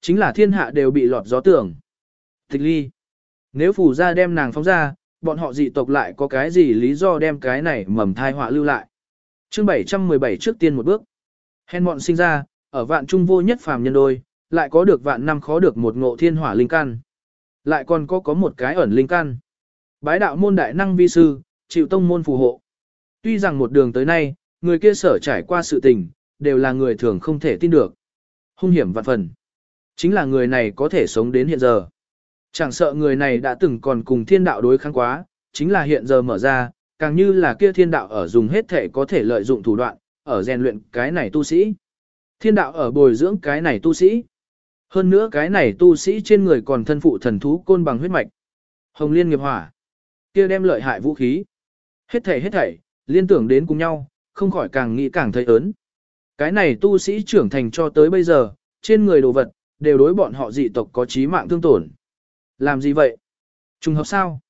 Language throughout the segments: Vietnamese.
Chính là thiên hạ đều bị lọt gió tưởng. Tịch ly. Nếu phủ gia đem nàng phóng ra, bọn họ dị tộc lại có cái gì lý do đem cái này mầm thai họa lưu lại. chương 717 trước tiên một bước. Hèn bọn sinh ra, ở vạn trung vô nhất phàm nhân đôi, lại có được vạn năm khó được một ngộ thiên hỏa linh căn. Lại còn có có một cái ẩn linh căn. Bái đạo môn đại năng vi sư, chịu tông môn phù hộ. Tuy rằng một đường tới nay, người kia sở trải qua sự tình, đều là người thường không thể tin được. Hung hiểm vạn phần. Chính là người này có thể sống đến hiện giờ. Chẳng sợ người này đã từng còn cùng thiên đạo đối kháng quá, chính là hiện giờ mở ra, càng như là kia thiên đạo ở dùng hết thể có thể lợi dụng thủ đoạn, ở rèn luyện cái này tu sĩ. Thiên đạo ở bồi dưỡng cái này tu sĩ. Hơn nữa cái này tu sĩ trên người còn thân phụ thần thú côn bằng huyết mạch. Hồng liên nghiệp hỏa. kia đem lợi hại vũ khí. Hết thảy hết thảy, liên tưởng đến cùng nhau, không khỏi càng nghĩ càng thấy ớn. Cái này tu sĩ trưởng thành cho tới bây giờ, trên người đồ vật, đều đối bọn họ dị tộc có chí mạng thương tổn. Làm gì vậy? Trùng hợp sao?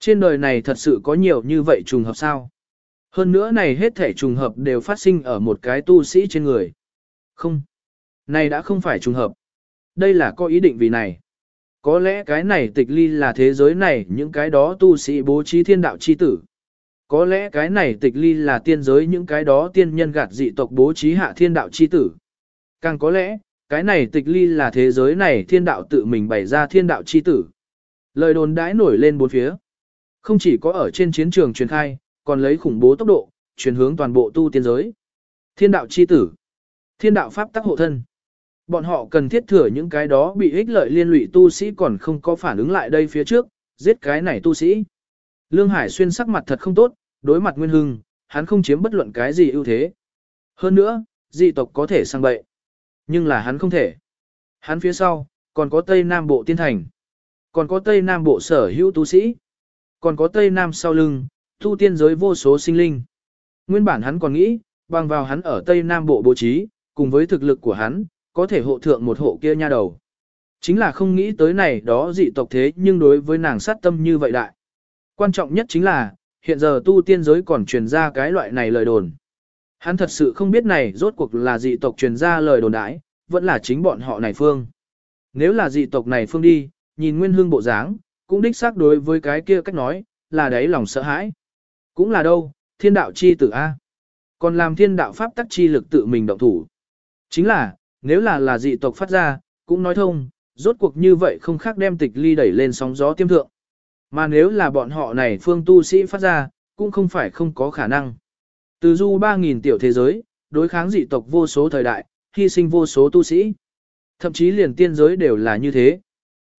Trên đời này thật sự có nhiều như vậy trùng hợp sao? Hơn nữa này hết thể trùng hợp đều phát sinh ở một cái tu sĩ trên người. Không. Này đã không phải trùng hợp. Đây là có ý định vì này. Có lẽ cái này tịch ly là thế giới này những cái đó tu sĩ bố trí thiên đạo chi tử. Có lẽ cái này tịch ly là tiên giới những cái đó tiên nhân gạt dị tộc bố trí hạ thiên đạo chi tử. Càng có lẽ, cái này tịch ly là thế giới này thiên đạo tự mình bày ra thiên đạo chi tử. Lời đồn đãi nổi lên bốn phía. Không chỉ có ở trên chiến trường truyền khai, còn lấy khủng bố tốc độ, chuyển hướng toàn bộ tu tiên giới. Thiên đạo chi tử. Thiên đạo pháp tắc hộ thân. Bọn họ cần thiết thừa những cái đó bị ích lợi liên lụy tu sĩ còn không có phản ứng lại đây phía trước, giết cái này tu sĩ. Lương Hải xuyên sắc mặt thật không tốt, đối mặt Nguyên Hưng, hắn không chiếm bất luận cái gì ưu thế. Hơn nữa, dị tộc có thể sang bậy. Nhưng là hắn không thể. Hắn phía sau, còn có Tây Nam Bộ tiên thành. Còn có Tây Nam Bộ sở hữu tu sĩ. Còn có Tây Nam sau lưng, tu tiên giới vô số sinh linh. Nguyên bản hắn còn nghĩ, bằng vào hắn ở Tây Nam Bộ bố trí, cùng với thực lực của hắn, có thể hộ thượng một hộ kia nha đầu. Chính là không nghĩ tới này đó dị tộc thế nhưng đối với nàng sát tâm như vậy đại. Quan trọng nhất chính là, hiện giờ tu tiên giới còn truyền ra cái loại này lời đồn. Hắn thật sự không biết này rốt cuộc là dị tộc truyền ra lời đồn đãi, vẫn là chính bọn họ này phương. Nếu là dị tộc này phương đi, nhìn nguyên hương bộ dáng, cũng đích xác đối với cái kia cách nói, là đấy lòng sợ hãi. Cũng là đâu, thiên đạo chi tử A. Còn làm thiên đạo pháp tắc chi lực tự mình động thủ. Chính là, nếu là là dị tộc phát ra, cũng nói thông, rốt cuộc như vậy không khác đem tịch ly đẩy lên sóng gió tiêm thượng. Mà nếu là bọn họ này phương tu sĩ phát ra, cũng không phải không có khả năng. Từ du 3.000 tiểu thế giới, đối kháng dị tộc vô số thời đại, hy sinh vô số tu sĩ. Thậm chí liền tiên giới đều là như thế.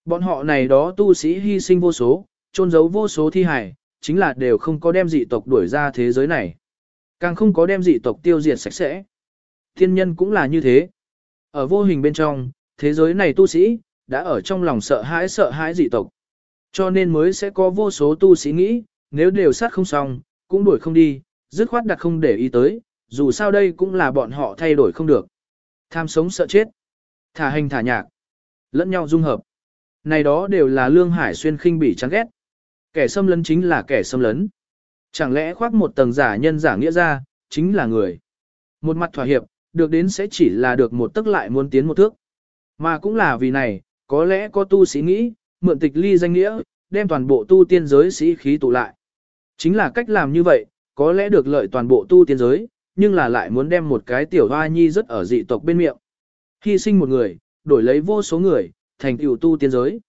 Bọn họ này đó tu sĩ hy sinh vô số, trôn giấu vô số thi hài, chính là đều không có đem dị tộc đuổi ra thế giới này. Càng không có đem dị tộc tiêu diệt sạch sẽ. Thiên nhân cũng là như thế. Ở vô hình bên trong, thế giới này tu sĩ, đã ở trong lòng sợ hãi sợ hãi dị tộc. Cho nên mới sẽ có vô số tu sĩ nghĩ, nếu đều sát không xong, cũng đuổi không đi, dứt khoát đặt không để ý tới, dù sao đây cũng là bọn họ thay đổi không được. Tham sống sợ chết, thả hành thả nhạc, lẫn nhau dung hợp. Này đó đều là Lương Hải Xuyên khinh bỉ chán ghét. Kẻ xâm lấn chính là kẻ xâm lấn. Chẳng lẽ khoác một tầng giả nhân giả nghĩa ra, chính là người. Một mặt thỏa hiệp, được đến sẽ chỉ là được một tức lại muốn tiến một thước. Mà cũng là vì này, có lẽ có tu sĩ nghĩ, mượn tịch ly danh nghĩa, đem toàn bộ tu tiên giới sĩ khí tụ lại. Chính là cách làm như vậy, có lẽ được lợi toàn bộ tu tiên giới, nhưng là lại muốn đem một cái tiểu hoa nhi rất ở dị tộc bên miệng. Hy sinh một người, đổi lấy vô số người, thành tiểu tu tiên giới.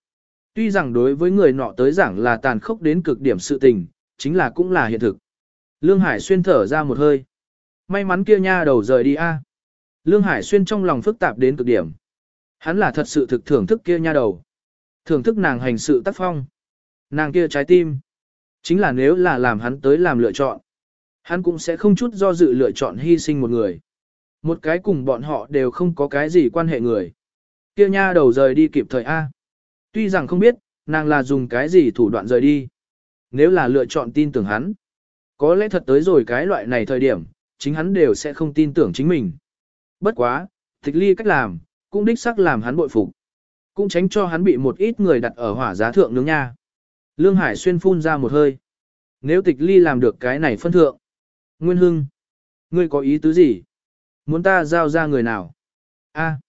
Tuy rằng đối với người nọ tới giảng là tàn khốc đến cực điểm sự tình, chính là cũng là hiện thực. Lương Hải xuyên thở ra một hơi. May mắn kia nha đầu rời đi a. Lương Hải xuyên trong lòng phức tạp đến cực điểm. Hắn là thật sự thực thưởng thức kia nha đầu. Thưởng thức nàng hành sự tác phong. Nàng kia trái tim. Chính là nếu là làm hắn tới làm lựa chọn. Hắn cũng sẽ không chút do dự lựa chọn hy sinh một người. Một cái cùng bọn họ đều không có cái gì quan hệ người. Kia nha đầu rời đi kịp thời A. Tuy rằng không biết, nàng là dùng cái gì thủ đoạn rời đi. Nếu là lựa chọn tin tưởng hắn. Có lẽ thật tới rồi cái loại này thời điểm, chính hắn đều sẽ không tin tưởng chính mình. Bất quá, tịch ly cách làm, cũng đích sắc làm hắn bội phục. Cũng tránh cho hắn bị một ít người đặt ở hỏa giá thượng nướng nha. Lương Hải xuyên phun ra một hơi. Nếu tịch ly làm được cái này phân thượng. Nguyên Hưng. Ngươi có ý tứ gì? Muốn ta giao ra người nào? A.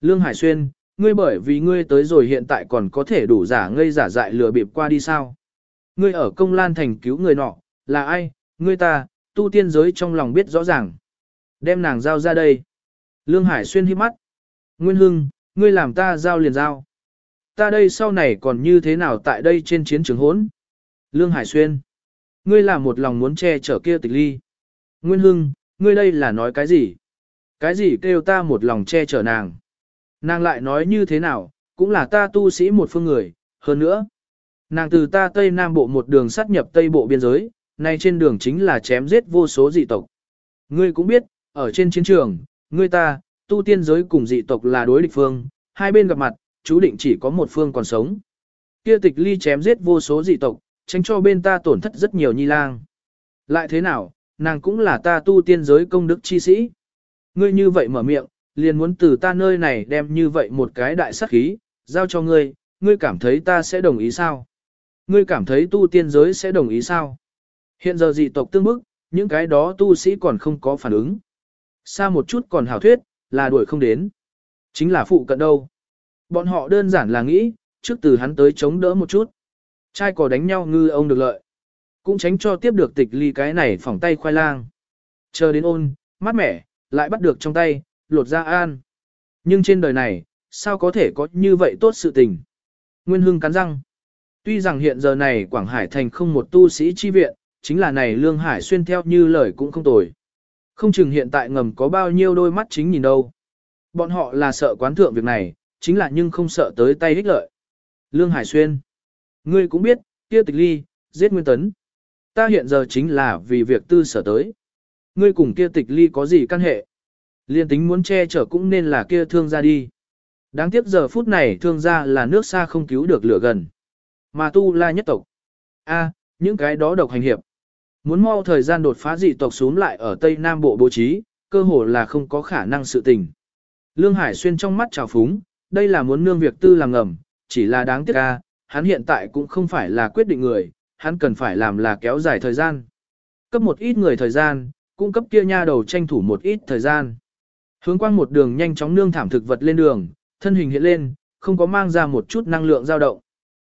Lương Hải xuyên, ngươi bởi vì ngươi tới rồi hiện tại còn có thể đủ giả ngây giả dại lừa bịp qua đi sao. Ngươi ở công lan thành cứu người nọ, là ai, ngươi ta, tu tiên giới trong lòng biết rõ ràng. Đem nàng giao ra đây. Lương Hải xuyên hiếp mắt. Nguyên Hưng, ngươi làm ta giao liền giao. Ta đây sau này còn như thế nào tại đây trên chiến trường hỗn? Lương Hải xuyên. Ngươi làm một lòng muốn che chở kia tịch ly. Nguyên Hưng, ngươi đây là nói cái gì? Cái gì kêu ta một lòng che chở nàng? Nàng lại nói như thế nào, cũng là ta tu sĩ một phương người, hơn nữa. Nàng từ ta Tây Nam Bộ một đường sát nhập Tây Bộ biên giới, nay trên đường chính là chém giết vô số dị tộc. Ngươi cũng biết, ở trên chiến trường, ngươi ta, tu tiên giới cùng dị tộc là đối địch phương, hai bên gặp mặt, chú định chỉ có một phương còn sống. Kia tịch ly chém giết vô số dị tộc, tránh cho bên ta tổn thất rất nhiều nhi lang. Lại thế nào, nàng cũng là ta tu tiên giới công đức chi sĩ. Ngươi như vậy mở miệng, liền muốn từ ta nơi này đem như vậy một cái đại sát khí, giao cho ngươi, ngươi cảm thấy ta sẽ đồng ý sao? Ngươi cảm thấy tu tiên giới sẽ đồng ý sao? Hiện giờ dị tộc tương bức, những cái đó tu sĩ còn không có phản ứng. Xa một chút còn hảo thuyết, là đuổi không đến. Chính là phụ cận đâu. Bọn họ đơn giản là nghĩ, trước từ hắn tới chống đỡ một chút. Trai cỏ đánh nhau ngư ông được lợi. Cũng tránh cho tiếp được tịch ly cái này phỏng tay khoai lang. Chờ đến ôn, mát mẻ, lại bắt được trong tay, lột ra an. Nhưng trên đời này, sao có thể có như vậy tốt sự tình? Nguyên Hưng cắn răng. Tuy rằng hiện giờ này Quảng Hải thành không một tu sĩ chi viện, chính là này Lương Hải xuyên theo như lời cũng không tồi. Không chừng hiện tại ngầm có bao nhiêu đôi mắt chính nhìn đâu. Bọn họ là sợ quán thượng việc này, chính là nhưng không sợ tới tay ích lợi. Lương Hải xuyên. Ngươi cũng biết, kia tịch ly, giết Nguyên Tấn. Ta hiện giờ chính là vì việc tư sở tới. Ngươi cùng kia tịch ly có gì căn hệ? Liên tính muốn che chở cũng nên là kia thương gia đi. Đáng tiếc giờ phút này thương gia là nước xa không cứu được lửa gần. Mà tu la nhất tộc. a những cái đó độc hành hiệp. Muốn mau thời gian đột phá dị tộc xuống lại ở Tây Nam Bộ bố trí, cơ hồ là không có khả năng sự tình. Lương Hải xuyên trong mắt trào phúng, đây là muốn nương việc tư làm ngầm, chỉ là đáng tiếc a, hắn hiện tại cũng không phải là quyết định người, hắn cần phải làm là kéo dài thời gian. Cấp một ít người thời gian, cung cấp kia nha đầu tranh thủ một ít thời gian. Hướng quang một đường nhanh chóng nương thảm thực vật lên đường, thân hình hiện lên, không có mang ra một chút năng lượng dao động.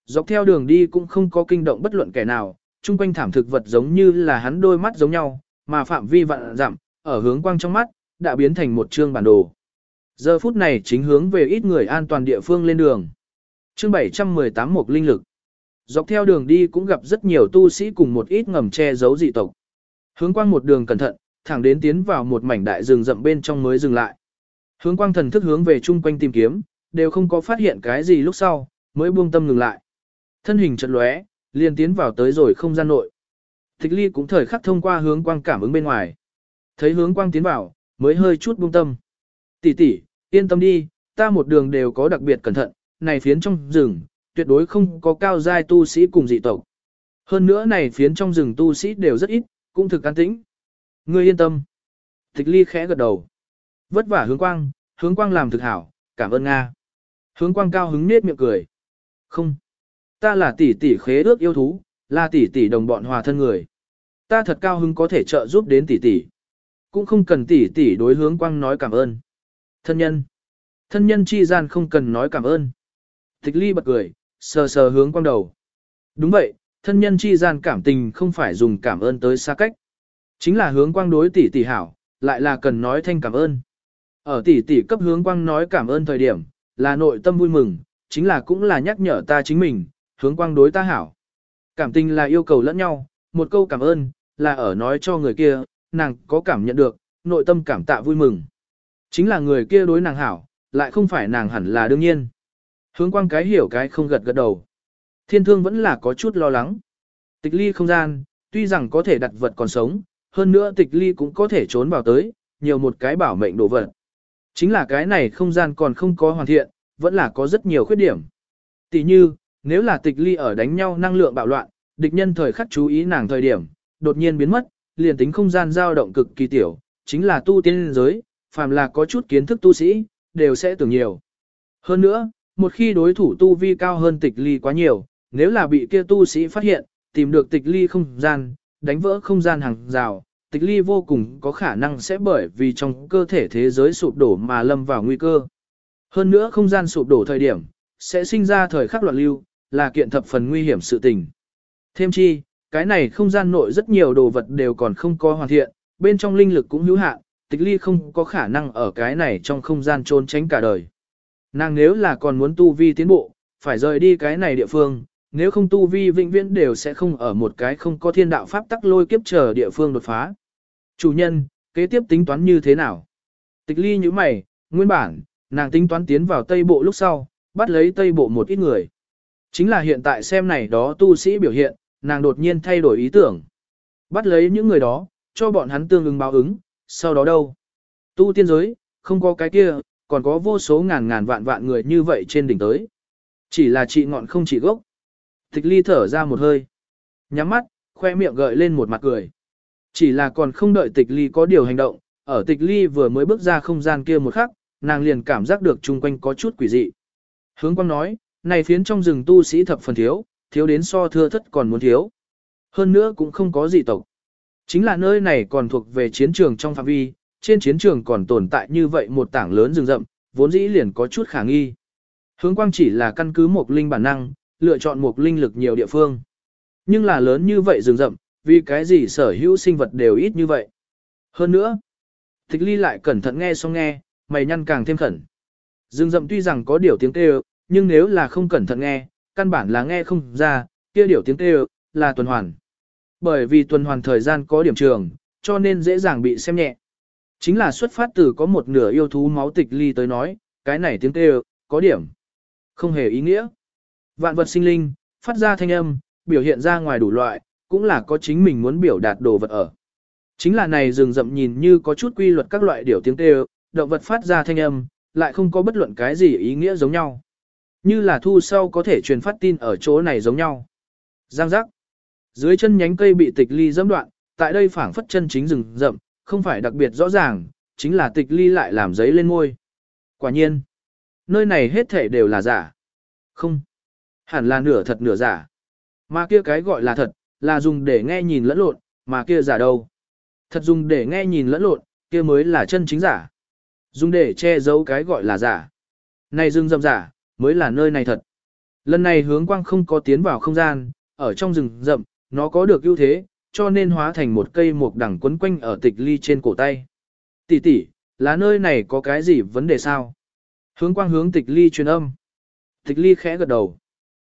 Dọc theo đường đi cũng không có kinh động bất luận kẻ nào, chung quanh thảm thực vật giống như là hắn đôi mắt giống nhau, mà phạm vi vạn dặm, ở hướng quang trong mắt, đã biến thành một chương bản đồ. Giờ phút này chính hướng về ít người an toàn địa phương lên đường. Chương 718 một linh lực. Dọc theo đường đi cũng gặp rất nhiều tu sĩ cùng một ít ngầm che giấu dị tộc. Hướng quang một đường cẩn thận, thẳng đến tiến vào một mảnh đại rừng rậm bên trong mới dừng lại. Hướng quang thần thức hướng về chung quanh tìm kiếm, đều không có phát hiện cái gì lúc sau, mới buông tâm ngừng lại. Thân hình chật lóe, liền tiến vào tới rồi không gian nội. Thích ly cũng thời khắc thông qua hướng quang cảm ứng bên ngoài. Thấy hướng quang tiến vào, mới hơi chút buông tâm. Tỷ tỷ, yên tâm đi, ta một đường đều có đặc biệt cẩn thận, này phiến trong rừng, tuyệt đối không có cao giai tu sĩ cùng dị tộc. Hơn nữa này phiến trong rừng tu sĩ đều rất ít, cũng thực an tĩnh. Ngươi yên tâm. Tịch ly khẽ gật đầu. Vất vả hướng quang, hướng quang làm thực hảo, cảm ơn Nga. Hướng quang cao hứng nết miệng cười. Không. Ta là tỷ tỷ khế ước yêu thú, là tỷ tỷ đồng bọn hòa thân người. Ta thật cao hứng có thể trợ giúp đến tỷ tỷ. Cũng không cần tỷ tỷ đối hướng quang nói cảm ơn. Thân nhân. Thân nhân chi gian không cần nói cảm ơn. Tịch ly bật cười, sờ sờ hướng quang đầu. Đúng vậy, thân nhân chi gian cảm tình không phải dùng cảm ơn tới xa cách. Chính là hướng quang đối tỷ tỷ hảo, lại là cần nói thanh cảm ơn. Ở tỷ tỷ cấp hướng quang nói cảm ơn thời điểm, là nội tâm vui mừng, chính là cũng là nhắc nhở ta chính mình, hướng quang đối ta hảo. Cảm tình là yêu cầu lẫn nhau, một câu cảm ơn, là ở nói cho người kia, nàng có cảm nhận được, nội tâm cảm tạ vui mừng. Chính là người kia đối nàng hảo, lại không phải nàng hẳn là đương nhiên. Hướng quang cái hiểu cái không gật gật đầu. Thiên thương vẫn là có chút lo lắng. Tịch ly không gian, tuy rằng có thể đặt vật còn sống, hơn nữa tịch ly cũng có thể trốn vào tới, nhiều một cái bảo mệnh đồ vật. Chính là cái này không gian còn không có hoàn thiện, vẫn là có rất nhiều khuyết điểm. Tỷ như, nếu là tịch ly ở đánh nhau năng lượng bạo loạn, địch nhân thời khắc chú ý nàng thời điểm, đột nhiên biến mất, liền tính không gian dao động cực kỳ tiểu, chính là tu tiên giới, phàm là có chút kiến thức tu sĩ, đều sẽ tưởng nhiều. Hơn nữa, một khi đối thủ tu vi cao hơn tịch ly quá nhiều, nếu là bị kia tu sĩ phát hiện, tìm được tịch ly không gian, đánh vỡ không gian hàng rào, tịch ly vô cùng có khả năng sẽ bởi vì trong cơ thể thế giới sụp đổ mà lâm vào nguy cơ. Hơn nữa không gian sụp đổ thời điểm, sẽ sinh ra thời khắc loạn lưu, là kiện thập phần nguy hiểm sự tình. Thêm chi, cái này không gian nội rất nhiều đồ vật đều còn không có hoàn thiện, bên trong linh lực cũng hữu hạn, tịch ly không có khả năng ở cái này trong không gian trốn tránh cả đời. Nàng nếu là còn muốn tu vi tiến bộ, phải rời đi cái này địa phương, nếu không tu vi vĩnh viễn đều sẽ không ở một cái không có thiên đạo pháp tắc lôi kiếp chờ địa phương đột phá. Chủ nhân, kế tiếp tính toán như thế nào? Tịch ly như mày, nguyên bản, nàng tính toán tiến vào Tây Bộ lúc sau, bắt lấy Tây Bộ một ít người. Chính là hiện tại xem này đó tu sĩ biểu hiện, nàng đột nhiên thay đổi ý tưởng. Bắt lấy những người đó, cho bọn hắn tương ứng báo ứng, sau đó đâu? Tu tiên giới, không có cái kia, còn có vô số ngàn ngàn vạn vạn người như vậy trên đỉnh tới. Chỉ là trị ngọn không trị gốc. Tịch ly thở ra một hơi. Nhắm mắt, khoe miệng gợi lên một mặt cười. Chỉ là còn không đợi tịch ly có điều hành động, ở tịch ly vừa mới bước ra không gian kia một khắc, nàng liền cảm giác được chung quanh có chút quỷ dị. Hướng quang nói, này phiến trong rừng tu sĩ thập phần thiếu, thiếu đến so thưa thất còn muốn thiếu. Hơn nữa cũng không có gì tộc. Chính là nơi này còn thuộc về chiến trường trong phạm vi, trên chiến trường còn tồn tại như vậy một tảng lớn rừng rậm, vốn dĩ liền có chút khả nghi. Hướng quang chỉ là căn cứ một linh bản năng, lựa chọn một linh lực nhiều địa phương. Nhưng là lớn như vậy rừng rậm, vì cái gì sở hữu sinh vật đều ít như vậy. Hơn nữa, tịch ly lại cẩn thận nghe xong nghe, mày nhăn càng thêm khẩn. Rừng rậm tuy rằng có điều tiếng kêu, nhưng nếu là không cẩn thận nghe, căn bản là nghe không ra, kia điều tiếng kêu, là tuần hoàn. Bởi vì tuần hoàn thời gian có điểm trường, cho nên dễ dàng bị xem nhẹ. Chính là xuất phát từ có một nửa yêu thú máu tịch ly tới nói, cái này tiếng kêu, có điểm. Không hề ý nghĩa. Vạn vật sinh linh, phát ra thanh âm, biểu hiện ra ngoài đủ loại, cũng là có chính mình muốn biểu đạt đồ vật ở. Chính là này rừng rậm nhìn như có chút quy luật các loại điều tiếng kêu, động vật phát ra thanh âm, lại không có bất luận cái gì ý nghĩa giống nhau. Như là thu sau có thể truyền phát tin ở chỗ này giống nhau. Giang giác. Dưới chân nhánh cây bị tịch ly dẫm đoạn, tại đây phảng phất chân chính rừng rậm, không phải đặc biệt rõ ràng, chính là tịch ly lại làm giấy lên ngôi. Quả nhiên, nơi này hết thể đều là giả. Không, hẳn là nửa thật nửa giả. Mà kia cái gọi là thật, là dùng để nghe nhìn lẫn lộn, mà kia giả đâu. Thật dùng để nghe nhìn lẫn lộn, kia mới là chân chính giả. Dùng để che giấu cái gọi là giả. Này rừng rậm giả, mới là nơi này thật. Lần này hướng quang không có tiến vào không gian, ở trong rừng rậm, nó có được ưu thế, cho nên hóa thành một cây mục đẳng quấn quanh ở tịch ly trên cổ tay. Tỷ tỷ, là nơi này có cái gì vấn đề sao? Hướng quang hướng tịch ly truyền âm. Tịch ly khẽ gật đầu.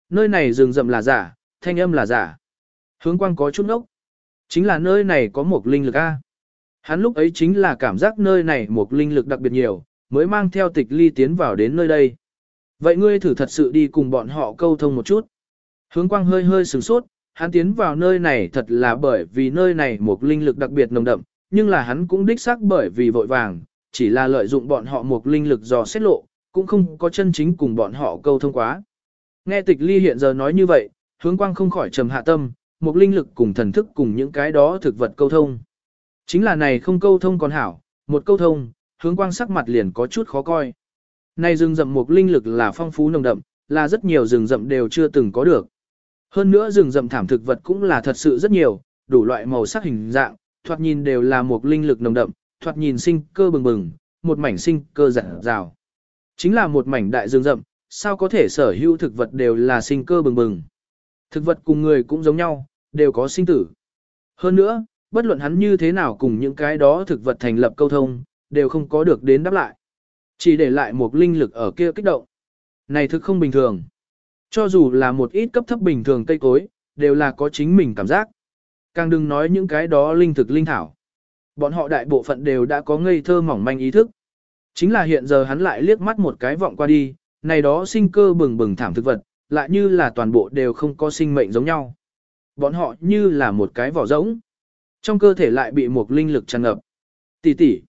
Nơi này rừng rậm là giả, thanh âm là giả. Hướng quang có chút ốc. Chính là nơi này có một linh lực A. Hắn lúc ấy chính là cảm giác nơi này một linh lực đặc biệt nhiều, mới mang theo tịch ly tiến vào đến nơi đây. Vậy ngươi thử thật sự đi cùng bọn họ câu thông một chút. Hướng quang hơi hơi sửng sốt, hắn tiến vào nơi này thật là bởi vì nơi này một linh lực đặc biệt nồng đậm, nhưng là hắn cũng đích xác bởi vì vội vàng, chỉ là lợi dụng bọn họ một linh lực dò xét lộ, cũng không có chân chính cùng bọn họ câu thông quá. Nghe tịch ly hiện giờ nói như vậy, hướng quang không khỏi trầm hạ tâm, một linh lực cùng thần thức cùng những cái đó thực vật câu thông. Chính là này không câu thông còn hảo, một câu thông, hướng quang sắc mặt liền có chút khó coi. Này rừng rậm một linh lực là phong phú nồng đậm, là rất nhiều rừng rậm đều chưa từng có được. Hơn nữa rừng rậm thảm thực vật cũng là thật sự rất nhiều, đủ loại màu sắc hình dạng, thoạt nhìn đều là một linh lực nồng đậm, thoạt nhìn sinh cơ bừng bừng, một mảnh sinh cơ rạng rào. Chính là một mảnh đại rừng rậm, sao có thể sở hữu thực vật đều là sinh cơ bừng bừng. Thực vật cùng người cũng giống nhau, đều có sinh tử. Hơn nữa, bất luận hắn như thế nào cùng những cái đó thực vật thành lập câu thông, đều không có được đến đáp lại. Chỉ để lại một linh lực ở kia kích động. Này thực không bình thường. Cho dù là một ít cấp thấp bình thường cây cối, đều là có chính mình cảm giác. Càng đừng nói những cái đó linh thực linh thảo. Bọn họ đại bộ phận đều đã có ngây thơ mỏng manh ý thức. Chính là hiện giờ hắn lại liếc mắt một cái vọng qua đi, này đó sinh cơ bừng bừng thảm thực vật, lại như là toàn bộ đều không có sinh mệnh giống nhau. Bọn họ như là một cái vỏ rỗng. Trong cơ thể lại bị một linh lực tràn ngập. Tỷ tỷ.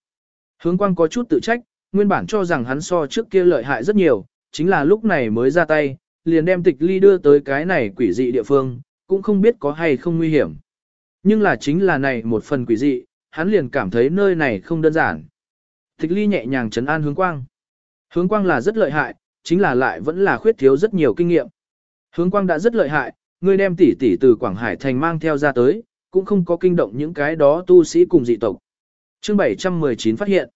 Hướng quang có chút tự trách, nguyên bản cho rằng hắn so trước kia lợi hại rất nhiều, chính là lúc này mới ra tay, liền đem tịch ly đưa tới cái này quỷ dị địa phương, cũng không biết có hay không nguy hiểm. Nhưng là chính là này một phần quỷ dị, hắn liền cảm thấy nơi này không đơn giản. Tịch ly nhẹ nhàng trấn an hướng quang. Hướng quang là rất lợi hại, chính là lại vẫn là khuyết thiếu rất nhiều kinh nghiệm. Hướng quang đã rất lợi hại, người đem tỷ tỷ từ Quảng Hải thành mang theo ra tới, cũng không có kinh động những cái đó tu sĩ cùng dị tộc. Chương 719 phát hiện.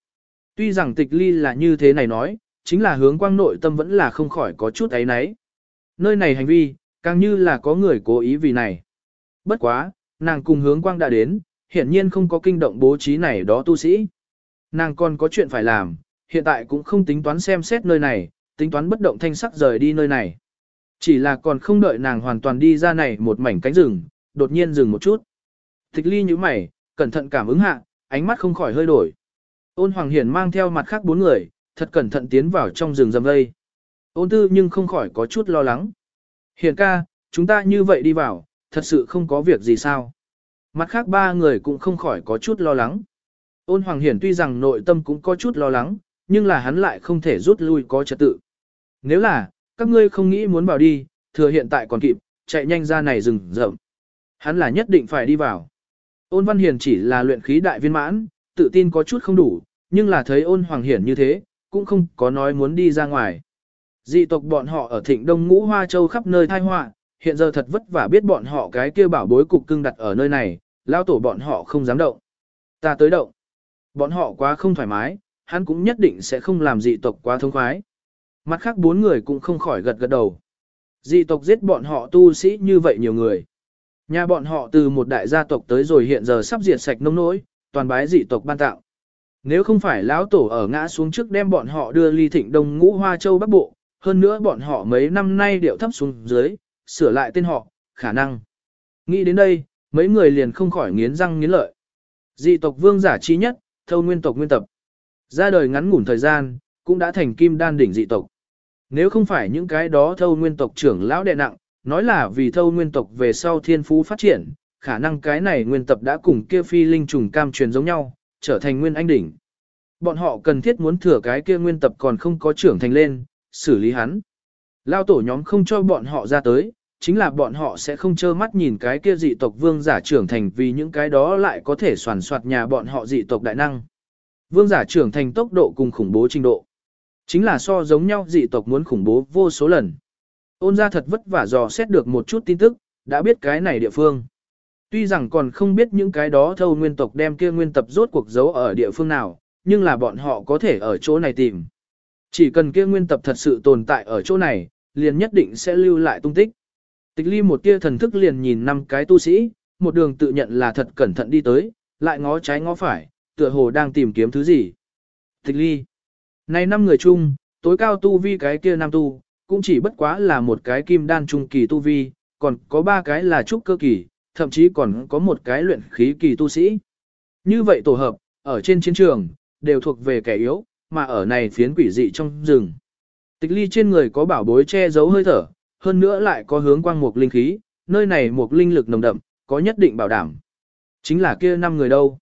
Tuy rằng tịch ly là như thế này nói, chính là hướng quang nội tâm vẫn là không khỏi có chút ấy nấy. Nơi này hành vi, càng như là có người cố ý vì này. Bất quá, nàng cùng hướng quang đã đến, hiển nhiên không có kinh động bố trí này đó tu sĩ. Nàng còn có chuyện phải làm, hiện tại cũng không tính toán xem xét nơi này, tính toán bất động thanh sắc rời đi nơi này. Chỉ là còn không đợi nàng hoàn toàn đi ra này một mảnh cánh rừng, đột nhiên dừng một chút. Tịch ly như mày, cẩn thận cảm ứng hạ, ánh mắt không khỏi hơi đổi. Ôn Hoàng Hiển mang theo mặt khác bốn người, thật cẩn thận tiến vào trong rừng rầm vây. Ôn tư nhưng không khỏi có chút lo lắng. Hiển ca, chúng ta như vậy đi vào, thật sự không có việc gì sao. Mặt khác ba người cũng không khỏi có chút lo lắng. Ôn Hoàng Hiển tuy rằng nội tâm cũng có chút lo lắng, nhưng là hắn lại không thể rút lui có trật tự. Nếu là, các ngươi không nghĩ muốn vào đi, thừa hiện tại còn kịp, chạy nhanh ra này rừng rậm. Hắn là nhất định phải đi vào. Ôn Văn Hiền chỉ là luyện khí đại viên mãn, tự tin có chút không đủ, nhưng là thấy ôn Hoàng Hiển như thế, cũng không có nói muốn đi ra ngoài. Dị tộc bọn họ ở thịnh đông ngũ hoa châu khắp nơi thai họa hiện giờ thật vất vả biết bọn họ cái kia bảo bối cục cưng đặt ở nơi này, lao tổ bọn họ không dám động. Ta tới động. Bọn họ quá không thoải mái, hắn cũng nhất định sẽ không làm dị tộc quá thông khoái. Mặt khác bốn người cũng không khỏi gật gật đầu. Dị tộc giết bọn họ tu sĩ như vậy nhiều người. Nhà bọn họ từ một đại gia tộc tới rồi hiện giờ sắp diệt sạch nông nỗi, toàn bái dị tộc ban tạo. Nếu không phải lão tổ ở ngã xuống trước đem bọn họ đưa ly thịnh đông ngũ hoa châu bắc bộ, hơn nữa bọn họ mấy năm nay điệu thấp xuống dưới, sửa lại tên họ, khả năng. Nghĩ đến đây, mấy người liền không khỏi nghiến răng nghiến lợi. Dị tộc vương giả chi nhất, thâu nguyên tộc nguyên tập. Ra đời ngắn ngủn thời gian, cũng đã thành kim đan đỉnh dị tộc. Nếu không phải những cái đó thâu nguyên tộc trưởng lão đệ nặng, nói là vì thâu nguyên tộc về sau thiên phú phát triển, khả năng cái này nguyên tập đã cùng kia phi linh trùng cam truyền giống nhau, trở thành nguyên anh đỉnh. Bọn họ cần thiết muốn thừa cái kia nguyên tập còn không có trưởng thành lên, xử lý hắn. Lao tổ nhóm không cho bọn họ ra tới, chính là bọn họ sẽ không trơ mắt nhìn cái kia dị tộc vương giả trưởng thành vì những cái đó lại có thể soàn soạt nhà bọn họ dị tộc đại năng. Vương giả trưởng thành tốc độ cùng khủng bố trình độ. Chính là so giống nhau dị tộc muốn khủng bố vô số lần. Ôn ra thật vất vả dò xét được một chút tin tức, đã biết cái này địa phương. Tuy rằng còn không biết những cái đó thâu nguyên tộc đem kia nguyên tập rốt cuộc giấu ở địa phương nào, nhưng là bọn họ có thể ở chỗ này tìm. Chỉ cần kia nguyên tập thật sự tồn tại ở chỗ này, liền nhất định sẽ lưu lại tung tích. Tịch ly một tia thần thức liền nhìn năm cái tu sĩ, một đường tự nhận là thật cẩn thận đi tới, lại ngó trái ngó phải, tựa hồ đang tìm kiếm thứ gì. Tịch ly. Này năm người chung, tối cao tu vi cái kia nam tu, cũng chỉ bất quá là một cái kim đan trung kỳ tu vi, còn có ba cái là trúc cơ kỳ, thậm chí còn có một cái luyện khí kỳ tu sĩ. Như vậy tổ hợp, ở trên chiến trường, đều thuộc về kẻ yếu, mà ở này phiến quỷ dị trong rừng. Tịch ly trên người có bảo bối che giấu hơi thở, hơn nữa lại có hướng quang mục linh khí, nơi này mục linh lực nồng đậm, có nhất định bảo đảm. Chính là kia năm người đâu.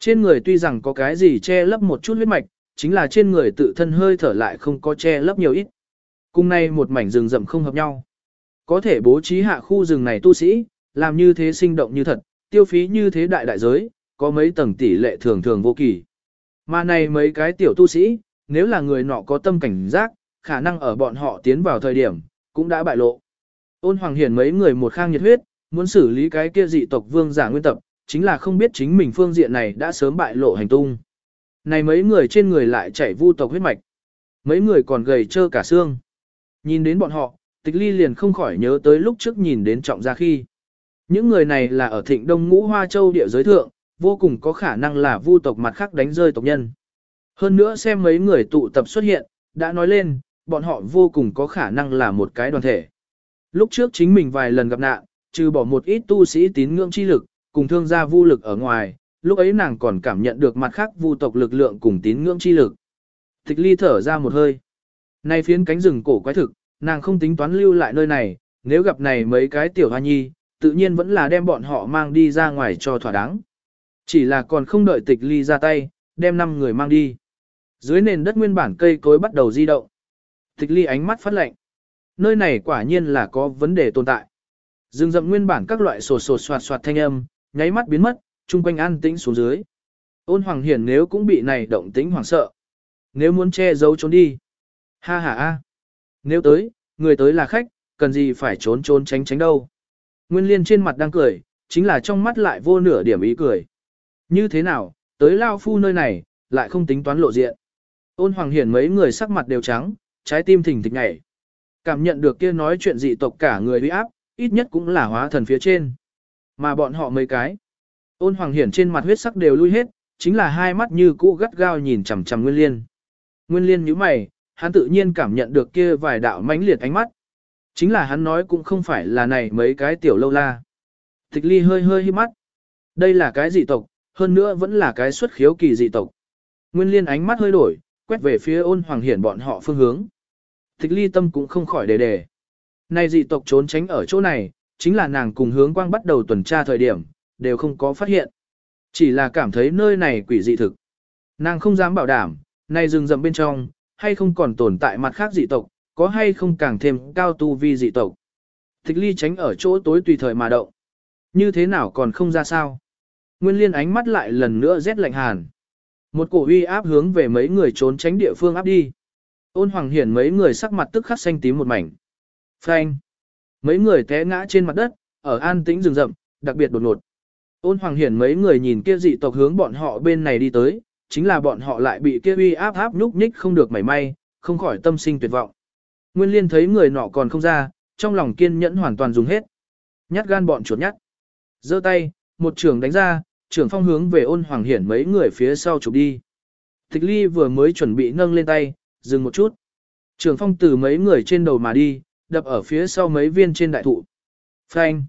Trên người tuy rằng có cái gì che lấp một chút huyết mạch, chính là trên người tự thân hơi thở lại không có che lấp nhiều ít. Cùng nay một mảnh rừng rậm không hợp nhau. Có thể bố trí hạ khu rừng này tu sĩ, làm như thế sinh động như thật, tiêu phí như thế đại đại giới, có mấy tầng tỷ lệ thường thường vô kỳ. Mà này mấy cái tiểu tu sĩ, nếu là người nọ có tâm cảnh giác, khả năng ở bọn họ tiến vào thời điểm, cũng đã bại lộ. Ôn Hoàng Hiển mấy người một khang nhiệt huyết, muốn xử lý cái kia dị tộc vương giả nguyên tập, chính là không biết chính mình phương diện này đã sớm bại lộ hành tung. Này mấy người trên người lại chảy vu tộc huyết mạch. Mấy người còn gầy trơ cả xương. Nhìn đến bọn họ, tịch ly liền không khỏi nhớ tới lúc trước nhìn đến trọng gia khi. Những người này là ở thịnh đông ngũ hoa châu địa giới thượng, vô cùng có khả năng là vu tộc mặt khác đánh rơi tộc nhân. Hơn nữa xem mấy người tụ tập xuất hiện, đã nói lên, bọn họ vô cùng có khả năng là một cái đoàn thể. Lúc trước chính mình vài lần gặp nạn, trừ bỏ một ít tu sĩ tín ngưỡng chi lực, cùng thương gia vu lực ở ngoài, lúc ấy nàng còn cảm nhận được mặt khác vu tộc lực lượng cùng tín ngưỡng chi lực. Tịch ly thở ra một hơi. Nay phiến cánh rừng cổ quái thực, nàng không tính toán lưu lại nơi này, nếu gặp này mấy cái tiểu hoa nhi, tự nhiên vẫn là đem bọn họ mang đi ra ngoài cho thỏa đáng. Chỉ là còn không đợi tịch ly ra tay, đem năm người mang đi. Dưới nền đất nguyên bản cây cối bắt đầu di động. Tịch ly ánh mắt phát lạnh. Nơi này quả nhiên là có vấn đề tồn tại. Dừng rậm nguyên bản các loại sột sột soạt soạt thanh âm, nháy mắt biến mất, chung quanh an tĩnh xuống dưới. Ôn hoàng hiển nếu cũng bị này động tĩnh hoảng sợ. Nếu muốn che giấu trốn đi. Ha ha a. Nếu tới, người tới là khách, cần gì phải trốn trốn tránh tránh đâu. Nguyên liên trên mặt đang cười, chính là trong mắt lại vô nửa điểm ý cười. Như thế nào, tới lao phu nơi này, lại không tính toán lộ diện. Ôn hoàng hiển mấy người sắc mặt đều trắng, trái tim thình thịch nhảy. Cảm nhận được kia nói chuyện dị tộc cả người uy áp, ít nhất cũng là hóa thần phía trên. Mà bọn họ mấy cái. Ôn hoàng hiển trên mặt huyết sắc đều lui hết, chính là hai mắt như cũ gắt gao nhìn chằm chằm Nguyên Liên. Nguyên Liên nhíu mày, hắn tự nhiên cảm nhận được kia vài đạo mãnh liệt ánh mắt. Chính là hắn nói cũng không phải là này mấy cái tiểu lâu la. Tịch ly hơi hơi hi mắt. Đây là cái dị tộc, hơn nữa vẫn là cái xuất khiếu kỳ dị tộc. Nguyên Liên ánh mắt hơi đổi, quét về phía ôn hoàng hiển bọn họ phương hướng. thích ly tâm cũng không khỏi đề đề. Này dị tộc trốn tránh ở chỗ này, chính là nàng cùng hướng quang bắt đầu tuần tra thời điểm, đều không có phát hiện. Chỉ là cảm thấy nơi này quỷ dị thực. Nàng không dám bảo đảm, này rừng rậm bên trong, hay không còn tồn tại mặt khác dị tộc, có hay không càng thêm cao tu vi dị tộc. thích ly tránh ở chỗ tối tùy thời mà động. Như thế nào còn không ra sao. Nguyên liên ánh mắt lại lần nữa rét lạnh hàn. Một cổ uy áp hướng về mấy người trốn tránh địa phương áp đi. Ôn hoàng hiển mấy người sắc mặt tức khắc xanh tím một mảnh. Phanh. Mấy người té ngã trên mặt đất, ở an tĩnh rừng rậm, đặc biệt đột ngột. Ôn hoàng hiển mấy người nhìn kia dị tộc hướng bọn họ bên này đi tới, chính là bọn họ lại bị kia uy áp áp nhúc nhích không được mảy may, không khỏi tâm sinh tuyệt vọng. Nguyên liên thấy người nọ còn không ra, trong lòng kiên nhẫn hoàn toàn dùng hết. Nhát gan bọn chuột nhát. giơ tay, một trường đánh ra, trưởng phong hướng về ôn hoàng hiển mấy người phía sau chụp đi. Tịch ly vừa mới chuẩn bị nâng lên tay, dừng một chút. Trường phong từ mấy người trên đầu mà đi, đập ở phía sau mấy viên trên đại thụ. Phanh.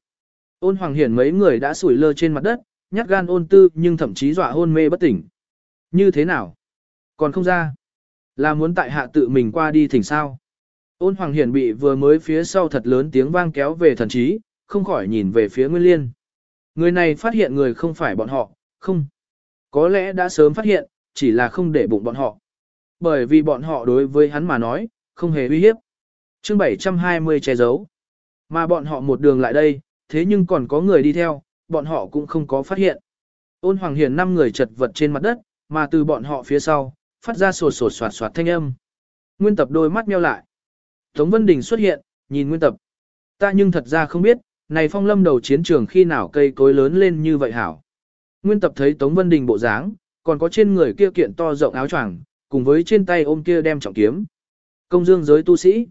Ôn hoàng hiển mấy người đã sủi lơ trên mặt đất, nhát gan ôn tư nhưng thậm chí dọa hôn mê bất tỉnh. Như thế nào? Còn không ra. Là muốn tại hạ tự mình qua đi thỉnh sao. Ôn hoàng hiển bị vừa mới phía sau thật lớn tiếng vang kéo về thần trí, không khỏi nhìn về phía Nguyên Liên. Người này phát hiện người không phải bọn họ, không. Có lẽ đã sớm phát hiện, chỉ là không để bụng bọn họ. Bởi vì bọn họ đối với hắn mà nói, không hề uy hiếp. chương 720 che giấu. Mà bọn họ một đường lại đây, thế nhưng còn có người đi theo, bọn họ cũng không có phát hiện. Ôn Hoàng Hiền năm người chật vật trên mặt đất, mà từ bọn họ phía sau, phát ra sột sột soạt soạt thanh âm. Nguyên tập đôi mắt meo lại. Tống Vân Đình xuất hiện, nhìn Nguyên tập. Ta nhưng thật ra không biết, này phong lâm đầu chiến trường khi nào cây cối lớn lên như vậy hảo. Nguyên tập thấy Tống Vân Đình bộ dáng, còn có trên người kia kiện to rộng áo choàng, cùng với trên tay ôm kia đem trọng kiếm. Công dương giới tu sĩ.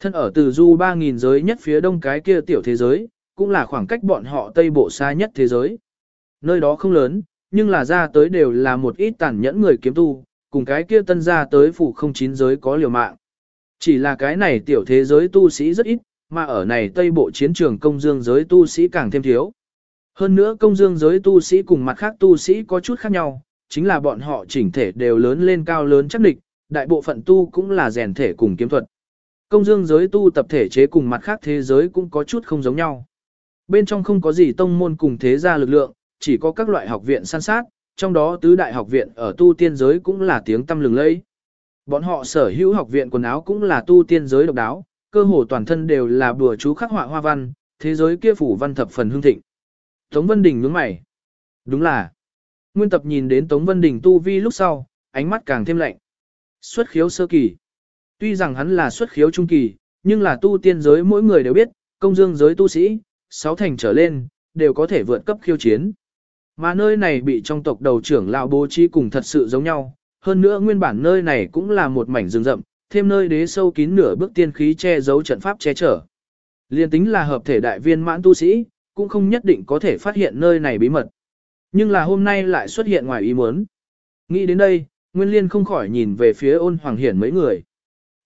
Thân ở từ du 3.000 giới nhất phía đông cái kia tiểu thế giới, cũng là khoảng cách bọn họ tây bộ xa nhất thế giới. Nơi đó không lớn, nhưng là ra tới đều là một ít tàn nhẫn người kiếm tu, cùng cái kia tân ra tới phủ không chín giới có liều mạng. Chỉ là cái này tiểu thế giới tu sĩ rất ít, mà ở này tây bộ chiến trường công dương giới tu sĩ càng thêm thiếu. Hơn nữa công dương giới tu sĩ cùng mặt khác tu sĩ có chút khác nhau, chính là bọn họ chỉnh thể đều lớn lên cao lớn chắc địch, đại bộ phận tu cũng là rèn thể cùng kiếm thuật. Công dương giới tu tập thể chế cùng mặt khác thế giới cũng có chút không giống nhau. Bên trong không có gì tông môn cùng thế gia lực lượng, chỉ có các loại học viện san sát, trong đó tứ đại học viện ở tu tiên giới cũng là tiếng tâm lừng lẫy. Bọn họ sở hữu học viện quần áo cũng là tu tiên giới độc đáo, cơ hồ toàn thân đều là bùa chú khắc họa hoa văn, thế giới kia phủ văn thập phần hương thịnh. Tống Vân Đình nhướng mày. Đúng là. Nguyên tập nhìn đến Tống Vân Đình tu vi lúc sau, ánh mắt càng thêm lạnh. Xuất khiếu sơ kỳ. Tuy rằng hắn là xuất khiếu trung kỳ, nhưng là tu tiên giới mỗi người đều biết, công dương giới tu sĩ, sáu thành trở lên, đều có thể vượt cấp khiêu chiến. Mà nơi này bị trong tộc đầu trưởng lão bố trí cùng thật sự giống nhau, hơn nữa nguyên bản nơi này cũng là một mảnh rừng rậm, thêm nơi đế sâu kín nửa bước tiên khí che giấu trận pháp che chở. Liên tính là hợp thể đại viên mãn tu sĩ, cũng không nhất định có thể phát hiện nơi này bí mật. Nhưng là hôm nay lại xuất hiện ngoài ý muốn. Nghĩ đến đây, Nguyên Liên không khỏi nhìn về phía ôn hoàng hiển mấy người.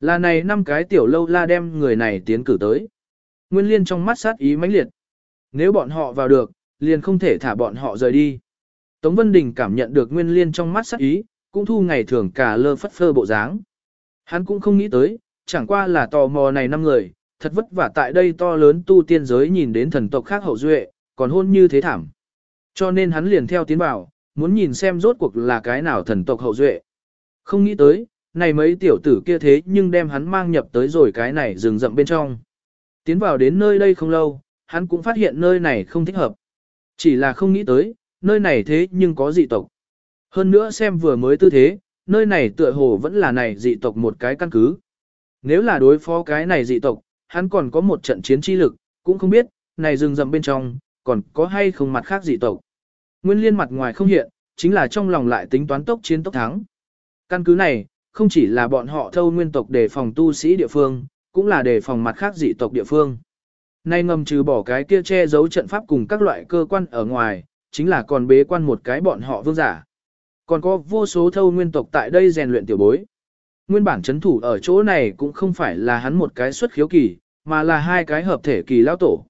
Là này năm cái tiểu lâu la đem người này tiến cử tới. Nguyên Liên trong mắt sát ý mãnh liệt. Nếu bọn họ vào được, liền không thể thả bọn họ rời đi. Tống Vân Đình cảm nhận được Nguyên Liên trong mắt sát ý, cũng thu ngày thường cả lơ phất phơ bộ dáng. Hắn cũng không nghĩ tới, chẳng qua là tò mò này năm người, thật vất vả tại đây to lớn tu tiên giới nhìn đến thần tộc khác hậu duệ, còn hôn như thế thảm. Cho nên hắn liền theo tiến vào muốn nhìn xem rốt cuộc là cái nào thần tộc hậu duệ. Không nghĩ tới, này mấy tiểu tử kia thế nhưng đem hắn mang nhập tới rồi cái này rừng rậm bên trong. Tiến vào đến nơi đây không lâu, hắn cũng phát hiện nơi này không thích hợp. Chỉ là không nghĩ tới, nơi này thế nhưng có dị tộc. Hơn nữa xem vừa mới tư thế, nơi này tựa hồ vẫn là này dị tộc một cái căn cứ. Nếu là đối phó cái này dị tộc, hắn còn có một trận chiến chi lực, cũng không biết, này rừng rậm bên trong, còn có hay không mặt khác dị tộc. Nguyên liên mặt ngoài không hiện, chính là trong lòng lại tính toán tốc chiến tốc thắng. Căn cứ này, không chỉ là bọn họ thâu nguyên tộc để phòng tu sĩ địa phương, cũng là để phòng mặt khác dị tộc địa phương. Nay ngầm trừ bỏ cái kia che giấu trận pháp cùng các loại cơ quan ở ngoài, chính là còn bế quan một cái bọn họ vương giả. Còn có vô số thâu nguyên tộc tại đây rèn luyện tiểu bối. Nguyên bản chấn thủ ở chỗ này cũng không phải là hắn một cái xuất khiếu kỳ, mà là hai cái hợp thể kỳ lao tổ.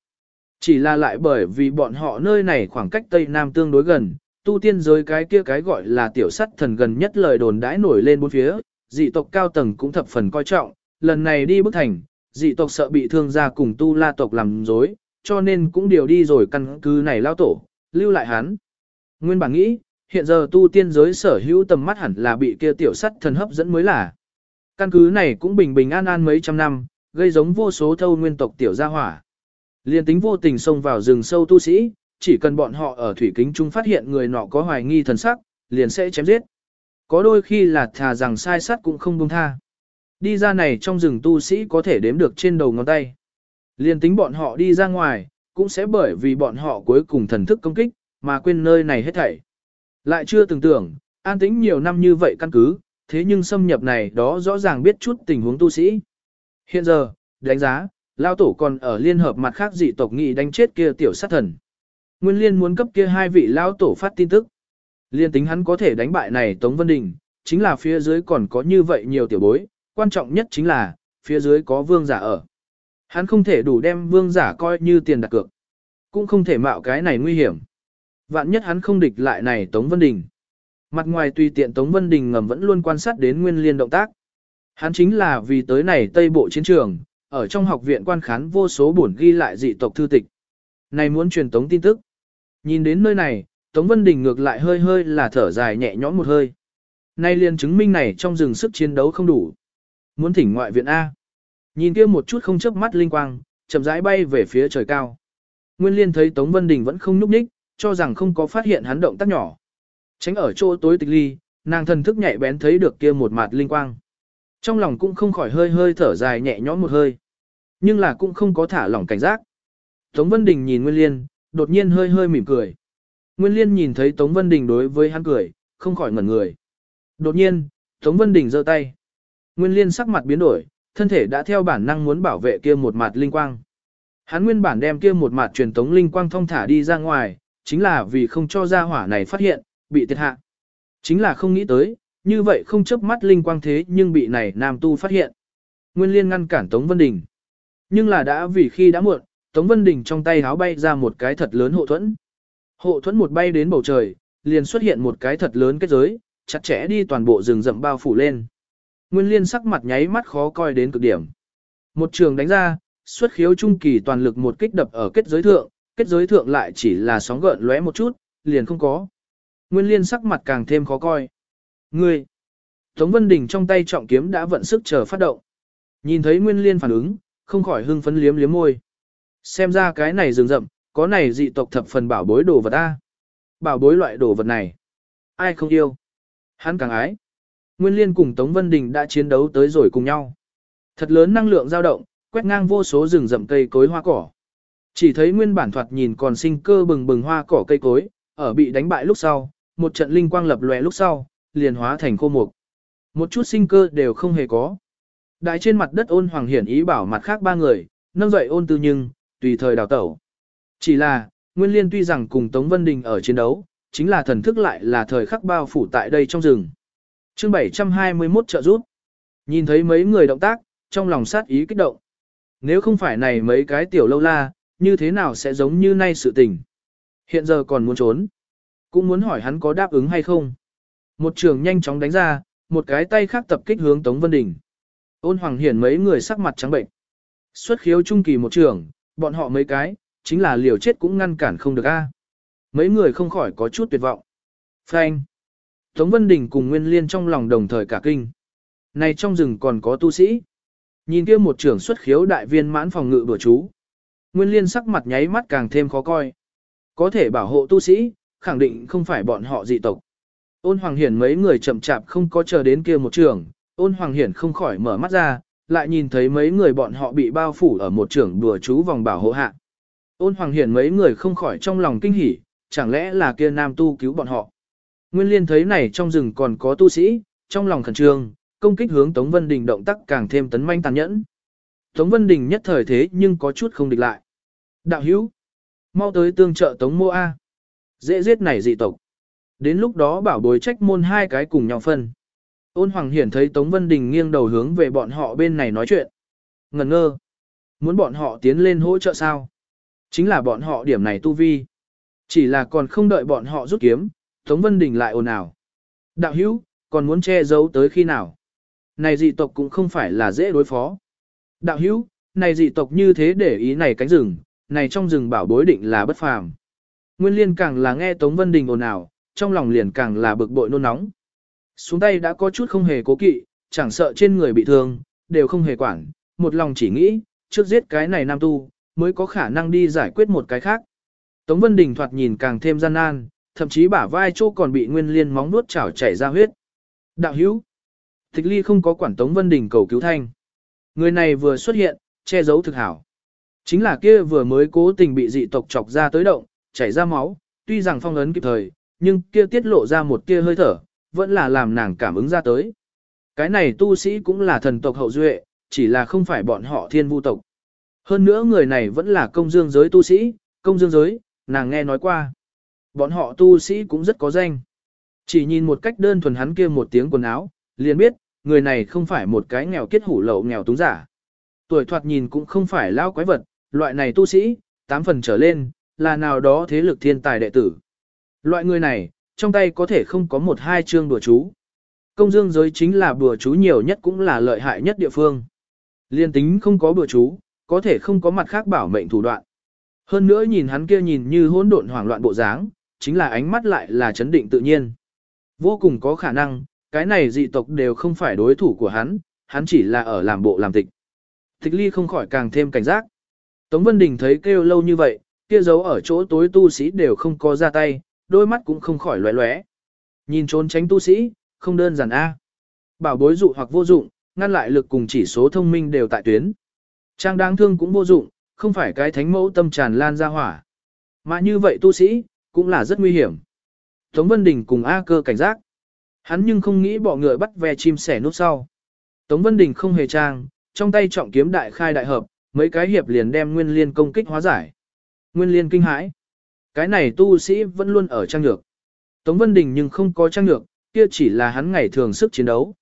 Chỉ là lại bởi vì bọn họ nơi này khoảng cách Tây Nam tương đối gần, tu tiên giới cái kia cái gọi là tiểu sắt thần gần nhất lời đồn đãi nổi lên bốn phía, dị tộc cao tầng cũng thập phần coi trọng, lần này đi bức thành, dị tộc sợ bị thương gia cùng tu la tộc làm dối, cho nên cũng điều đi rồi căn cứ này lao tổ, lưu lại hắn. Nguyên bản nghĩ, hiện giờ tu tiên giới sở hữu tầm mắt hẳn là bị kia tiểu sắt thần hấp dẫn mới là. Căn cứ này cũng bình bình an an mấy trăm năm, gây giống vô số thâu nguyên tộc tiểu gia hỏa. Liên tính vô tình xông vào rừng sâu tu sĩ, chỉ cần bọn họ ở thủy kính trung phát hiện người nọ có hoài nghi thần sắc, liền sẽ chém giết. Có đôi khi là thà rằng sai sát cũng không buông tha. Đi ra này trong rừng tu sĩ có thể đếm được trên đầu ngón tay. Liên tính bọn họ đi ra ngoài, cũng sẽ bởi vì bọn họ cuối cùng thần thức công kích, mà quên nơi này hết thảy. Lại chưa từng tưởng, an tĩnh nhiều năm như vậy căn cứ, thế nhưng xâm nhập này đó rõ ràng biết chút tình huống tu sĩ. Hiện giờ, đánh giá, Lao tổ còn ở liên hợp mặt khác dị tộc nghị đánh chết kia tiểu sát thần. Nguyên liên muốn cấp kia hai vị Lao tổ phát tin tức. Liên tính hắn có thể đánh bại này Tống Vân Đình, chính là phía dưới còn có như vậy nhiều tiểu bối, quan trọng nhất chính là, phía dưới có vương giả ở. Hắn không thể đủ đem vương giả coi như tiền đặt cược. Cũng không thể mạo cái này nguy hiểm. Vạn nhất hắn không địch lại này Tống Vân Đình. Mặt ngoài tùy tiện Tống Vân Đình ngầm vẫn luôn quan sát đến nguyên liên động tác. Hắn chính là vì tới này Tây Bộ chiến trường, ở trong học viện quan khán vô số buồn ghi lại dị tộc thư tịch. Này muốn truyền tống tin tức. Nhìn đến nơi này, Tống Vân Đình ngược lại hơi hơi là thở dài nhẹ nhõm một hơi. Nay liền chứng minh này trong rừng sức chiến đấu không đủ. Muốn thỉnh ngoại viện A. Nhìn kia một chút không chớp mắt linh quang, chậm rãi bay về phía trời cao. Nguyên Liên thấy Tống Vân Đình vẫn không núp ních, cho rằng không có phát hiện hắn động tác nhỏ. Tránh ở chỗ tối tịch ly, nàng thần thức nhạy bén thấy được kia một mặt linh quang. Trong lòng cũng không khỏi hơi hơi thở dài nhẹ nhõm một hơi. Nhưng là cũng không có thả lỏng cảnh giác. Tống Vân Đình nhìn Nguyên Liên, đột nhiên hơi hơi mỉm cười. Nguyên Liên nhìn thấy Tống Vân Đình đối với hắn cười, không khỏi ngẩn người. Đột nhiên, Tống Vân Đình giơ tay. Nguyên Liên sắc mặt biến đổi, thân thể đã theo bản năng muốn bảo vệ kia một mặt linh quang. Hắn nguyên bản đem kia một mặt truyền tống linh quang thông thả đi ra ngoài, chính là vì không cho gia hỏa này phát hiện, bị thiệt hạ. Chính là không nghĩ tới, như vậy không chớp mắt linh quang thế nhưng bị này nam tu phát hiện. Nguyên liên ngăn cản Tống Vân Đình. Nhưng là đã vì khi đã muộn, Tống Vân Đình trong tay háo bay ra một cái thật lớn hộ thuẫn. Hộ thuẫn một bay đến bầu trời, liền xuất hiện một cái thật lớn kết giới, chặt chẽ đi toàn bộ rừng rậm bao phủ lên. Nguyên liên sắc mặt nháy mắt khó coi đến cực điểm. Một trường đánh ra, xuất khiếu trung kỳ toàn lực một kích đập ở kết giới thượng, kết giới thượng lại chỉ là sóng gợn lóe một chút, liền không có. Nguyên liên sắc mặt càng thêm khó coi. Ngươi! Tống Vân Đình trong tay trọng kiếm đã vận sức chờ phát động. Nhìn thấy Nguyên Liên phản ứng, không khỏi hưng phấn liếm liếm môi. Xem ra cái này rừng rậm, có này dị tộc thập phần bảo bối đồ vật ta. Bảo bối loại đồ vật này. Ai không yêu? Hắn càng ái. Nguyên Liên cùng Tống Vân Đình đã chiến đấu tới rồi cùng nhau. Thật lớn năng lượng dao động, quét ngang vô số rừng rậm cây cối hoa cỏ. Chỉ thấy nguyên bản thoạt nhìn còn sinh cơ bừng bừng hoa cỏ cây cối, ở bị đánh bại lúc sau, một trận linh quang lập lòe lúc sau, liền hóa thành khô mục. Một chút sinh cơ đều không hề có. Đại trên mặt đất ôn hoàng hiển ý bảo mặt khác ba người, nâng dậy ôn tư nhưng, tùy thời đào tẩu. Chỉ là, Nguyên Liên tuy rằng cùng Tống Vân Đình ở chiến đấu, chính là thần thức lại là thời khắc bao phủ tại đây trong rừng. chương 721 trợ rút. Nhìn thấy mấy người động tác, trong lòng sát ý kích động. Nếu không phải này mấy cái tiểu lâu la, như thế nào sẽ giống như nay sự tình. Hiện giờ còn muốn trốn. Cũng muốn hỏi hắn có đáp ứng hay không. Một trường nhanh chóng đánh ra, một cái tay khác tập kích hướng Tống Vân Đình. Ôn Hoàng Hiển mấy người sắc mặt trắng bệnh. Xuất khiếu trung kỳ một trường, bọn họ mấy cái, chính là liều chết cũng ngăn cản không được a. Mấy người không khỏi có chút tuyệt vọng. Phanh. Tống Vân Đình cùng Nguyên Liên trong lòng đồng thời cả kinh. Này trong rừng còn có tu sĩ. Nhìn kia một trưởng xuất khiếu đại viên mãn phòng ngự bừa chú. Nguyên Liên sắc mặt nháy mắt càng thêm khó coi. Có thể bảo hộ tu sĩ, khẳng định không phải bọn họ dị tộc. Ôn Hoàng Hiển mấy người chậm chạp không có chờ đến kia một trường, ôn Hoàng Hiển không khỏi mở mắt ra, lại nhìn thấy mấy người bọn họ bị bao phủ ở một trường đùa chú vòng bảo hộ hạ. Ôn Hoàng Hiển mấy người không khỏi trong lòng kinh hỉ, chẳng lẽ là kia nam tu cứu bọn họ. Nguyên liên thấy này trong rừng còn có tu sĩ, trong lòng khẩn trương, công kích hướng Tống Vân Đình động tác càng thêm tấn manh tàn nhẫn. Tống Vân Đình nhất thời thế nhưng có chút không địch lại. Đạo hữu, mau tới tương trợ Tống Mô A. Dễ giết này dị tộc. Đến lúc đó bảo bối trách môn hai cái cùng nhau phân. Ôn Hoàng Hiển thấy Tống Vân Đình nghiêng đầu hướng về bọn họ bên này nói chuyện. Ngần ngơ. Muốn bọn họ tiến lên hỗ trợ sao? Chính là bọn họ điểm này tu vi. Chỉ là còn không đợi bọn họ rút kiếm, Tống Vân Đình lại ồn ào. Đạo hữu, còn muốn che giấu tới khi nào? Này dị tộc cũng không phải là dễ đối phó. Đạo hữu, này dị tộc như thế để ý này cánh rừng, này trong rừng bảo bối định là bất phàm. Nguyên liên càng là nghe Tống Vân Đình ồn ào, trong lòng liền càng là bực bội nôn nóng. Xuống tay đã có chút không hề cố kỵ, chẳng sợ trên người bị thương, đều không hề quản, một lòng chỉ nghĩ, trước giết cái này nam tu, mới có khả năng đi giải quyết một cái khác. Tống Vân Đình thoạt nhìn càng thêm gian nan, thậm chí bả vai chỗ còn bị nguyên liên móng nuốt chảo chảy ra huyết. Đạo hữu, Tịch ly không có quản Tống Vân Đình cầu cứu thanh. Người này vừa xuất hiện, che giấu thực hảo. Chính là kia vừa mới cố tình bị dị tộc chọc ra tới động, chảy ra máu, tuy rằng phong ấn kịp thời, nhưng kia tiết lộ ra một kia hơi thở, vẫn là làm nàng cảm ứng ra tới. Cái này tu sĩ cũng là thần tộc hậu duệ, chỉ là không phải bọn họ thiên vu tộc. Hơn nữa người này vẫn là công dương giới tu sĩ, công dương giới, nàng nghe nói qua. Bọn họ tu sĩ cũng rất có danh. Chỉ nhìn một cách đơn thuần hắn kia một tiếng quần áo, liền biết, người này không phải một cái nghèo kết hủ lậu nghèo túng giả. Tuổi thoạt nhìn cũng không phải lao quái vật, loại này tu sĩ, tám phần trở lên, là nào đó thế lực thiên tài đệ tử. Loại người này, trong tay có thể không có một hai chương đùa chú. Công dương giới chính là bùa chú nhiều nhất cũng là lợi hại nhất địa phương. Liên tính không có bùa chú, có thể không có mặt khác bảo mệnh thủ đoạn. Hơn nữa nhìn hắn kia nhìn như hỗn độn hoảng loạn bộ dáng, chính là ánh mắt lại là chấn định tự nhiên. Vô cùng có khả năng, cái này dị tộc đều không phải đối thủ của hắn, hắn chỉ là ở làm bộ làm tịch. Tịch ly không khỏi càng thêm cảnh giác. Tống Vân Đình thấy kêu lâu như vậy, kia giấu ở chỗ tối tu sĩ đều không có ra tay, đôi mắt cũng không khỏi lóe lóe. Nhìn trốn tránh tu sĩ, không đơn giản a. Bảo bối dụ hoặc vô dụng, ngăn lại lực cùng chỉ số thông minh đều tại tuyến. Trang đáng thương cũng vô dụng, không phải cái thánh mẫu tâm tràn lan ra hỏa. Mà như vậy tu sĩ, cũng là rất nguy hiểm. Tống Vân Đình cùng A cơ cảnh giác. Hắn nhưng không nghĩ bỏ ngựa bắt ve chim sẻ nút sau. Tống Vân Đình không hề trang, trong tay trọng kiếm đại khai đại hợp, mấy cái hiệp liền đem Nguyên Liên công kích hóa giải. Nguyên Liên kinh hãi. Cái này tu sĩ vẫn luôn ở trang nhược. Tống Vân Đình nhưng không có trang nhược, kia chỉ là hắn ngày thường sức chiến đấu.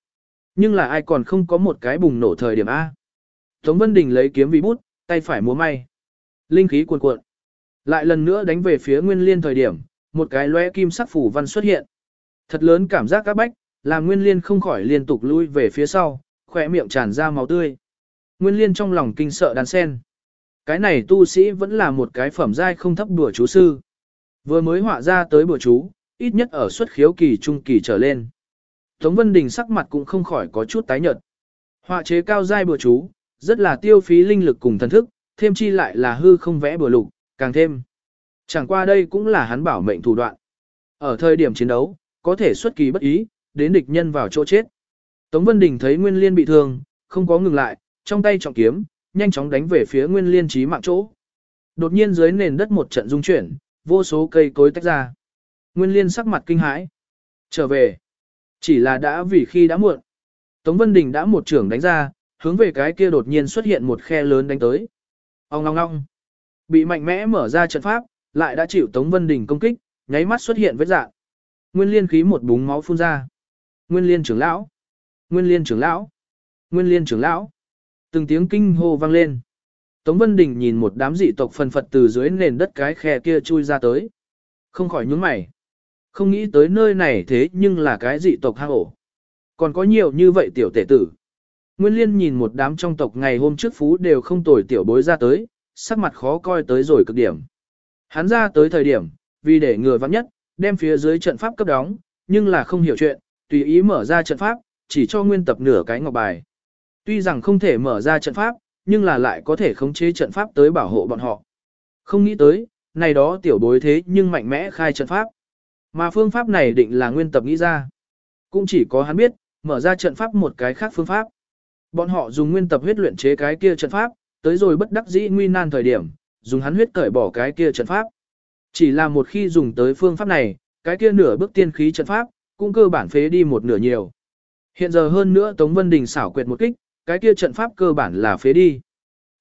Nhưng là ai còn không có một cái bùng nổ thời điểm A. Tống Vân Đình lấy kiếm vì bút, tay phải múa may. Linh khí cuồn cuộn. Lại lần nữa đánh về phía Nguyên Liên thời điểm, một cái lóe kim sắc phủ văn xuất hiện. Thật lớn cảm giác các bách, làm Nguyên Liên không khỏi liên tục lui về phía sau, khỏe miệng tràn ra máu tươi. Nguyên Liên trong lòng kinh sợ đàn sen. Cái này tu sĩ vẫn là một cái phẩm giai không thấp bùa chú sư. Vừa mới họa ra tới bùa chú, ít nhất ở xuất khiếu kỳ trung kỳ trở lên. Tống Vân Đình sắc mặt cũng không khỏi có chút tái nhợt. Họa chế cao giai bùa chú, rất là tiêu phí linh lực cùng thần thức, thêm chi lại là hư không vẽ bùa lục, càng thêm. Chẳng qua đây cũng là hắn bảo mệnh thủ đoạn. Ở thời điểm chiến đấu, có thể xuất kỳ bất ý, đến địch nhân vào chỗ chết. Tống Vân Đình thấy Nguyên Liên bị thương, không có ngừng lại, trong tay trọng kiếm, nhanh chóng đánh về phía Nguyên Liên chí mạng chỗ. Đột nhiên dưới nền đất một trận rung chuyển, vô số cây cối tách ra. Nguyên Liên sắc mặt kinh hãi. Trở về. Chỉ là đã vì khi đã muộn. Tống Vân Đình đã một trưởng đánh ra, hướng về cái kia đột nhiên xuất hiện một khe lớn đánh tới. Ông ngong ngong. Bị mạnh mẽ mở ra trận pháp, lại đã chịu Tống Vân Đình công kích, nháy mắt xuất hiện vết dạng. Nguyên liên khí một búng máu phun ra. Nguyên liên trưởng lão. Nguyên liên trưởng lão. Nguyên liên trưởng lão. Từng tiếng kinh hô vang lên. Tống Vân Đình nhìn một đám dị tộc phần phật từ dưới nền đất cái khe kia chui ra tới. Không khỏi nhướng mày. Không nghĩ tới nơi này thế nhưng là cái dị tộc hang ổ. Còn có nhiều như vậy tiểu tể tử. Nguyên Liên nhìn một đám trong tộc ngày hôm trước phú đều không tồi tiểu bối ra tới, sắc mặt khó coi tới rồi cực điểm. Hắn ra tới thời điểm, vì để người vắng nhất, đem phía dưới trận pháp cấp đóng, nhưng là không hiểu chuyện, tùy ý mở ra trận pháp, chỉ cho nguyên tập nửa cái ngọc bài. Tuy rằng không thể mở ra trận pháp, nhưng là lại có thể khống chế trận pháp tới bảo hộ bọn họ. Không nghĩ tới, này đó tiểu bối thế nhưng mạnh mẽ khai trận pháp. Mà phương pháp này định là nguyên tập nghĩ ra. Cũng chỉ có hắn biết, mở ra trận pháp một cái khác phương pháp. Bọn họ dùng nguyên tập huyết luyện chế cái kia trận pháp, tới rồi bất đắc dĩ nguy nan thời điểm, dùng hắn huyết cởi bỏ cái kia trận pháp. Chỉ là một khi dùng tới phương pháp này, cái kia nửa bước tiên khí trận pháp, cũng cơ bản phế đi một nửa nhiều. Hiện giờ hơn nữa Tống Vân Đình xảo quyệt một kích, cái kia trận pháp cơ bản là phế đi.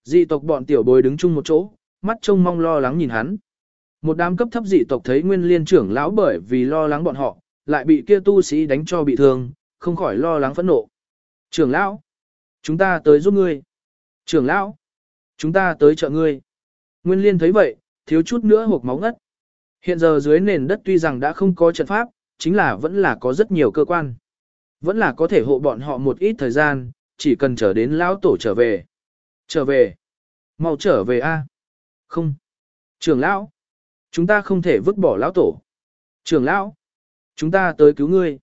Dị tộc bọn tiểu bối đứng chung một chỗ, mắt trông mong lo lắng nhìn hắn. Một đám cấp thấp dị tộc thấy nguyên liên trưởng lão bởi vì lo lắng bọn họ, lại bị kia tu sĩ đánh cho bị thương, không khỏi lo lắng phẫn nộ. Trưởng lão, chúng ta tới giúp ngươi. Trưởng lão, chúng ta tới trợ ngươi. Nguyên liên thấy vậy, thiếu chút nữa hộp máu ngất. Hiện giờ dưới nền đất tuy rằng đã không có trận pháp, chính là vẫn là có rất nhiều cơ quan. Vẫn là có thể hộ bọn họ một ít thời gian, chỉ cần chờ đến lão tổ trở về. Trở về. Mau trở về a. Không. Trưởng lão. Chúng ta không thể vứt bỏ lão tổ. Trưởng lão. Chúng ta tới cứu ngươi.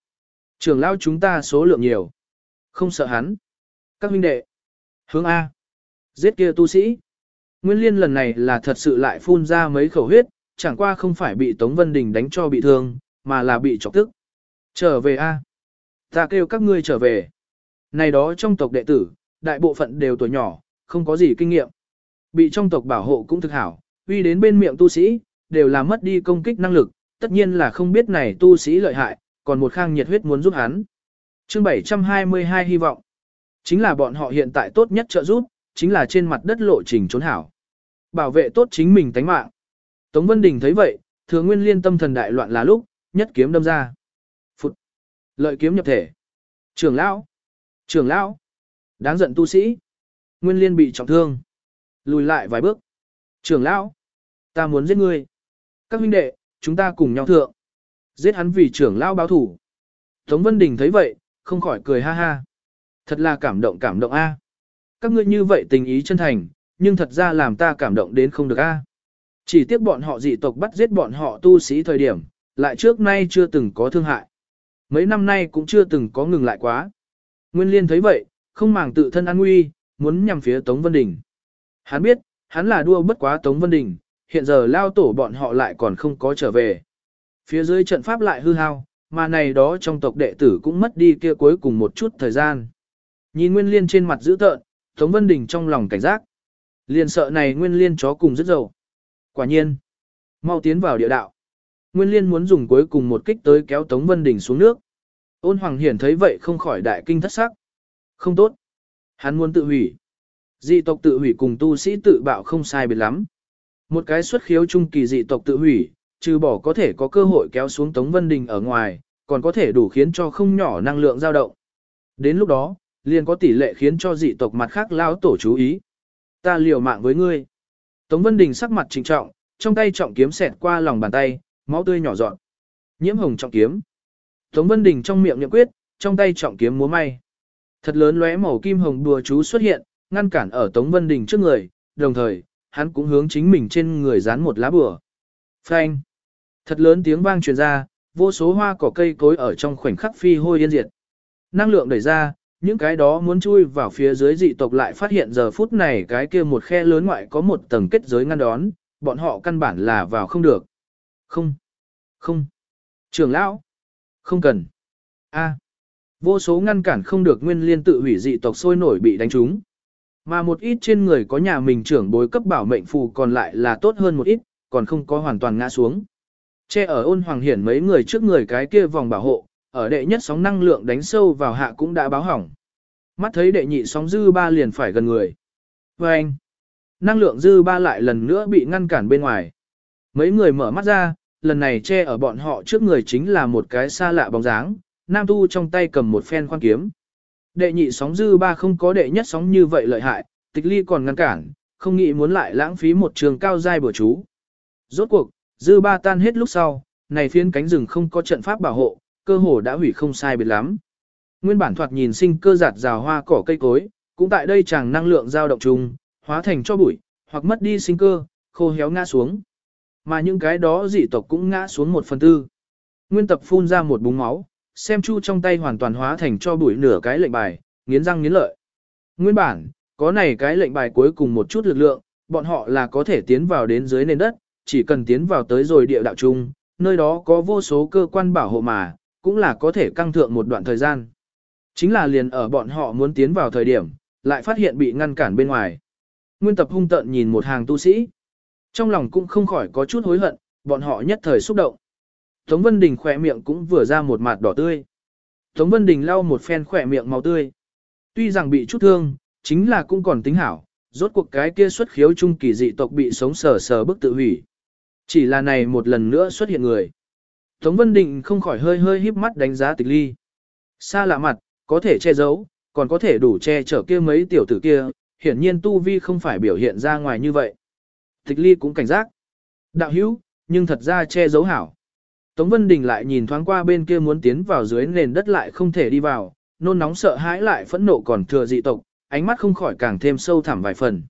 Trưởng lão chúng ta số lượng nhiều. Không sợ hắn. Các huynh đệ. Hướng A. Giết kia tu sĩ. Nguyên liên lần này là thật sự lại phun ra mấy khẩu huyết, chẳng qua không phải bị Tống Vân Đình đánh cho bị thương, mà là bị chọc tức. Trở về A. Ta kêu các ngươi trở về. Này đó trong tộc đệ tử, đại bộ phận đều tuổi nhỏ, không có gì kinh nghiệm. Bị trong tộc bảo hộ cũng thực hảo, uy đến bên miệng tu sĩ, đều là mất đi công kích năng lực, tất nhiên là không biết này tu sĩ lợi hại, còn một khang nhiệt huyết muốn giúp hắn. Chương 722 hy vọng, chính là bọn họ hiện tại tốt nhất trợ giúp, chính là trên mặt đất lộ trình trốn hảo. Bảo vệ tốt chính mình tánh mạng. Tống Vân Đình thấy vậy, thừa nguyên liên tâm thần đại loạn là lúc, nhất kiếm đâm ra. Phụt. Lợi kiếm nhập thể. Trưởng lão. Trưởng lão. Đáng giận tu sĩ. Nguyên liên bị trọng thương. Lùi lại vài bước. Trưởng lão. Ta muốn giết ngươi. Các huynh đệ, chúng ta cùng nhau thượng. Giết hắn vì trưởng lão báo thủ. Tống Vân Đình thấy vậy, không khỏi cười ha ha. Thật là cảm động cảm động a. À. Các ngươi như vậy tình ý chân thành, nhưng thật ra làm ta cảm động đến không được a. À. Chỉ tiếc bọn họ dị tộc bắt giết bọn họ tu sĩ thời điểm, lại trước nay chưa từng có thương hại. Mấy năm nay cũng chưa từng có ngừng lại quá. Nguyên Liên thấy vậy, không màng tự thân an nguy, muốn nhằm phía Tống Vân Đình. Hắn biết, hắn là đua bất quá Tống Vân Đình, hiện giờ lao tổ bọn họ lại còn không có trở về. Phía dưới trận pháp lại hư hao, mà này đó trong tộc đệ tử cũng mất đi kia cuối cùng một chút thời gian. Nhìn Nguyên Liên trên mặt dữ tợn, Tống Vân Đình trong lòng cảnh giác. Liền sợ này Nguyên Liên chó cùng rất dầu. Quả nhiên, mau tiến vào địa đạo. Nguyên Liên muốn dùng cuối cùng một kích tới kéo Tống Vân Đình xuống nước. Ôn Hoàng Hiển thấy vậy không khỏi đại kinh thất sắc. Không tốt. Hắn muốn tự hủy. Dị tộc tự hủy cùng tu sĩ tự bạo không sai biệt lắm. Một cái xuất khiếu trung kỳ dị tộc tự hủy, trừ bỏ có thể có cơ hội kéo xuống Tống Vân Đình ở ngoài, còn có thể đủ khiến cho không nhỏ năng lượng dao động. Đến lúc đó, liền có tỷ lệ khiến cho dị tộc mặt khác lao tổ chú ý. Ta liều mạng với ngươi. Tống Vân Đình sắc mặt trịnh trọng, trong tay trọng kiếm xẹt qua lòng bàn tay, máu tươi nhỏ giọt. Nhiễm hồng trọng kiếm. Tống Vân Đình trong miệng nhậm quyết, trong tay trọng kiếm múa may. Thật lớn lóe màu kim hồng đùa chú xuất hiện, ngăn cản ở Tống Vân Đình trước người, đồng thời, hắn cũng hướng chính mình trên người dán một lá bùa. Phanh! Thật lớn tiếng vang truyền ra, vô số hoa cỏ cây cối ở trong khoảnh khắc phi hôi yên diệt. Năng lượng đẩy ra, những cái đó muốn chui vào phía dưới dị tộc lại phát hiện giờ phút này cái kia một khe lớn ngoại có một tầng kết giới ngăn đón, bọn họ căn bản là vào không được. Không! Không! Trưởng lão! Không cần! A! Vô số ngăn cản không được nguyên liên tự hủy dị tộc sôi nổi bị đánh trúng. Mà một ít trên người có nhà mình trưởng bối cấp bảo mệnh phù còn lại là tốt hơn một ít, còn không có hoàn toàn ngã xuống. Che ở ôn hoàng hiển mấy người trước người cái kia vòng bảo hộ, ở đệ nhất sóng năng lượng đánh sâu vào hạ cũng đã báo hỏng. Mắt thấy đệ nhị sóng dư ba liền phải gần người. Và anh, năng lượng dư ba lại lần nữa bị ngăn cản bên ngoài. Mấy người mở mắt ra, lần này che ở bọn họ trước người chính là một cái xa lạ bóng dáng, nam tu trong tay cầm một phen khoan kiếm. Đệ nhị sóng dư ba không có đệ nhất sóng như vậy lợi hại, tịch ly còn ngăn cản, không nghĩ muốn lại lãng phí một trường cao giai bữa chú. Rốt cuộc, dư ba tan hết lúc sau, này phiến cánh rừng không có trận pháp bảo hộ, cơ hồ đã hủy không sai biệt lắm. Nguyên bản thoạt nhìn sinh cơ giạt rào hoa cỏ cây cối, cũng tại đây chàng năng lượng dao động chung, hóa thành cho bụi, hoặc mất đi sinh cơ, khô héo ngã xuống. Mà những cái đó dị tộc cũng ngã xuống một phần tư. Nguyên tập phun ra một búng máu, xem chu trong tay hoàn toàn hóa thành cho bụi nửa cái lệnh bài, nghiến răng nghiến lợi. Nguyên bản, có này cái lệnh bài cuối cùng một chút lực lượng, bọn họ là có thể tiến vào đến dưới nền đất, chỉ cần tiến vào tới rồi địa đạo chung, nơi đó có vô số cơ quan bảo hộ mà, cũng là có thể căng thượng một đoạn thời gian. Chính là liền ở bọn họ muốn tiến vào thời điểm, lại phát hiện bị ngăn cản bên ngoài. Nguyên tập hung tận nhìn một hàng tu sĩ. Trong lòng cũng không khỏi có chút hối hận, bọn họ nhất thời xúc động. Tống Vân Đình khỏe miệng cũng vừa ra một mặt đỏ tươi. Tống Vân Đình lau một phen khỏe miệng màu tươi. Tuy rằng bị chút thương, chính là cũng còn tính hảo, rốt cuộc cái kia xuất khiếu trung kỳ dị tộc bị sống sờ sờ bức tự hủy. Chỉ là này một lần nữa xuất hiện người. Tống Vân Đình không khỏi hơi hơi híp mắt đánh giá tịch ly. Xa lạ mặt, có thể che giấu, còn có thể đủ che chở kia mấy tiểu tử kia, hiển nhiên tu vi không phải biểu hiện ra ngoài như vậy. Tịch ly cũng cảnh giác. Đạo hữu, nhưng thật ra che giấu hảo. Tống Vân Đình lại nhìn thoáng qua bên kia muốn tiến vào dưới nền đất lại không thể đi vào, nôn nóng sợ hãi lại phẫn nộ còn thừa dị tộc, ánh mắt không khỏi càng thêm sâu thẳm vài phần.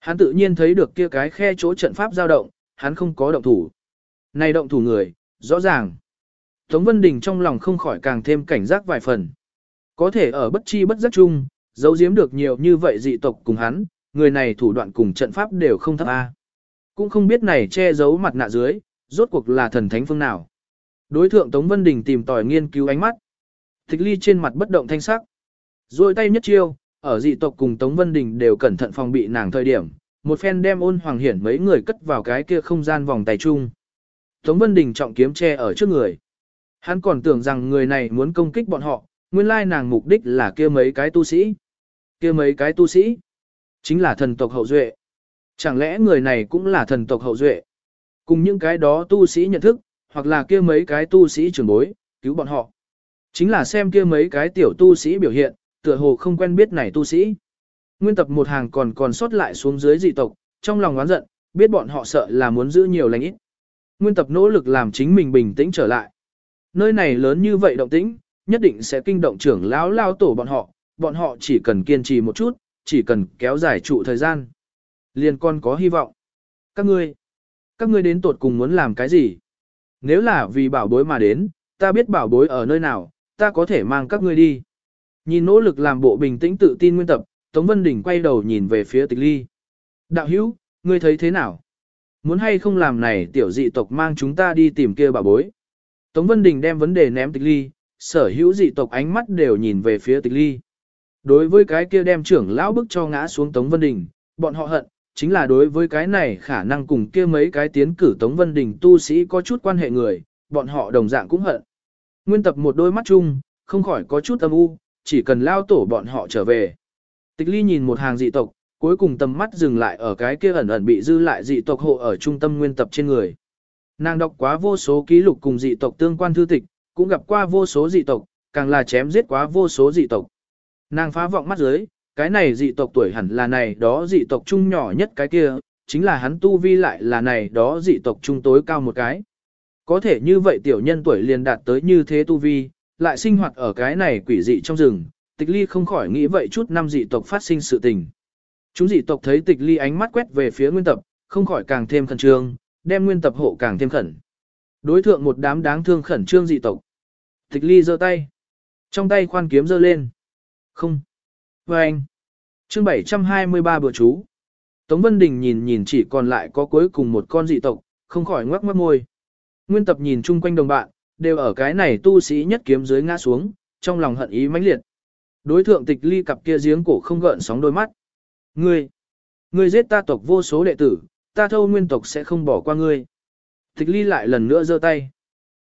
Hắn tự nhiên thấy được kia cái khe chỗ trận pháp dao động, hắn không có động thủ. Này động thủ người, rõ ràng. Tống Vân Đình trong lòng không khỏi càng thêm cảnh giác vài phần. Có thể ở bất chi bất giác chung, giấu giếm được nhiều như vậy dị tộc cùng hắn, người này thủ đoạn cùng trận pháp đều không thấp A. Cũng không biết này che giấu mặt nạ dưới, rốt cuộc là thần thánh phương nào. Đối thượng Tống Vân Đình tìm tòi nghiên cứu ánh mắt. Thích ly trên mặt bất động thanh sắc. Rồi tay nhất chiêu, ở dị tộc cùng Tống Vân Đình đều cẩn thận phòng bị nàng thời điểm. Một phen đem ôn hoàng hiển mấy người cất vào cái kia không gian vòng tay chung. Tống Vân Đình trọng kiếm che ở trước người. Hắn còn tưởng rằng người này muốn công kích bọn họ, nguyên lai nàng mục đích là kia mấy cái tu sĩ. Kia mấy cái tu sĩ, chính là thần tộc hậu duệ. Chẳng lẽ người này cũng là thần tộc hậu duệ? Cùng những cái đó tu sĩ nhận thức, hoặc là kia mấy cái tu sĩ trưởng bối, cứu bọn họ. Chính là xem kia mấy cái tiểu tu sĩ biểu hiện, tựa hồ không quen biết này tu sĩ. Nguyên tập một hàng còn còn sót lại xuống dưới dị tộc, trong lòng oán giận, biết bọn họ sợ là muốn giữ nhiều lành ít. Nguyên tập nỗ lực làm chính mình bình tĩnh trở lại. Nơi này lớn như vậy động tĩnh, nhất định sẽ kinh động trưởng lão lao tổ bọn họ, bọn họ chỉ cần kiên trì một chút, chỉ cần kéo dài trụ thời gian. Liền con có hy vọng. Các ngươi, các ngươi đến tột cùng muốn làm cái gì? Nếu là vì bảo bối mà đến, ta biết bảo bối ở nơi nào, ta có thể mang các ngươi đi. Nhìn nỗ lực làm bộ bình tĩnh tự tin nguyên tập, Tống Vân Đình quay đầu nhìn về phía tịch ly. Đạo hữu, ngươi thấy thế nào? Muốn hay không làm này tiểu dị tộc mang chúng ta đi tìm kia bảo bối? Tống Vân Đình đem vấn đề ném tịch ly, sở hữu dị tộc ánh mắt đều nhìn về phía tịch ly. Đối với cái kia đem trưởng lão bức cho ngã xuống Tống Vân Đình, bọn họ hận, chính là đối với cái này khả năng cùng kia mấy cái tiến cử Tống Vân Đình tu sĩ có chút quan hệ người, bọn họ đồng dạng cũng hận. Nguyên tập một đôi mắt chung, không khỏi có chút âm u, chỉ cần lao tổ bọn họ trở về. Tịch ly nhìn một hàng dị tộc, cuối cùng tầm mắt dừng lại ở cái kia ẩn ẩn bị dư lại dị tộc hộ ở trung tâm nguyên tập trên người. Nàng đọc quá vô số ký lục cùng dị tộc tương quan thư tịch, cũng gặp qua vô số dị tộc, càng là chém giết quá vô số dị tộc. Nàng phá vọng mắt dưới, cái này dị tộc tuổi hẳn là này đó dị tộc trung nhỏ nhất cái kia, chính là hắn tu vi lại là này đó dị tộc trung tối cao một cái. Có thể như vậy tiểu nhân tuổi liền đạt tới như thế tu vi, lại sinh hoạt ở cái này quỷ dị trong rừng, tịch ly không khỏi nghĩ vậy chút năm dị tộc phát sinh sự tình. Chúng dị tộc thấy tịch ly ánh mắt quét về phía nguyên tập, không khỏi càng thêm khẩn trương, đem nguyên tập hộ càng thêm khẩn. Đối thượng một đám đáng thương khẩn trương dị tộc. Tịch ly giơ tay. Trong tay khoan kiếm giơ lên. Không. Và anh. Chương 723 bữa chú. Tống Vân Đình nhìn nhìn chỉ còn lại có cuối cùng một con dị tộc, không khỏi ngoắc mắt môi. Nguyên tập nhìn chung quanh đồng bạn, đều ở cái này tu sĩ nhất kiếm dưới ngã xuống, trong lòng hận ý mãnh liệt. Đối thượng tịch ly cặp kia giếng cổ không gợn sóng đôi mắt. Ngươi, ngươi giết ta tộc vô số đệ tử, ta thâu nguyên tộc sẽ không bỏ qua ngươi. Tịch ly lại lần nữa giơ tay.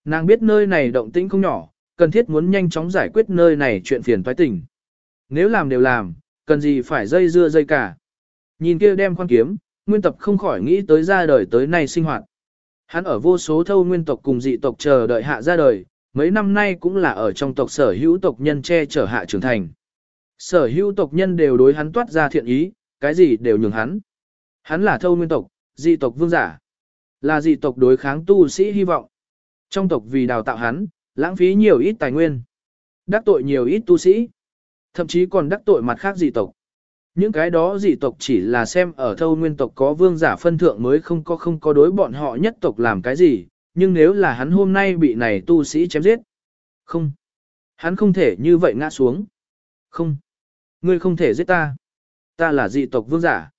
Nàng biết nơi này động tĩnh không nhỏ, cần thiết muốn nhanh chóng giải quyết nơi này chuyện phiền toái tình. Nếu làm đều làm, cần gì phải dây dưa dây cả. Nhìn kia đem khoan kiếm, nguyên tập không khỏi nghĩ tới ra đời tới nay sinh hoạt. Hắn ở vô số thâu nguyên tộc cùng dị tộc chờ đợi hạ ra đời, mấy năm nay cũng là ở trong tộc sở hữu tộc nhân che chở hạ trưởng thành. Sở hữu tộc nhân đều đối hắn toát ra thiện ý, cái gì đều nhường hắn. Hắn là thâu nguyên tộc, dị tộc vương giả. Là dị tộc đối kháng tu sĩ hy vọng. Trong tộc vì đào tạo hắn, lãng phí nhiều ít tài nguyên. Đắc tội nhiều ít tu sĩ. Thậm chí còn đắc tội mặt khác dị tộc. Những cái đó dị tộc chỉ là xem ở thâu nguyên tộc có vương giả phân thượng mới không có không có đối bọn họ nhất tộc làm cái gì, nhưng nếu là hắn hôm nay bị này tu sĩ chém giết. Không. Hắn không thể như vậy ngã xuống. Không. Ngươi không thể giết ta. Ta là dị tộc vương giả.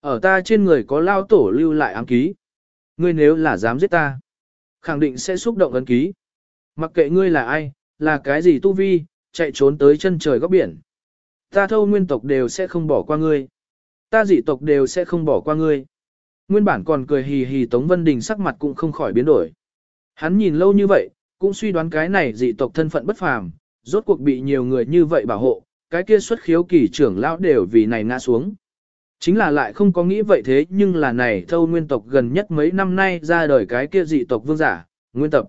Ở ta trên người có lao tổ lưu lại ám ký. Ngươi nếu là dám giết ta, khẳng định sẽ xúc động ấn ký. Mặc kệ ngươi là ai, là cái gì tu vi, chạy trốn tới chân trời góc biển. Ta thâu nguyên tộc đều sẽ không bỏ qua ngươi. Ta dị tộc đều sẽ không bỏ qua ngươi. Nguyên bản còn cười hì hì Tống Vân Đình sắc mặt cũng không khỏi biến đổi. Hắn nhìn lâu như vậy, cũng suy đoán cái này dị tộc thân phận bất phàm, Rốt cuộc bị nhiều người như vậy bảo hộ, cái kia xuất khiếu kỳ trưởng lão đều vì này ngã xuống. Chính là lại không có nghĩ vậy thế nhưng là này thâu nguyên tộc gần nhất mấy năm nay ra đời cái kia dị tộc vương giả, nguyên tập.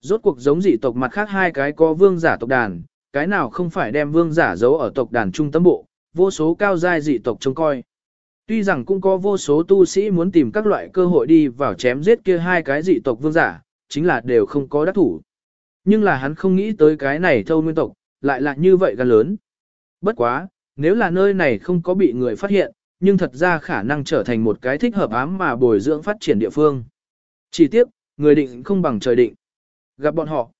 Rốt cuộc giống dị tộc mặt khác hai cái có vương giả tộc đàn, cái nào không phải đem vương giả giấu ở tộc đàn trung tâm bộ, vô số cao giai dị tộc trông coi. Tuy rằng cũng có vô số tu sĩ muốn tìm các loại cơ hội đi vào chém giết kia hai cái dị tộc vương giả, chính là đều không có đắc thủ. Nhưng là hắn không nghĩ tới cái này thâu nguyên tộc, lại là như vậy gan lớn. Bất quá, nếu là nơi này không có bị người phát hiện, nhưng thật ra khả năng trở thành một cái thích hợp ám mà bồi dưỡng phát triển địa phương. Chỉ tiếp, người định không bằng trời định. Gặp bọn họ.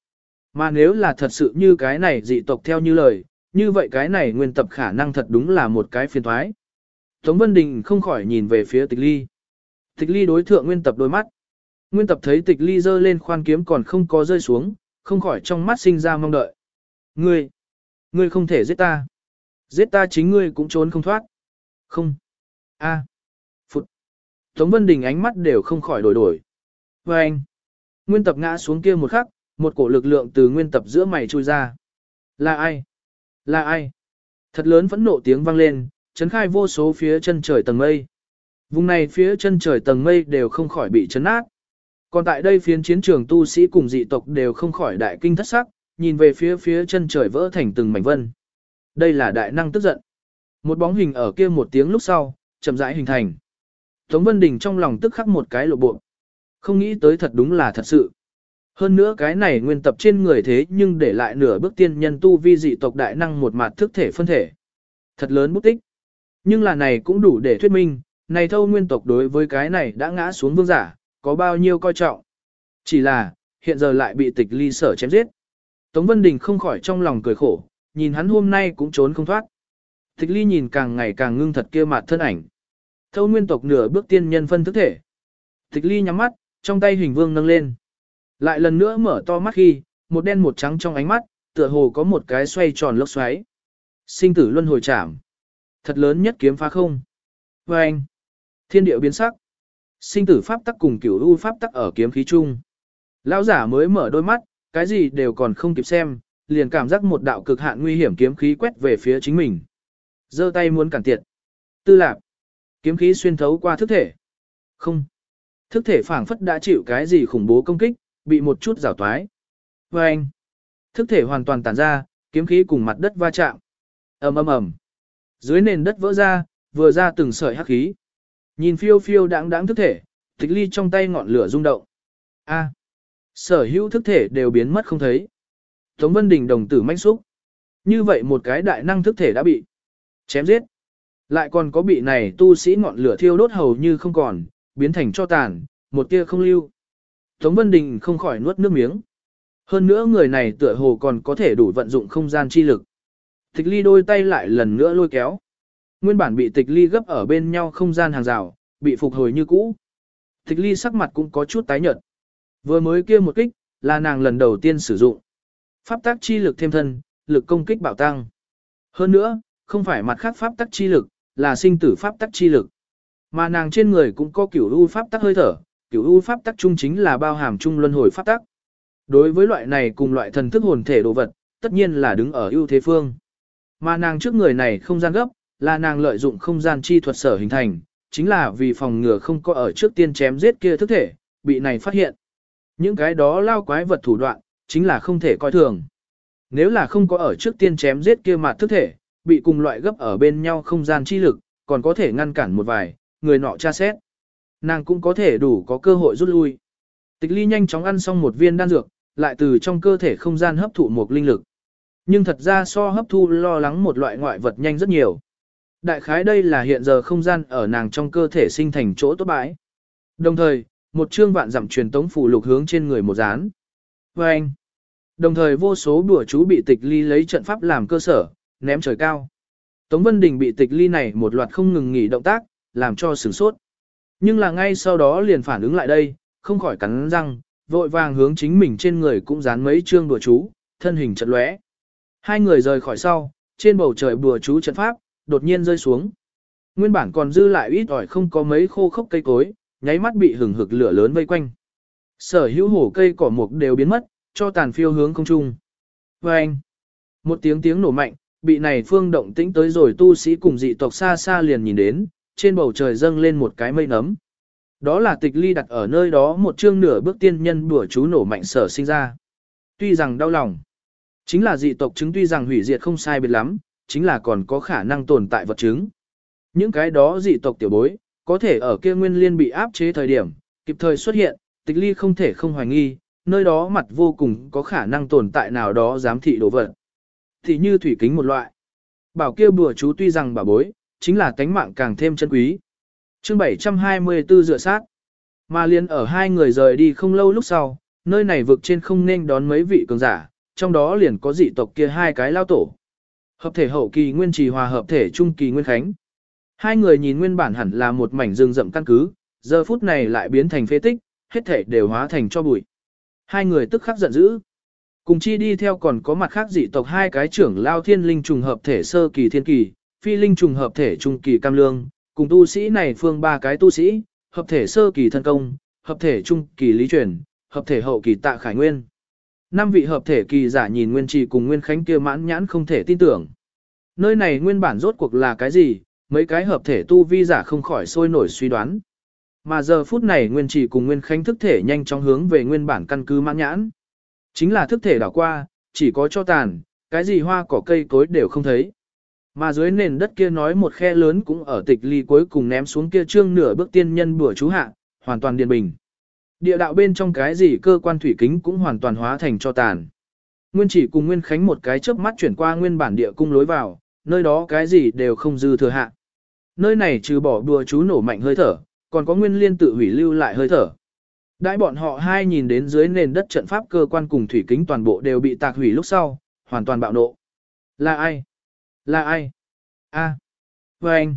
Mà nếu là thật sự như cái này dị tộc theo như lời, như vậy cái này nguyên tập khả năng thật đúng là một cái phiền thoái. Tống Vân Đình không khỏi nhìn về phía tịch ly. Tịch ly đối thượng nguyên tập đôi mắt. Nguyên tập thấy tịch ly giơ lên khoan kiếm còn không có rơi xuống, không khỏi trong mắt sinh ra mong đợi. Ngươi, ngươi không thể giết ta. Giết ta chính ngươi cũng trốn không thoát. Không. A. À. Phụt. Tống Vân Đình ánh mắt đều không khỏi đổi đổi. Và anh. Nguyên tập ngã xuống kia một khắc, một cổ lực lượng từ nguyên tập giữa mày trôi ra. Là ai? Là ai? Thật lớn phẫn nộ tiếng vang lên, chấn khai vô số phía chân trời tầng mây. Vùng này phía chân trời tầng mây đều không khỏi bị chấn nát. Còn tại đây phiến chiến trường tu sĩ cùng dị tộc đều không khỏi đại kinh thất sắc, nhìn về phía phía chân trời vỡ thành từng mảnh vân. Đây là đại năng tức giận. Một bóng hình ở kia một tiếng lúc sau, chậm rãi hình thành. Tống Vân Đình trong lòng tức khắc một cái lộ bộ. Không nghĩ tới thật đúng là thật sự. Hơn nữa cái này nguyên tập trên người thế nhưng để lại nửa bước tiên nhân tu vi dị tộc đại năng một mặt thức thể phân thể. Thật lớn bút tích. Nhưng là này cũng đủ để thuyết minh, này thâu nguyên tộc đối với cái này đã ngã xuống vương giả, có bao nhiêu coi trọng. Chỉ là, hiện giờ lại bị tịch ly sở chém giết. Tống Vân Đình không khỏi trong lòng cười khổ, nhìn hắn hôm nay cũng trốn không thoát. Tịch ly nhìn càng ngày càng ngưng thật kia mặt thân ảnh. Thâu nguyên tộc nửa bước tiên nhân phân thức thể. Tịch ly nhắm mắt, trong tay hình vương nâng lên. Lại lần nữa mở to mắt khi, một đen một trắng trong ánh mắt, tựa hồ có một cái xoay tròn lốc xoáy. Sinh tử luân hồi chạm. Thật lớn nhất kiếm phá không. Và anh. Thiên điệu biến sắc. Sinh tử pháp tắc cùng cửu u pháp tắc ở kiếm khí chung. Lão giả mới mở đôi mắt, cái gì đều còn không kịp xem, liền cảm giác một đạo cực hạn nguy hiểm kiếm khí quét về phía chính mình. giơ tay muốn cản tiệt. Tư lạc. Kiếm khí xuyên thấu qua thức thể. Không. Thức thể phảng phất đã chịu cái gì khủng bố công kích, bị một chút rào toái. Và anh. Thức thể hoàn toàn tản ra, kiếm khí cùng mặt đất va chạm. ầm ầm ầm. Dưới nền đất vỡ ra, vừa ra từng sợi hắc khí. Nhìn phiêu phiêu đáng đáng thức thể, tịch ly trong tay ngọn lửa rung động. A. Sở hữu thức thể đều biến mất không thấy. Tống Vân Đình đồng tử manh xúc. Như vậy một cái đại năng thức thể đã bị chém giết. Lại còn có bị này tu sĩ ngọn lửa thiêu đốt hầu như không còn, biến thành cho tàn, một tia không lưu. Tống Vân Đình không khỏi nuốt nước miếng. Hơn nữa người này tựa hồ còn có thể đủ vận dụng không gian chi lực. Tịch ly đôi tay lại lần nữa lôi kéo. Nguyên bản bị tịch ly gấp ở bên nhau không gian hàng rào, bị phục hồi như cũ. Tịch ly sắc mặt cũng có chút tái nhợt. Vừa mới kia một kích, là nàng lần đầu tiên sử dụng. Pháp tắc chi lực thêm thân, lực công kích bạo tăng. Hơn nữa, không phải mặt khác pháp tắc chi lực, là sinh tử pháp tắc chi lực. Mà nàng trên người cũng có kiểu u pháp tắc hơi thở, cửu u pháp tắc trung chính là bao hàm trung luân hồi pháp tắc. Đối với loại này cùng loại thần thức hồn thể đồ vật, tất nhiên là đứng ở ưu thế phương. Mà nàng trước người này không gian gấp, là nàng lợi dụng không gian chi thuật sở hình thành, chính là vì phòng ngừa không có ở trước tiên chém giết kia thức thể, bị này phát hiện. Những cái đó lao quái vật thủ đoạn, chính là không thể coi thường. Nếu là không có ở trước tiên chém giết kia mặt thức thể, bị cùng loại gấp ở bên nhau không gian chi lực, còn có thể ngăn cản một vài, người nọ tra xét. Nàng cũng có thể đủ có cơ hội rút lui. Tịch ly nhanh chóng ăn xong một viên đan dược, lại từ trong cơ thể không gian hấp thụ một linh lực. Nhưng thật ra so hấp thu lo lắng một loại ngoại vật nhanh rất nhiều. Đại khái đây là hiện giờ không gian ở nàng trong cơ thể sinh thành chỗ tốt bãi. Đồng thời, một chương vạn giảm truyền tống phủ lục hướng trên người một dán. Và anh. Đồng thời vô số bùa chú bị tịch ly lấy trận pháp làm cơ sở, ném trời cao. Tống Vân Đình bị tịch ly này một loạt không ngừng nghỉ động tác, làm cho sửng sốt. Nhưng là ngay sau đó liền phản ứng lại đây, không khỏi cắn răng, vội vàng hướng chính mình trên người cũng dán mấy chương đùa chú, thân hình chật lóe. Hai người rời khỏi sau, trên bầu trời đùa chú trận pháp, đột nhiên rơi xuống. Nguyên bản còn dư lại ít ỏi không có mấy khô khốc cây cối, nháy mắt bị hừng hực lửa lớn vây quanh. Sở hữu hổ cây cỏ mục đều biến mất, cho tàn phiêu hướng không trung. Và anh, Một tiếng tiếng nổ mạnh, bị này phương động tĩnh tới rồi tu sĩ cùng dị tộc xa xa liền nhìn đến, trên bầu trời dâng lên một cái mây nấm. Đó là tịch ly đặt ở nơi đó một chương nửa bước tiên nhân bùa chú nổ mạnh sở sinh ra. Tuy rằng đau lòng, chính là dị tộc chứng tuy rằng hủy diệt không sai biệt lắm, chính là còn có khả năng tồn tại vật chứng. Những cái đó dị tộc tiểu bối, có thể ở kia nguyên liên bị áp chế thời điểm, kịp thời xuất hiện, tịch ly không thể không hoài nghi, nơi đó mặt vô cùng có khả năng tồn tại nào đó giám thị đồ vật. Thì như thủy kính một loại. Bảo kia bùa chú tuy rằng bảo bối, chính là tánh mạng càng thêm chân quý. chương 724 dựa sát. Mà liền ở hai người rời đi không lâu lúc sau, nơi này vực trên không nên đón mấy vị cường giả, trong đó liền có dị tộc kia hai cái lao tổ. Hợp thể hậu kỳ nguyên trì hòa hợp thể trung kỳ nguyên khánh. Hai người nhìn nguyên bản hẳn là một mảnh rừng rậm căn cứ, giờ phút này lại biến thành phế tích, hết thể đều hóa thành cho bụi. Hai người tức khắc giận dữ. Cùng chi đi theo còn có mặt khác dị tộc hai cái trưởng lao thiên linh trùng hợp thể sơ kỳ thiên kỳ, phi linh trùng hợp thể trung kỳ cam lương, cùng tu sĩ này phương ba cái tu sĩ, hợp thể sơ kỳ thân công, hợp thể trung kỳ lý truyền, hợp thể hậu kỳ tạ khải nguyên. Năm vị hợp thể kỳ giả nhìn nguyên trì cùng nguyên khánh kia mãn nhãn không thể tin tưởng. Nơi này nguyên bản rốt cuộc là cái gì, mấy cái hợp thể tu vi giả không khỏi sôi nổi suy đoán. Mà giờ phút này nguyên trì cùng nguyên khánh thức thể nhanh chóng hướng về nguyên bản căn cứ mãn nhãn. Chính là thức thể đảo qua, chỉ có cho tàn, cái gì hoa cỏ cây cối đều không thấy. Mà dưới nền đất kia nói một khe lớn cũng ở tịch ly cuối cùng ném xuống kia trương nửa bước tiên nhân bữa chú hạ, hoàn toàn điền bình. Địa đạo bên trong cái gì cơ quan thủy kính cũng hoàn toàn hóa thành cho tàn. Nguyên chỉ cùng Nguyên Khánh một cái chớp mắt chuyển qua nguyên bản địa cung lối vào, nơi đó cái gì đều không dư thừa hạ. Nơi này trừ bỏ đùa chú nổ mạnh hơi thở, còn có nguyên liên tự hủy lưu lại hơi thở. Đãi bọn họ hai nhìn đến dưới nền đất trận pháp cơ quan cùng thủy kính toàn bộ đều bị tạc hủy lúc sau, hoàn toàn bạo nộ. Là ai? Là ai? A. À. Và anh.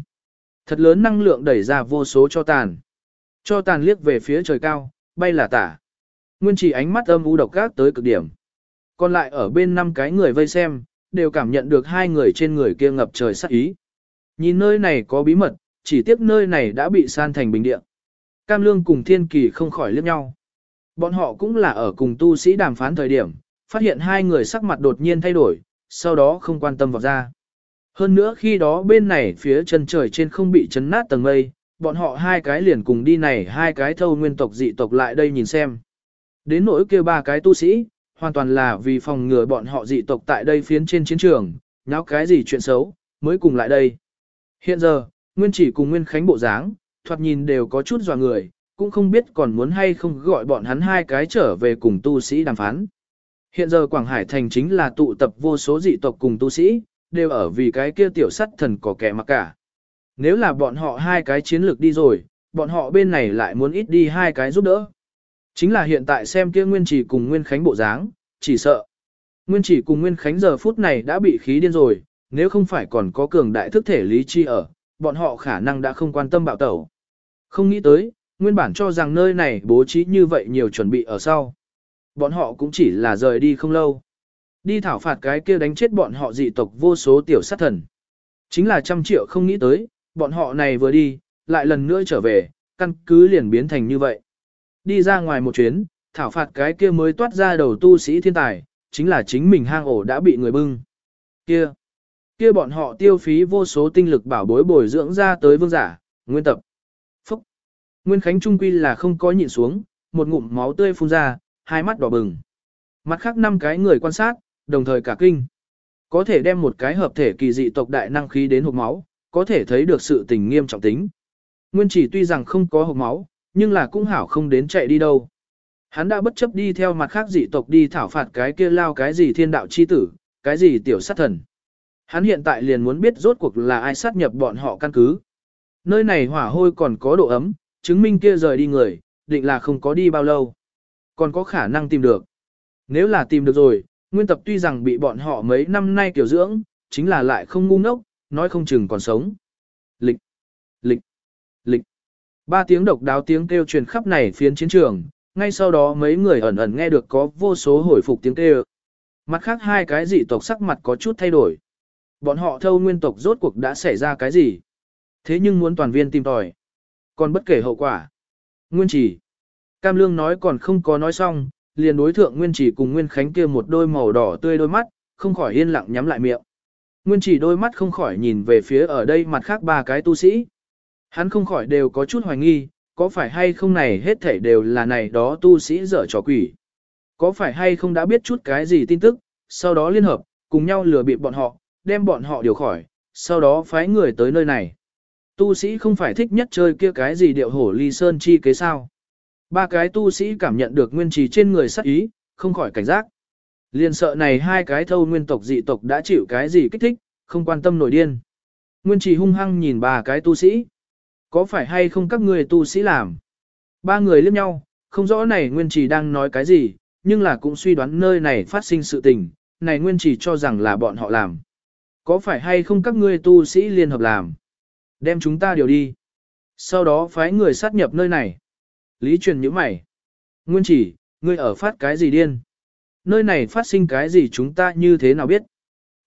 Thật lớn năng lượng đẩy ra vô số cho tàn. Cho tàn liếc về phía trời cao, bay là tả. Nguyên chỉ ánh mắt âm u độc gác tới cực điểm. Còn lại ở bên năm cái người vây xem, đều cảm nhận được hai người trên người kia ngập trời sắc ý. Nhìn nơi này có bí mật, chỉ tiếc nơi này đã bị san thành bình địa. Cam Lương cùng Thiên Kỳ không khỏi liếc nhau. Bọn họ cũng là ở cùng tu sĩ đàm phán thời điểm, phát hiện hai người sắc mặt đột nhiên thay đổi, sau đó không quan tâm vào ra. Hơn nữa khi đó bên này phía chân trời trên không bị chấn nát tầng mây, bọn họ hai cái liền cùng đi này hai cái thâu nguyên tộc dị tộc lại đây nhìn xem. Đến nỗi kia ba cái tu sĩ, hoàn toàn là vì phòng ngừa bọn họ dị tộc tại đây phiến trên chiến trường, nháo cái gì chuyện xấu, mới cùng lại đây. Hiện giờ, Nguyên chỉ cùng Nguyên Khánh bộ dáng, thoạt nhìn đều có chút dò người, cũng không biết còn muốn hay không gọi bọn hắn hai cái trở về cùng tu sĩ đàm phán. Hiện giờ Quảng Hải Thành chính là tụ tập vô số dị tộc cùng tu sĩ, đều ở vì cái kia tiểu sắt thần có kẻ mặc cả. Nếu là bọn họ hai cái chiến lược đi rồi, bọn họ bên này lại muốn ít đi hai cái giúp đỡ. Chính là hiện tại xem kia Nguyên Chỉ cùng Nguyên Khánh bộ dáng, chỉ sợ. Nguyên Chỉ cùng Nguyên Khánh giờ phút này đã bị khí điên rồi, nếu không phải còn có cường đại thức thể lý chi ở, bọn họ khả năng đã không quan tâm bạo tẩu. Không nghĩ tới, nguyên bản cho rằng nơi này bố trí như vậy nhiều chuẩn bị ở sau. Bọn họ cũng chỉ là rời đi không lâu. Đi thảo phạt cái kia đánh chết bọn họ dị tộc vô số tiểu sát thần. Chính là trăm triệu không nghĩ tới, bọn họ này vừa đi, lại lần nữa trở về, căn cứ liền biến thành như vậy. Đi ra ngoài một chuyến, thảo phạt cái kia mới toát ra đầu tu sĩ thiên tài, chính là chính mình hang ổ đã bị người bưng. Kia, kia bọn họ tiêu phí vô số tinh lực bảo bối bồi dưỡng ra tới vương giả, nguyên tập. Phúc! Nguyên Khánh Trung Quy là không có nhịn xuống, một ngụm máu tươi phun ra, hai mắt đỏ bừng. Mặt khác năm cái người quan sát, đồng thời cả kinh. Có thể đem một cái hợp thể kỳ dị tộc đại năng khí đến hộp máu, có thể thấy được sự tình nghiêm trọng tính. Nguyên chỉ tuy rằng không có hộp máu, nhưng là cũng hảo không đến chạy đi đâu. Hắn đã bất chấp đi theo mặt khác dị tộc đi thảo phạt cái kia lao cái gì thiên đạo chi tử, cái gì tiểu sát thần. Hắn hiện tại liền muốn biết rốt cuộc là ai sát nhập bọn họ căn cứ. Nơi này hỏa hôi còn có độ ấm, chứng minh kia rời đi người, định là không có đi bao lâu. Còn có khả năng tìm được. Nếu là tìm được rồi, nguyên tập tuy rằng bị bọn họ mấy năm nay kiểu dưỡng, chính là lại không ngu ngốc, nói không chừng còn sống. Lịch, lịch, lịch. Ba tiếng độc đáo tiếng kêu truyền khắp này phiến chiến trường, ngay sau đó mấy người ẩn ẩn nghe được có vô số hồi phục tiếng kêu. Mặt khác hai cái dị tộc sắc mặt có chút thay đổi. Bọn họ thâu nguyên tộc rốt cuộc đã xảy ra cái gì? Thế nhưng muốn toàn viên tìm tòi. Còn bất kể hậu quả. Nguyên chỉ. Cam Lương nói còn không có nói xong, liền đối thượng Nguyên chỉ cùng Nguyên Khánh kia một đôi màu đỏ tươi đôi mắt, không khỏi yên lặng nhắm lại miệng. Nguyên chỉ đôi mắt không khỏi nhìn về phía ở đây mặt khác ba cái tu sĩ. Hắn không khỏi đều có chút hoài nghi, có phải hay không này hết thảy đều là này đó tu sĩ dở trò quỷ. Có phải hay không đã biết chút cái gì tin tức, sau đó liên hợp, cùng nhau lừa bịp bọn họ, đem bọn họ điều khỏi, sau đó phái người tới nơi này. Tu sĩ không phải thích nhất chơi kia cái gì điệu hổ ly sơn chi kế sao. Ba cái tu sĩ cảm nhận được nguyên trì trên người sắc ý, không khỏi cảnh giác. Liền sợ này hai cái thâu nguyên tộc dị tộc đã chịu cái gì kích thích, không quan tâm nổi điên. Nguyên trì hung hăng nhìn ba cái tu sĩ. Có phải hay không các người tu sĩ làm? Ba người liếc nhau, không rõ này nguyên trì đang nói cái gì, nhưng là cũng suy đoán nơi này phát sinh sự tình, này nguyên trì cho rằng là bọn họ làm. Có phải hay không các ngươi tu sĩ liên hợp làm? Đem chúng ta điều đi. Sau đó phái người sát nhập nơi này. Lý truyền những mày. Nguyên chỉ, ngươi ở phát cái gì điên? Nơi này phát sinh cái gì chúng ta như thế nào biết?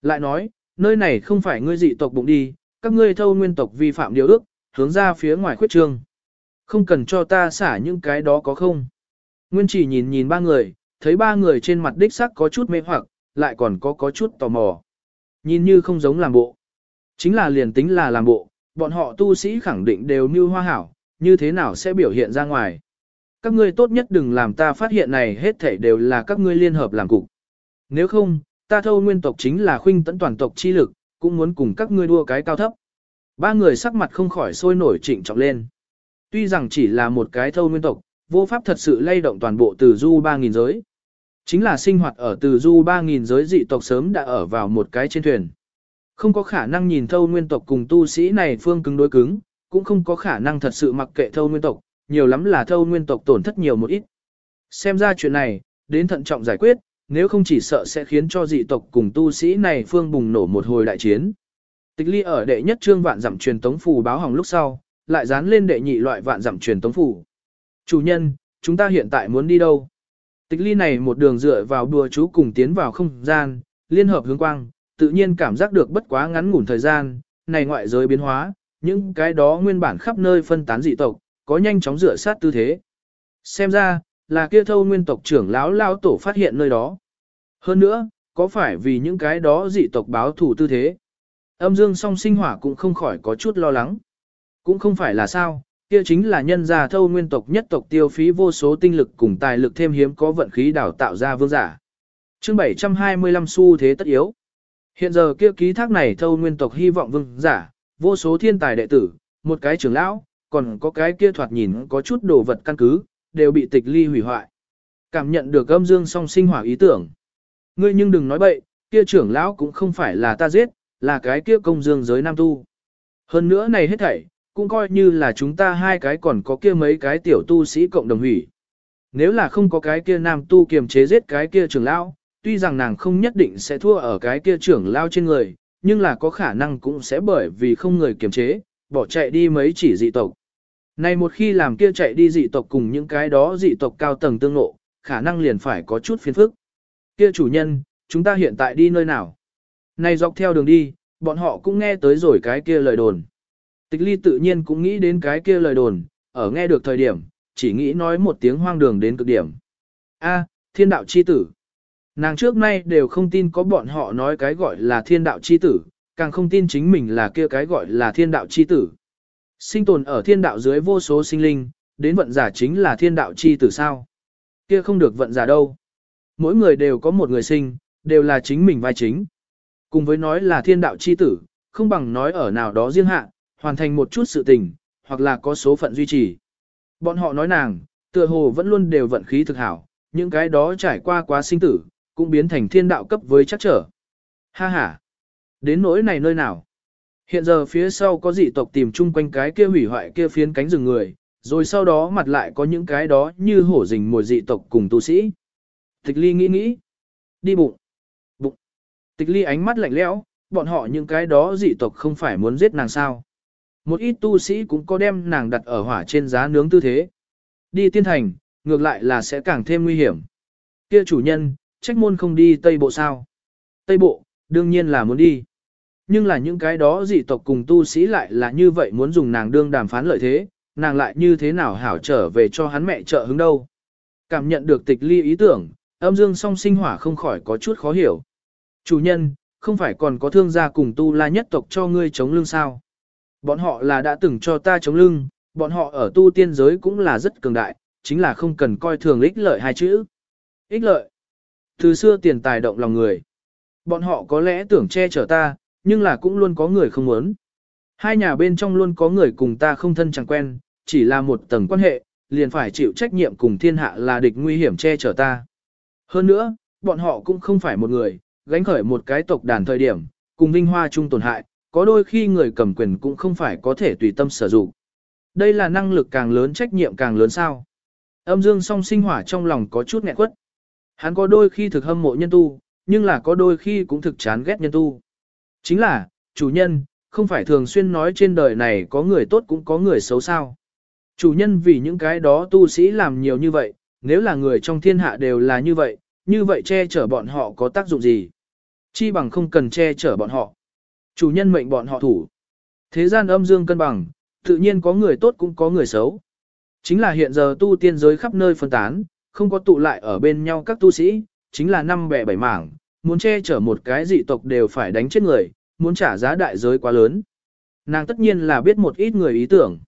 Lại nói, nơi này không phải ngươi dị tộc bụng đi, các ngươi thâu nguyên tộc vi phạm điều ước, hướng ra phía ngoài khuyết trương. Không cần cho ta xả những cái đó có không? Nguyên chỉ nhìn nhìn ba người, thấy ba người trên mặt đích sắc có chút mê hoặc, lại còn có có chút tò mò. Nhìn như không giống làm bộ. Chính là liền tính là làm bộ, bọn họ tu sĩ khẳng định đều như hoa hảo, như thế nào sẽ biểu hiện ra ngoài. Các ngươi tốt nhất đừng làm ta phát hiện này hết thảy đều là các ngươi liên hợp làm cục. Nếu không, ta thâu nguyên tộc chính là khuynh tấn toàn tộc chi lực, cũng muốn cùng các ngươi đua cái cao thấp. Ba người sắc mặt không khỏi sôi nổi trịnh trọng lên. Tuy rằng chỉ là một cái thâu nguyên tộc, vô pháp thật sự lay động toàn bộ từ du 3.000 giới. Chính là sinh hoạt ở từ du 3.000 giới dị tộc sớm đã ở vào một cái trên thuyền. Không có khả năng nhìn thâu nguyên tộc cùng tu sĩ này phương cứng đối cứng, cũng không có khả năng thật sự mặc kệ thâu nguyên tộc, nhiều lắm là thâu nguyên tộc tổn thất nhiều một ít. Xem ra chuyện này, đến thận trọng giải quyết, nếu không chỉ sợ sẽ khiến cho dị tộc cùng tu sĩ này phương bùng nổ một hồi đại chiến. Tịch ly ở đệ nhất trương vạn giảm truyền tống phù báo hỏng lúc sau, lại dán lên đệ nhị loại vạn giảm truyền tống phù. Chủ nhân, chúng ta hiện tại muốn đi đâu? Tịch ly này một đường dựa vào đùa chú cùng tiến vào không gian, liên hợp hướng quang, tự nhiên cảm giác được bất quá ngắn ngủn thời gian, này ngoại giới biến hóa, những cái đó nguyên bản khắp nơi phân tán dị tộc, có nhanh chóng rửa sát tư thế. Xem ra, là kia thâu nguyên tộc trưởng lão lao tổ phát hiện nơi đó. Hơn nữa, có phải vì những cái đó dị tộc báo thủ tư thế? Âm dương song sinh hỏa cũng không khỏi có chút lo lắng. Cũng không phải là sao, kia chính là nhân gia thâu nguyên tộc nhất tộc tiêu phí vô số tinh lực cùng tài lực thêm hiếm có vận khí đào tạo ra vương giả. chương 725 xu thế tất yếu. Hiện giờ kia ký thác này thâu nguyên tộc hy vọng vương giả, vô số thiên tài đệ tử, một cái trưởng lão, còn có cái kia thoạt nhìn có chút đồ vật căn cứ, đều bị tịch ly hủy hoại. Cảm nhận được âm dương song sinh hỏa ý tưởng. Ngươi nhưng đừng nói bậy, kia trưởng lão cũng không phải là ta giết, là cái kia công dương giới nam tu. Hơn nữa này hết thảy, cũng coi như là chúng ta hai cái còn có kia mấy cái tiểu tu sĩ cộng đồng hủy. Nếu là không có cái kia nam tu kiềm chế giết cái kia trưởng lão, tuy rằng nàng không nhất định sẽ thua ở cái kia trưởng lão trên người, nhưng là có khả năng cũng sẽ bởi vì không người kiềm chế, bỏ chạy đi mấy chỉ dị tộc. Này một khi làm kia chạy đi dị tộc cùng những cái đó dị tộc cao tầng tương ngộ, khả năng liền phải có chút phiền phức. Kia chủ nhân, chúng ta hiện tại đi nơi nào? Này dọc theo đường đi, bọn họ cũng nghe tới rồi cái kia lời đồn. Tịch ly tự nhiên cũng nghĩ đến cái kia lời đồn, ở nghe được thời điểm, chỉ nghĩ nói một tiếng hoang đường đến cực điểm. A, thiên đạo chi tử. Nàng trước nay đều không tin có bọn họ nói cái gọi là thiên đạo chi tử, càng không tin chính mình là kia cái gọi là thiên đạo chi tử. Sinh tồn ở thiên đạo dưới vô số sinh linh, đến vận giả chính là thiên đạo chi tử sao. Kia không được vận giả đâu. Mỗi người đều có một người sinh, đều là chính mình vai chính. Cùng với nói là thiên đạo chi tử, không bằng nói ở nào đó riêng hạ, hoàn thành một chút sự tình, hoặc là có số phận duy trì. Bọn họ nói nàng, tựa hồ vẫn luôn đều vận khí thực hảo, những cái đó trải qua quá sinh tử, cũng biến thành thiên đạo cấp với chắc trở. Ha ha! Đến nỗi này nơi nào? Hiện giờ phía sau có dị tộc tìm chung quanh cái kia hủy hoại kia phiến cánh rừng người, rồi sau đó mặt lại có những cái đó như hổ rình mồi dị tộc cùng tu sĩ. Tịch ly nghĩ nghĩ. Đi bụng. Bụng. Tịch ly ánh mắt lạnh lẽo, bọn họ những cái đó dị tộc không phải muốn giết nàng sao. Một ít tu sĩ cũng có đem nàng đặt ở hỏa trên giá nướng tư thế. Đi tiên thành, ngược lại là sẽ càng thêm nguy hiểm. Kia chủ nhân, trách môn không đi Tây Bộ sao? Tây Bộ, đương nhiên là muốn đi. Nhưng là những cái đó dị tộc cùng tu sĩ lại là như vậy muốn dùng nàng đương đàm phán lợi thế, nàng lại như thế nào hảo trở về cho hắn mẹ trợ hứng đâu. Cảm nhận được tịch ly ý tưởng, âm dương song sinh hỏa không khỏi có chút khó hiểu. Chủ nhân, không phải còn có thương gia cùng tu la nhất tộc cho ngươi chống lưng sao? Bọn họ là đã từng cho ta chống lưng, bọn họ ở tu tiên giới cũng là rất cường đại, chính là không cần coi thường ích lợi hai chữ. Ích lợi. Từ xưa tiền tài động lòng người. Bọn họ có lẽ tưởng che chở ta, nhưng là cũng luôn có người không muốn. Hai nhà bên trong luôn có người cùng ta không thân chẳng quen, chỉ là một tầng quan hệ, liền phải chịu trách nhiệm cùng thiên hạ là địch nguy hiểm che chở ta. Hơn nữa, bọn họ cũng không phải một người, gánh khởi một cái tộc đàn thời điểm, cùng vinh hoa chung tổn hại, có đôi khi người cầm quyền cũng không phải có thể tùy tâm sử dụng. Đây là năng lực càng lớn trách nhiệm càng lớn sao. Âm dương song sinh hỏa trong lòng có chút nghẹn quất. Hắn có đôi khi thực hâm mộ nhân tu, nhưng là có đôi khi cũng thực chán ghét nhân tu. Chính là, chủ nhân, không phải thường xuyên nói trên đời này có người tốt cũng có người xấu sao. Chủ nhân vì những cái đó tu sĩ làm nhiều như vậy, nếu là người trong thiên hạ đều là như vậy, như vậy che chở bọn họ có tác dụng gì? Chi bằng không cần che chở bọn họ. Chủ nhân mệnh bọn họ thủ. Thế gian âm dương cân bằng, tự nhiên có người tốt cũng có người xấu. Chính là hiện giờ tu tiên giới khắp nơi phân tán, không có tụ lại ở bên nhau các tu sĩ, chính là năm bẻ bảy mảng, muốn che chở một cái dị tộc đều phải đánh chết người, muốn trả giá đại giới quá lớn. Nàng tất nhiên là biết một ít người ý tưởng.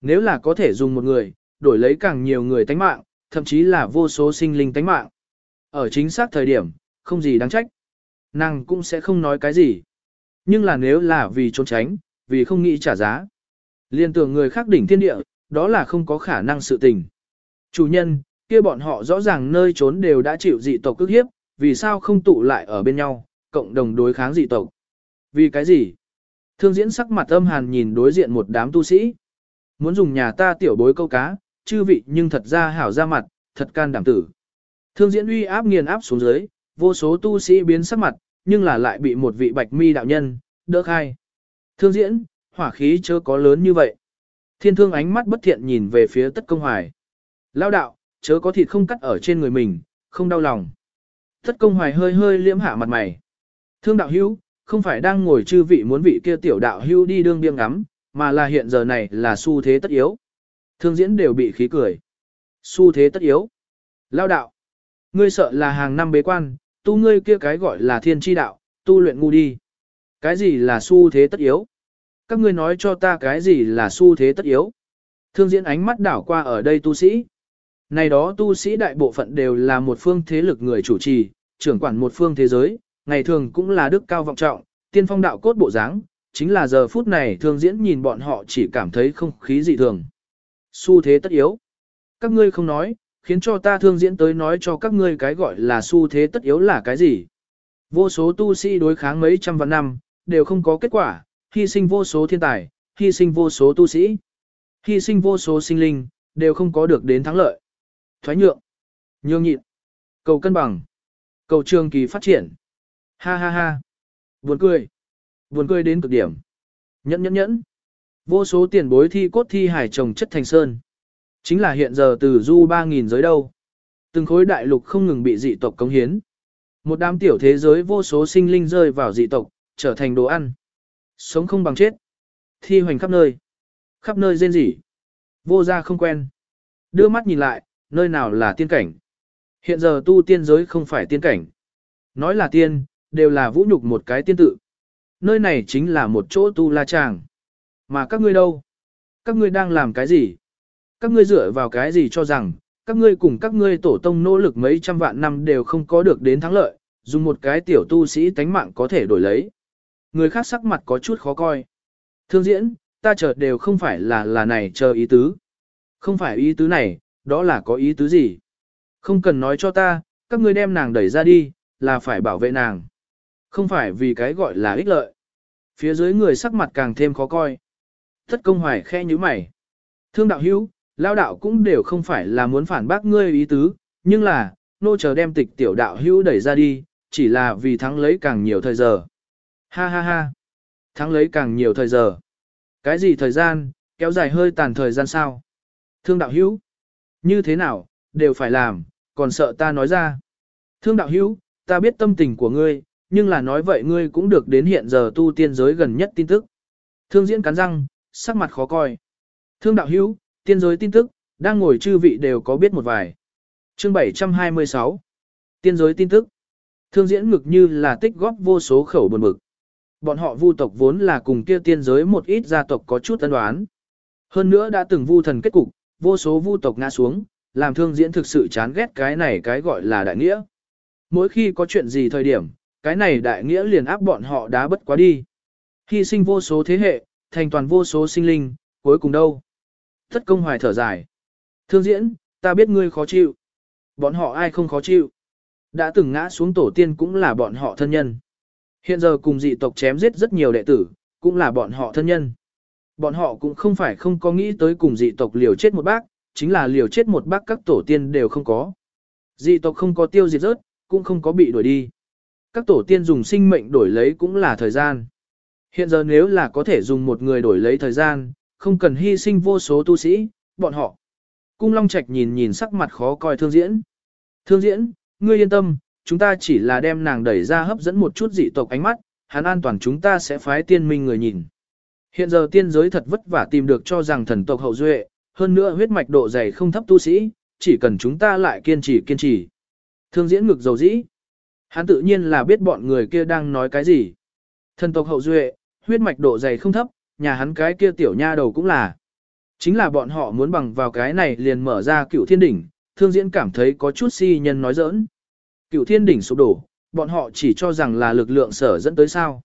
Nếu là có thể dùng một người, đổi lấy càng nhiều người tánh mạng, thậm chí là vô số sinh linh tánh mạng. Ở chính xác thời điểm, không gì đáng trách. Nàng cũng sẽ không nói cái gì. Nhưng là nếu là vì trốn tránh, vì không nghĩ trả giá. Liên tưởng người khác đỉnh thiên địa, đó là không có khả năng sự tình. Chủ nhân, kia bọn họ rõ ràng nơi trốn đều đã chịu dị tộc cước hiếp, vì sao không tụ lại ở bên nhau, cộng đồng đối kháng dị tộc. Vì cái gì? Thương diễn sắc mặt âm hàn nhìn đối diện một đám tu sĩ. Muốn dùng nhà ta tiểu bối câu cá, chư vị nhưng thật ra hảo ra mặt, thật can đảm tử. Thương diễn uy áp nghiền áp xuống dưới, vô số tu sĩ biến sắc mặt, nhưng là lại bị một vị bạch mi đạo nhân, đỡ khai. Thương diễn, hỏa khí chớ có lớn như vậy. Thiên thương ánh mắt bất thiện nhìn về phía tất công hoài. Lao đạo, chớ có thịt không cắt ở trên người mình, không đau lòng. thất công hoài hơi hơi liễm hạ mặt mày. Thương đạo hữu, không phải đang ngồi chư vị muốn vị kia tiểu đạo hữu đi đương biêng ngắm, mà là hiện giờ này là xu thế tất yếu. Thương diễn đều bị khí cười. Xu thế tất yếu. Lao đạo. Ngươi sợ là hàng năm bế quan, tu ngươi kia cái gọi là thiên tri đạo, tu luyện ngu đi. Cái gì là xu thế tất yếu? Các ngươi nói cho ta cái gì là xu thế tất yếu? Thương diễn ánh mắt đảo qua ở đây tu sĩ. Này đó tu sĩ đại bộ phận đều là một phương thế lực người chủ trì, trưởng quản một phương thế giới, ngày thường cũng là đức cao vọng trọng, tiên phong đạo cốt bộ dáng, chính là giờ phút này thường diễn nhìn bọn họ chỉ cảm thấy không khí dị thường. Xu thế tất yếu. Các ngươi không nói, khiến cho ta thương diễn tới nói cho các ngươi cái gọi là xu thế tất yếu là cái gì. Vô số tu sĩ đối kháng mấy trăm vạn năm, đều không có kết quả, hy sinh vô số thiên tài, hy sinh vô số tu sĩ, hy sinh vô số sinh linh, đều không có được đến thắng lợi. Thoái nhượng, nhường nhịn, cầu cân bằng, cầu trường kỳ phát triển. Ha ha ha, buồn cười, buồn cười đến cực điểm. Nhẫn nhẫn nhẫn, vô số tiền bối thi cốt thi hải trồng chất thành sơn. Chính là hiện giờ từ du 3.000 giới đâu. Từng khối đại lục không ngừng bị dị tộc cống hiến. Một đám tiểu thế giới vô số sinh linh rơi vào dị tộc, trở thành đồ ăn. Sống không bằng chết. Thi hoành khắp nơi. Khắp nơi rên rỉ. Vô gia không quen. Đưa mắt nhìn lại, nơi nào là tiên cảnh. Hiện giờ tu tiên giới không phải tiên cảnh. Nói là tiên, đều là vũ nhục một cái tiên tự. Nơi này chính là một chỗ tu la tràng. Mà các ngươi đâu? Các ngươi đang làm cái gì? Các ngươi dựa vào cái gì cho rằng, các ngươi cùng các ngươi tổ tông nỗ lực mấy trăm vạn năm đều không có được đến thắng lợi, dùng một cái tiểu tu sĩ tánh mạng có thể đổi lấy. Người khác sắc mặt có chút khó coi. Thương diễn, ta chợt đều không phải là là này chờ ý tứ. Không phải ý tứ này, đó là có ý tứ gì? Không cần nói cho ta, các ngươi đem nàng đẩy ra đi, là phải bảo vệ nàng. Không phải vì cái gọi là ích lợi. Phía dưới người sắc mặt càng thêm khó coi. Thất công hoài khe như mày. Thương đạo hữu, lao đạo cũng đều không phải là muốn phản bác ngươi ý tứ, nhưng là, nô chờ đem tịch tiểu đạo hữu đẩy ra đi, chỉ là vì thắng lấy càng nhiều thời giờ. Ha ha ha, thắng lấy càng nhiều thời giờ. Cái gì thời gian, kéo dài hơi tàn thời gian sao? Thương đạo hữu, như thế nào, đều phải làm, còn sợ ta nói ra. Thương đạo hữu, ta biết tâm tình của ngươi, nhưng là nói vậy ngươi cũng được đến hiện giờ tu tiên giới gần nhất tin tức. Thương diễn cắn răng, sắc mặt khó coi. Thương đạo hữu, tiên giới tin tức, đang ngồi chư vị đều có biết một vài. Chương 726 Tiên giới tin tức thương diễn ngực như là tích góp vô số khẩu buồn bực. Bọn họ vu tộc vốn là cùng kia tiên giới một ít gia tộc có chút tân đoán. Hơn nữa đã từng vu thần kết cục, vô số vu tộc ngã xuống, làm thương diễn thực sự chán ghét cái này cái gọi là đại nghĩa. Mỗi khi có chuyện gì thời điểm, cái này đại nghĩa liền áp bọn họ đá bất quá đi. Hy sinh vô số thế hệ, thành toàn vô số sinh linh, cuối cùng đâu? Thất công hoài thở dài. Thương diễn, ta biết ngươi khó chịu. Bọn họ ai không khó chịu. Đã từng ngã xuống tổ tiên cũng là bọn họ thân nhân. Hiện giờ cùng dị tộc chém giết rất nhiều đệ tử, cũng là bọn họ thân nhân. Bọn họ cũng không phải không có nghĩ tới cùng dị tộc liều chết một bác, chính là liều chết một bác các tổ tiên đều không có. Dị tộc không có tiêu diệt rớt, cũng không có bị đuổi đi. Các tổ tiên dùng sinh mệnh đổi lấy cũng là thời gian. Hiện giờ nếu là có thể dùng một người đổi lấy thời gian, không cần hy sinh vô số tu sĩ, bọn họ. Cung Long Trạch nhìn nhìn sắc mặt khó coi thương diễn. Thương diễn, ngươi yên tâm, chúng ta chỉ là đem nàng đẩy ra hấp dẫn một chút dị tộc ánh mắt, hắn an toàn chúng ta sẽ phái tiên minh người nhìn. Hiện giờ tiên giới thật vất vả tìm được cho rằng thần tộc hậu duệ, hơn nữa huyết mạch độ dày không thấp tu sĩ, chỉ cần chúng ta lại kiên trì kiên trì. Thương diễn ngực dầu dĩ. Hắn tự nhiên là biết bọn người kia đang nói cái gì. Thần tộc hậu duệ, huyết mạch độ dày không thấp, nhà hắn cái kia tiểu nha đầu cũng là. Chính là bọn họ muốn bằng vào cái này liền mở ra cựu thiên đỉnh, thương diễn cảm thấy có chút si nhân nói giỡn. Cựu thiên đỉnh sụp đổ, bọn họ chỉ cho rằng là lực lượng sở dẫn tới sao.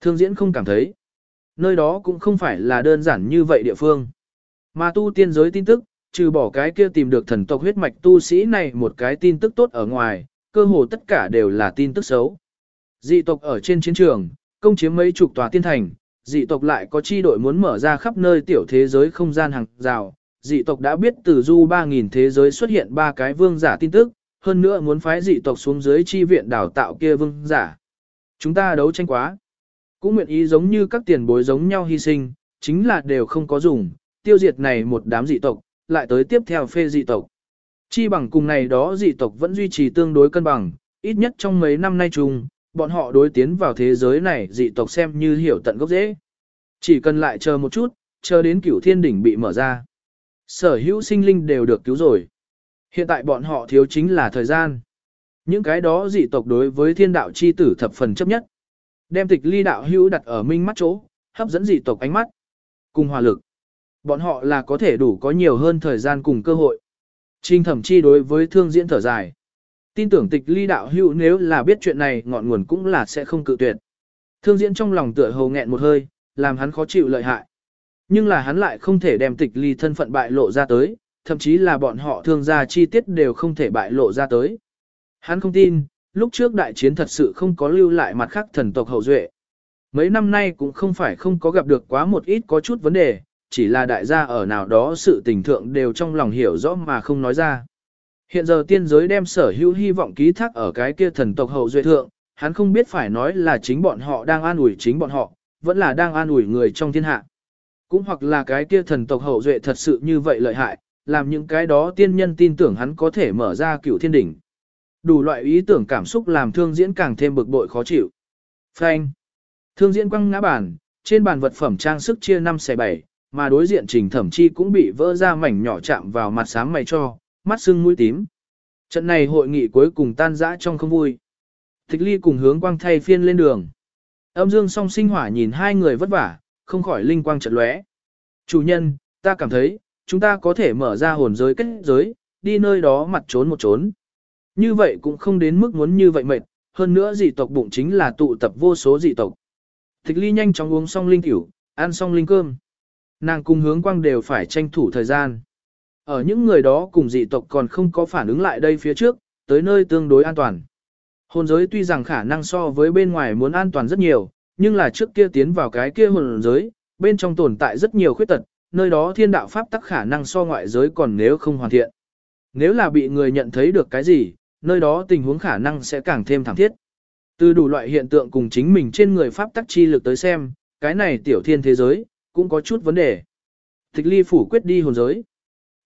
Thương diễn không cảm thấy. Nơi đó cũng không phải là đơn giản như vậy địa phương. Mà tu tiên giới tin tức, trừ bỏ cái kia tìm được thần tộc huyết mạch tu sĩ này một cái tin tức tốt ở ngoài, cơ hồ tất cả đều là tin tức xấu. Dị tộc ở trên chiến trường, công chiếm mấy chục tòa tiên thành, dị tộc lại có chi đội muốn mở ra khắp nơi tiểu thế giới không gian hàng rào. Dị tộc đã biết từ du 3.000 thế giới xuất hiện ba cái vương giả tin tức, hơn nữa muốn phái dị tộc xuống dưới chi viện đào tạo kia vương giả. Chúng ta đấu tranh quá. Cũng nguyện ý giống như các tiền bối giống nhau hy sinh, chính là đều không có dùng, tiêu diệt này một đám dị tộc, lại tới tiếp theo phê dị tộc. Chi bằng cùng này đó dị tộc vẫn duy trì tương đối cân bằng, ít nhất trong mấy năm nay chung, bọn họ đối tiến vào thế giới này dị tộc xem như hiểu tận gốc dễ. Chỉ cần lại chờ một chút, chờ đến cửu thiên đỉnh bị mở ra. Sở hữu sinh linh đều được cứu rồi. Hiện tại bọn họ thiếu chính là thời gian. Những cái đó dị tộc đối với thiên đạo chi tử thập phần chấp nhất. Đem tịch ly đạo hữu đặt ở minh mắt chỗ, hấp dẫn dị tộc ánh mắt. Cùng hòa lực. Bọn họ là có thể đủ có nhiều hơn thời gian cùng cơ hội. Trình thẩm chi đối với thương diễn thở dài. Tin tưởng tịch ly đạo hữu nếu là biết chuyện này ngọn nguồn cũng là sẽ không cự tuyệt. Thương diễn trong lòng tựa hầu nghẹn một hơi, làm hắn khó chịu lợi hại. Nhưng là hắn lại không thể đem tịch ly thân phận bại lộ ra tới, thậm chí là bọn họ thương gia chi tiết đều không thể bại lộ ra tới. Hắn không tin, lúc trước đại chiến thật sự không có lưu lại mặt khác thần tộc hậu duệ. Mấy năm nay cũng không phải không có gặp được quá một ít có chút vấn đề, chỉ là đại gia ở nào đó sự tình thượng đều trong lòng hiểu rõ mà không nói ra. Hiện giờ tiên giới đem sở hữu hy vọng ký thác ở cái kia thần tộc hậu duệ thượng, hắn không biết phải nói là chính bọn họ đang an ủi chính bọn họ, vẫn là đang an ủi người trong thiên hạ. Cũng hoặc là cái kia thần tộc hậu duệ thật sự như vậy lợi hại, làm những cái đó tiên nhân tin tưởng hắn có thể mở ra cửu thiên đỉnh. Đủ loại ý tưởng cảm xúc làm thương diễn càng thêm bực bội khó chịu. Phanh. Thương diễn quăng ngã bàn, trên bàn vật phẩm trang sức chia 5 xe 7, mà đối diện trình thẩm chi cũng bị vỡ ra mảnh nhỏ chạm vào mặt sáng mày cho, mắt sưng mũi tím. Trận này hội nghị cuối cùng tan rã trong không vui. Tịch ly cùng hướng quang thay phiên lên đường. Âm dương song sinh hỏa nhìn hai người vất vả, không khỏi linh quang trận lóe. Chủ nhân, ta cảm thấy, chúng ta có thể mở ra hồn giới kết giới, đi nơi đó mặt trốn một trốn. Như vậy cũng không đến mức muốn như vậy mệt, hơn nữa dị tộc bụng chính là tụ tập vô số dị tộc. Tịch ly nhanh chóng uống xong linh tiểu, ăn xong linh cơm. Nàng cùng hướng quang đều phải tranh thủ thời gian. Ở những người đó cùng dị tộc còn không có phản ứng lại đây phía trước, tới nơi tương đối an toàn. Hồn giới tuy rằng khả năng so với bên ngoài muốn an toàn rất nhiều, nhưng là trước kia tiến vào cái kia hồn giới, bên trong tồn tại rất nhiều khuyết tật, nơi đó thiên đạo pháp tắc khả năng so ngoại giới còn nếu không hoàn thiện. Nếu là bị người nhận thấy được cái gì, nơi đó tình huống khả năng sẽ càng thêm thảm thiết. Từ đủ loại hiện tượng cùng chính mình trên người pháp tắc chi lực tới xem, cái này tiểu thiên thế giới, cũng có chút vấn đề. Tịch ly phủ quyết đi hồn giới.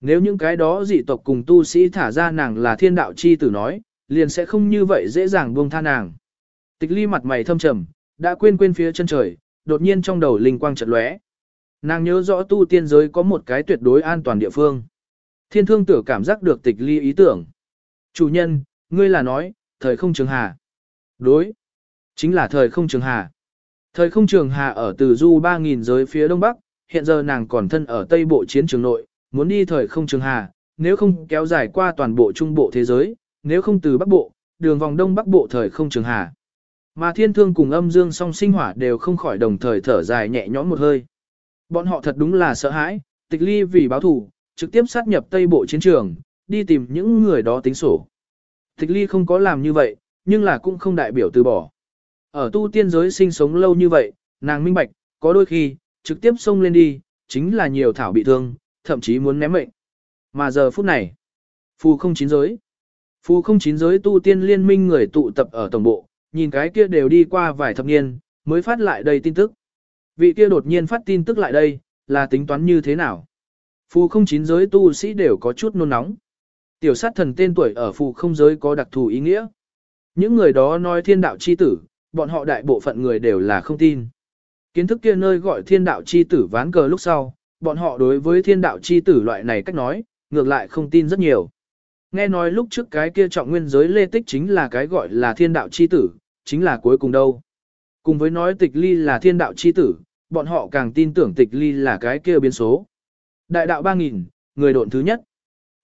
Nếu những cái đó dị tộc cùng tu sĩ thả ra nàng là thiên đạo chi tử nói, liền sẽ không như vậy dễ dàng buông tha nàng. Tịch ly mặt mày thâm trầm, đã quên quên phía chân trời, đột nhiên trong đầu linh quang chợt lóe. Nàng nhớ rõ tu tiên giới có một cái tuyệt đối an toàn địa phương. Thiên thương tử cảm giác được tịch ly ý tưởng. Chủ nhân, ngươi là nói, thời không trường hà. Đối. Chính là thời không trường hà. Thời không trường hà ở từ du 3.000 giới phía đông bắc, hiện giờ nàng còn thân ở tây bộ chiến trường nội, muốn đi thời không trường hà, nếu không kéo dài qua toàn bộ trung bộ thế giới, nếu không từ bắc bộ, đường vòng đông bắc bộ thời không trường hà. Mà thiên thương cùng âm dương song sinh hỏa đều không khỏi đồng thời thở dài nhẹ nhõm một hơi. Bọn họ thật đúng là sợ hãi, tịch ly vì báo thù, trực tiếp sát nhập tây bộ chiến trường, đi tìm những người đó tính sổ. Tịch ly không có làm như vậy, nhưng là cũng không đại biểu từ bỏ. Ở tu tiên giới sinh sống lâu như vậy, nàng minh bạch, có đôi khi, trực tiếp xông lên đi, chính là nhiều thảo bị thương, thậm chí muốn ném mệnh. Mà giờ phút này, phù không chín giới. Phù không chín giới tu tiên liên minh người tụ tập ở tổng bộ, nhìn cái kia đều đi qua vài thập niên, mới phát lại đây tin tức. Vị kia đột nhiên phát tin tức lại đây, là tính toán như thế nào? Phù không chín giới tu sĩ đều có chút nôn nóng. Tiểu sát thần tên tuổi ở phù không giới có đặc thù ý nghĩa. Những người đó nói thiên đạo chi tử, bọn họ đại bộ phận người đều là không tin. Kiến thức kia nơi gọi thiên đạo chi tử ván cờ lúc sau, bọn họ đối với thiên đạo chi tử loại này cách nói, ngược lại không tin rất nhiều. Nghe nói lúc trước cái kia trọng nguyên giới lê tích chính là cái gọi là thiên đạo chi tử, chính là cuối cùng đâu. Cùng với nói tịch ly là thiên đạo chi tử, bọn họ càng tin tưởng tịch ly là cái kia biến số. Đại đạo 3.000, người độn thứ nhất.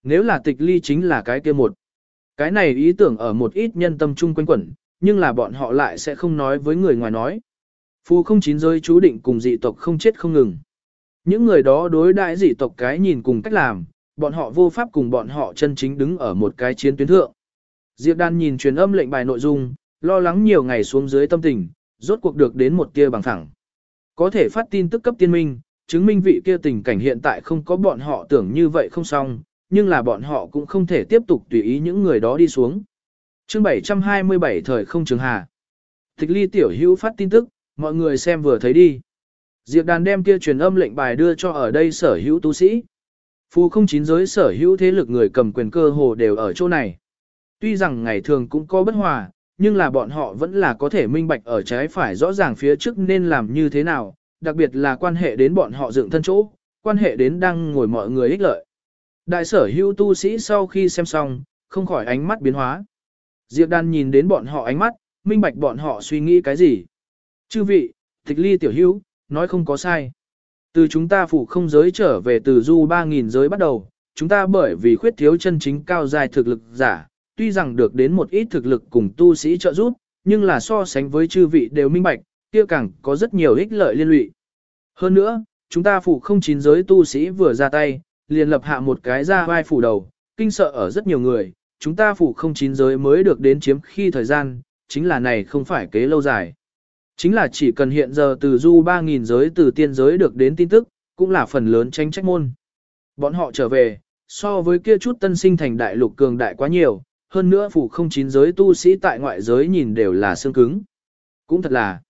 Nếu là tịch ly chính là cái kia một. Cái này ý tưởng ở một ít nhân tâm chung quanh quẩn, nhưng là bọn họ lại sẽ không nói với người ngoài nói. Phù không chín rơi chú định cùng dị tộc không chết không ngừng. Những người đó đối đại dị tộc cái nhìn cùng cách làm, bọn họ vô pháp cùng bọn họ chân chính đứng ở một cái chiến tuyến thượng. Diệp Đan nhìn truyền âm lệnh bài nội dung, lo lắng nhiều ngày xuống dưới tâm tình, rốt cuộc được đến một tia bằng thẳng. Có thể phát tin tức cấp tiên minh, chứng minh vị kia tình cảnh hiện tại không có bọn họ tưởng như vậy không xong, nhưng là bọn họ cũng không thể tiếp tục tùy ý những người đó đi xuống. chương 727 thời không trường hà. Tịch ly tiểu hữu phát tin tức, mọi người xem vừa thấy đi. Diệp đàn đem kia truyền âm lệnh bài đưa cho ở đây sở hữu tu sĩ. Phù không chín giới sở hữu thế lực người cầm quyền cơ hồ đều ở chỗ này. Tuy rằng ngày thường cũng có bất hòa, nhưng là bọn họ vẫn là có thể minh bạch ở trái phải rõ ràng phía trước nên làm như thế nào, đặc biệt là quan hệ đến bọn họ dựng thân chỗ, quan hệ đến đang ngồi mọi người ích lợi. Đại sở hữu tu sĩ sau khi xem xong, không khỏi ánh mắt biến hóa. Diệp Đan nhìn đến bọn họ ánh mắt, minh bạch bọn họ suy nghĩ cái gì. Chư vị, tịch ly tiểu hữu, nói không có sai. Từ chúng ta phủ không giới trở về từ du 3.000 giới bắt đầu, chúng ta bởi vì khuyết thiếu chân chính cao dài thực lực giả, tuy rằng được đến một ít thực lực cùng tu sĩ trợ giúp, nhưng là so sánh với chư vị đều minh bạch, kia càng có rất nhiều ích lợi liên lụy. Hơn nữa, chúng ta phủ không chín giới tu sĩ vừa ra tay, liền lập hạ một cái ra vai phủ đầu, kinh sợ ở rất nhiều người, chúng ta phủ không chín giới mới được đến chiếm khi thời gian, chính là này không phải kế lâu dài. Chính là chỉ cần hiện giờ từ du 3.000 giới từ tiên giới được đến tin tức, cũng là phần lớn tranh trách môn. Bọn họ trở về, so với kia chút tân sinh thành đại lục cường đại quá nhiều, hơn nữa phủ không chín giới tu sĩ tại ngoại giới nhìn đều là xương cứng. Cũng thật là,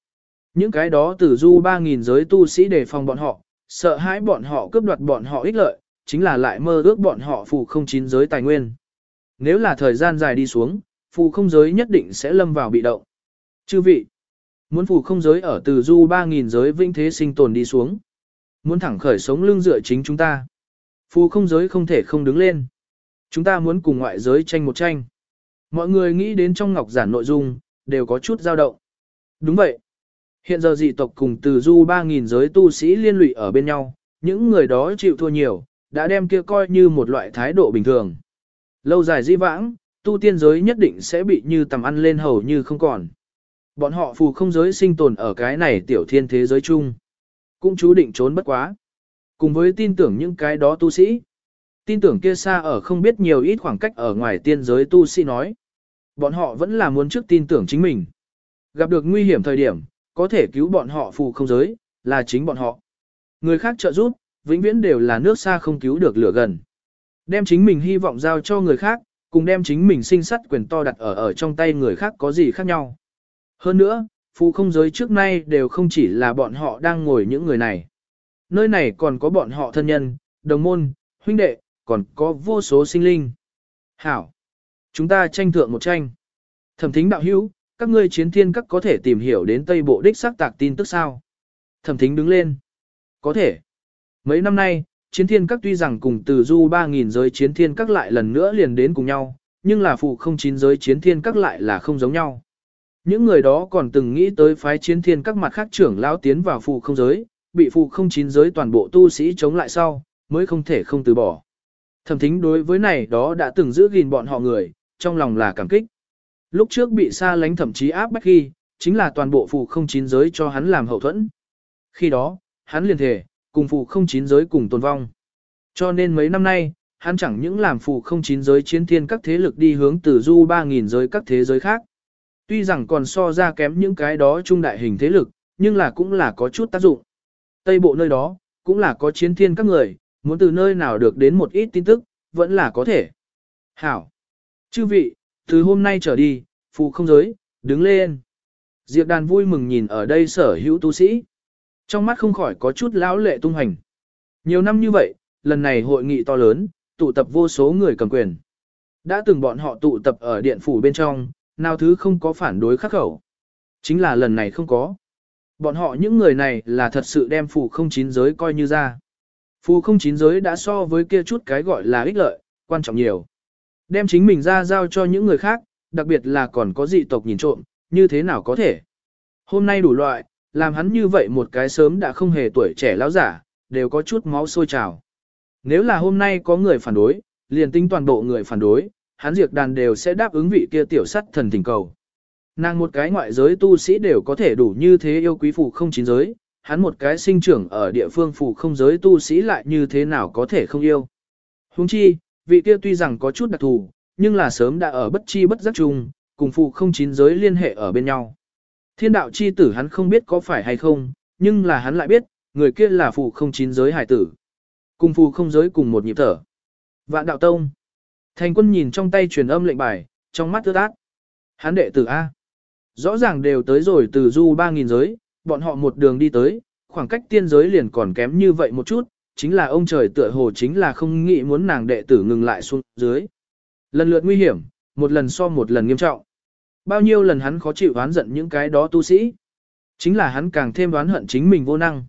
những cái đó từ du 3.000 giới tu sĩ đề phòng bọn họ, sợ hãi bọn họ cướp đoạt bọn họ ích lợi, chính là lại mơ ước bọn họ phù không chín giới tài nguyên. Nếu là thời gian dài đi xuống, phù không giới nhất định sẽ lâm vào bị động. Chư vị, muốn phù không giới ở từ du 3.000 giới vĩnh thế sinh tồn đi xuống. Muốn thẳng khởi sống lưng dựa chính chúng ta. Phù không giới không thể không đứng lên. Chúng ta muốn cùng ngoại giới tranh một tranh. Mọi người nghĩ đến trong ngọc giản nội dung, đều có chút dao động. Đúng vậy. Hiện giờ dị tộc cùng từ du 3.000 giới tu sĩ liên lụy ở bên nhau, những người đó chịu thua nhiều, đã đem kia coi như một loại thái độ bình thường. Lâu dài di vãng, tu tiên giới nhất định sẽ bị như tầm ăn lên hầu như không còn. Bọn họ phù không giới sinh tồn ở cái này tiểu thiên thế giới chung. Cũng chú định trốn bất quá. Cùng với tin tưởng những cái đó tu sĩ. Tin tưởng kia xa ở không biết nhiều ít khoảng cách ở ngoài tiên giới tu sĩ nói. Bọn họ vẫn là muốn trước tin tưởng chính mình. Gặp được nguy hiểm thời điểm, có thể cứu bọn họ phù không giới, là chính bọn họ. Người khác trợ giúp, vĩnh viễn đều là nước xa không cứu được lửa gần. Đem chính mình hy vọng giao cho người khác, cùng đem chính mình sinh sắt quyền to đặt ở ở trong tay người khác có gì khác nhau. Hơn nữa, phù không giới trước nay đều không chỉ là bọn họ đang ngồi những người này. Nơi này còn có bọn họ thân nhân, đồng môn, huynh đệ, còn có vô số sinh linh. Hảo! Chúng ta tranh thượng một tranh. Thẩm thính đạo hữu, các ngươi chiến thiên các có thể tìm hiểu đến Tây Bộ đích xác tạc tin tức sao? Thẩm thính đứng lên. Có thể. Mấy năm nay, chiến thiên các tuy rằng cùng từ du 3.000 giới chiến thiên các lại lần nữa liền đến cùng nhau, nhưng là phụ không chín giới chiến thiên các lại là không giống nhau. Những người đó còn từng nghĩ tới phái chiến thiên các mặt khác trưởng lão tiến vào phụ không giới, bị phụ không chín giới toàn bộ tu sĩ chống lại sau, mới không thể không từ bỏ. Thẩm thính đối với này đó đã từng giữ gìn bọn họ người, trong lòng là cảm kích. Lúc trước bị xa lánh thậm chí áp bách khi, chính là toàn bộ phụ không chín giới cho hắn làm hậu thuẫn. Khi đó, hắn liền thể, cùng phù không chín giới cùng tồn vong. Cho nên mấy năm nay, hắn chẳng những làm phù không chín giới chiến thiên các thế lực đi hướng từ du 3.000 giới các thế giới khác. Tuy rằng còn so ra kém những cái đó trung đại hình thế lực, nhưng là cũng là có chút tác dụng. Tây bộ nơi đó, cũng là có chiến thiên các người, muốn từ nơi nào được đến một ít tin tức, vẫn là có thể. Hảo! Chư vị, từ hôm nay trở đi, phù không giới, đứng lên. Diệp đàn vui mừng nhìn ở đây sở hữu tu sĩ. Trong mắt không khỏi có chút lão lệ tung hành. Nhiều năm như vậy, lần này hội nghị to lớn, tụ tập vô số người cầm quyền. Đã từng bọn họ tụ tập ở điện phủ bên trong, nào thứ không có phản đối khắc khẩu. Chính là lần này không có. Bọn họ những người này là thật sự đem phủ không chín giới coi như ra. phủ không chín giới đã so với kia chút cái gọi là ích lợi, quan trọng nhiều. Đem chính mình ra giao cho những người khác, đặc biệt là còn có dị tộc nhìn trộm, như thế nào có thể. Hôm nay đủ loại, làm hắn như vậy một cái sớm đã không hề tuổi trẻ lão giả, đều có chút máu sôi trào. Nếu là hôm nay có người phản đối, liền tính toàn bộ người phản đối, hắn diệt đàn đều sẽ đáp ứng vị kia tiểu sắt thần tình cầu. Nàng một cái ngoại giới tu sĩ đều có thể đủ như thế yêu quý phụ không chín giới, hắn một cái sinh trưởng ở địa phương phụ không giới tu sĩ lại như thế nào có thể không yêu. Huống chi, vị kia tuy rằng có chút đặc thù, nhưng là sớm đã ở bất chi bất giác chung, cùng phụ không chín giới liên hệ ở bên nhau. Thiên đạo chi tử hắn không biết có phải hay không, nhưng là hắn lại biết, người kia là phụ không chín giới hải tử. Cùng phù không giới cùng một nhịp thở. Vạn đạo tông. Thành quân nhìn trong tay truyền âm lệnh bài, trong mắt ướt át. Hắn đệ tử A. Rõ ràng đều tới rồi từ du 3.000 giới, bọn họ một đường đi tới, khoảng cách tiên giới liền còn kém như vậy một chút, chính là ông trời tựa hồ chính là không nghĩ muốn nàng đệ tử ngừng lại xuống dưới. Lần lượt nguy hiểm, một lần so một lần nghiêm trọng. Bao nhiêu lần hắn khó chịu oán giận những cái đó tu sĩ. Chính là hắn càng thêm oán hận chính mình vô năng.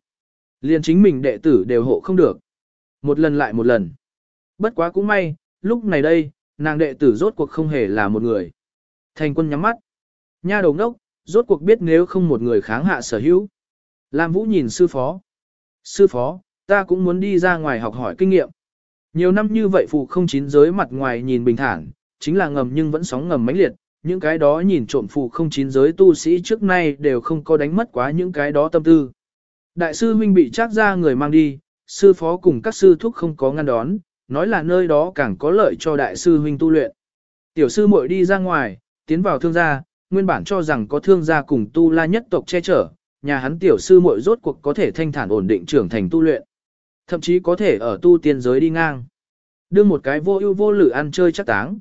Liền chính mình đệ tử đều hộ không được. Một lần lại một lần. Bất quá cũng may, lúc này đây, nàng đệ tử rốt cuộc không hề là một người. Thành quân nhắm mắt. Nha đầu ngốc, rốt cuộc biết nếu không một người kháng hạ sở hữu. Lam Vũ nhìn sư phó. Sư phó, ta cũng muốn đi ra ngoài học hỏi kinh nghiệm. Nhiều năm như vậy phụ không chín giới mặt ngoài nhìn bình thản, chính là ngầm nhưng vẫn sóng ngầm mãnh liệt, những cái đó nhìn trộm phụ không chín giới tu sĩ trước nay đều không có đánh mất quá những cái đó tâm tư. Đại sư huynh bị trác ra người mang đi, sư phó cùng các sư thúc không có ngăn đón, nói là nơi đó càng có lợi cho đại sư huynh tu luyện. Tiểu sư muội đi ra ngoài, tiến vào thương gia, nguyên bản cho rằng có thương gia cùng tu la nhất tộc che chở, nhà hắn tiểu sư muội rốt cuộc có thể thanh thản ổn định trưởng thành tu luyện. Thậm chí có thể ở tu tiên giới đi ngang. Đưa một cái vô ưu vô lự ăn chơi chắc táng.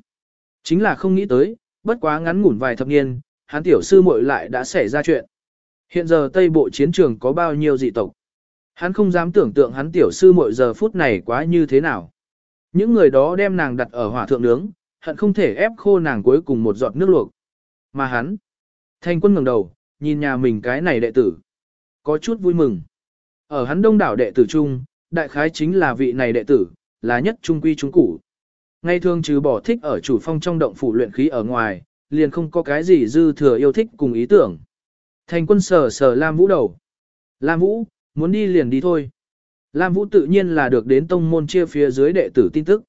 Chính là không nghĩ tới, bất quá ngắn ngủn vài thập niên, hắn tiểu sư muội lại đã xảy ra chuyện. Hiện giờ Tây Bộ chiến trường có bao nhiêu dị tộc. Hắn không dám tưởng tượng hắn tiểu sư muội giờ phút này quá như thế nào. Những người đó đem nàng đặt ở hỏa thượng nướng, hận không thể ép khô nàng cuối cùng một giọt nước luộc. Mà hắn, thanh quân ngẩng đầu, nhìn nhà mình cái này đệ tử. Có chút vui mừng. Ở hắn đông đảo đệ tử chung, đại khái chính là vị này đệ tử, là nhất trung quy trung củ. Ngay thường trừ bỏ thích ở chủ phong trong động phủ luyện khí ở ngoài, liền không có cái gì dư thừa yêu thích cùng ý tưởng. Thành quân sờ sờ Lam Vũ đầu. Lam Vũ, muốn đi liền đi thôi. Lam Vũ tự nhiên là được đến tông môn chia phía dưới đệ tử tin tức.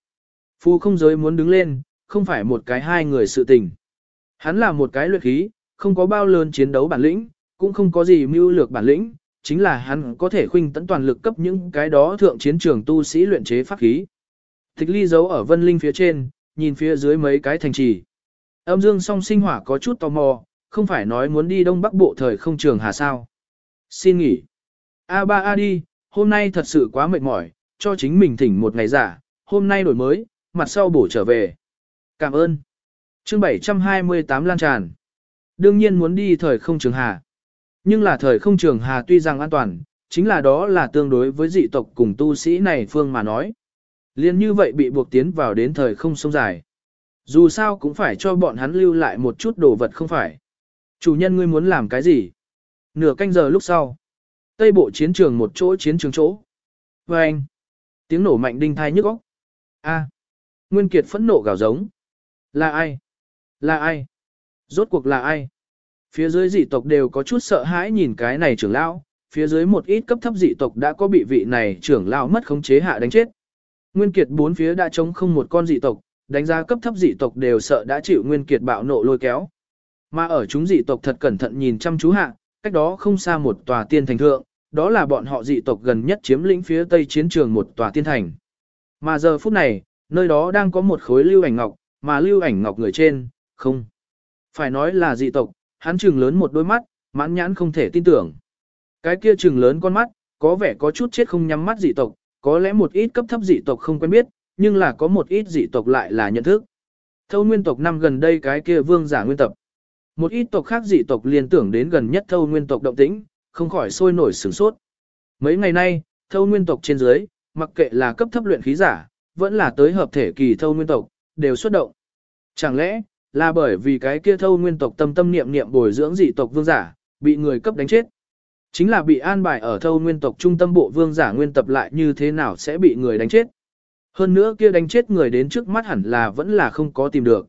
Phu không giới muốn đứng lên, không phải một cái hai người sự tình. Hắn là một cái luyện khí, không có bao lớn chiến đấu bản lĩnh, cũng không có gì mưu lược bản lĩnh, chính là hắn có thể khuynh tấn toàn lực cấp những cái đó thượng chiến trường tu sĩ luyện chế pháp khí. Tịch ly giấu ở vân linh phía trên, nhìn phía dưới mấy cái thành trì. Âm dương song sinh hỏa có chút tò mò, không phải nói muốn đi đông bắc bộ thời không trường hà sao. Xin nghỉ. A ba A đi, hôm nay thật sự quá mệt mỏi, cho chính mình thỉnh một ngày giả, hôm nay đổi mới, mặt sau bổ trở về. Cảm ơn. chương 728 lan tràn. Đương nhiên muốn đi thời không trường hà. Nhưng là thời không trường hà tuy rằng an toàn, chính là đó là tương đối với dị tộc cùng tu sĩ này phương mà nói. Liên như vậy bị buộc tiến vào đến thời không sông dài. Dù sao cũng phải cho bọn hắn lưu lại một chút đồ vật không phải. Chủ nhân ngươi muốn làm cái gì? Nửa canh giờ lúc sau. Tây bộ chiến trường một chỗ chiến trường chỗ. Và anh. Tiếng nổ mạnh đinh thai nhức óc. A. Nguyên Kiệt phẫn nộ gào giống. Là ai? Là ai? Rốt cuộc là ai? Phía dưới dị tộc đều có chút sợ hãi nhìn cái này trưởng lão, phía dưới một ít cấp thấp dị tộc đã có bị vị này trưởng lão mất khống chế hạ đánh chết. Nguyên kiệt bốn phía đã chống không một con dị tộc, đánh giá cấp thấp dị tộc đều sợ đã chịu Nguyên kiệt bạo nộ lôi kéo. Mà ở chúng dị tộc thật cẩn thận nhìn chăm chú hạ, cách đó không xa một tòa tiên thành thượng, đó là bọn họ dị tộc gần nhất chiếm lĩnh phía tây chiến trường một tòa tiên thành. Mà giờ phút này, nơi đó đang có một khối lưu ảnh ngọc, mà lưu ảnh ngọc người trên, không. Phải nói là dị tộc, hắn trừng lớn một đôi mắt, mãn nhãn không thể tin tưởng. Cái kia trừng lớn con mắt, có vẻ có chút chết không nhắm mắt dị tộc, có lẽ một ít cấp thấp dị tộc không quen biết, nhưng là có một ít dị tộc lại là nhận thức. Thâu nguyên tộc năm gần đây cái kia vương giả nguyên tập. Một ít tộc khác dị tộc liên tưởng đến gần nhất thâu nguyên tộc động tĩnh, không khỏi sôi nổi sửng sốt. Mấy ngày nay, thâu nguyên tộc trên dưới, mặc kệ là cấp thấp luyện khí giả, vẫn là tới hợp thể kỳ thâu nguyên tộc, đều xuất động. Chẳng lẽ, là bởi vì cái kia thâu nguyên tộc tâm tâm niệm niệm bồi dưỡng dị tộc vương giả, bị người cấp đánh chết. Chính là bị an bài ở thâu nguyên tộc trung tâm bộ vương giả nguyên tập lại như thế nào sẽ bị người đánh chết. Hơn nữa kia đánh chết người đến trước mắt hẳn là vẫn là không có tìm được.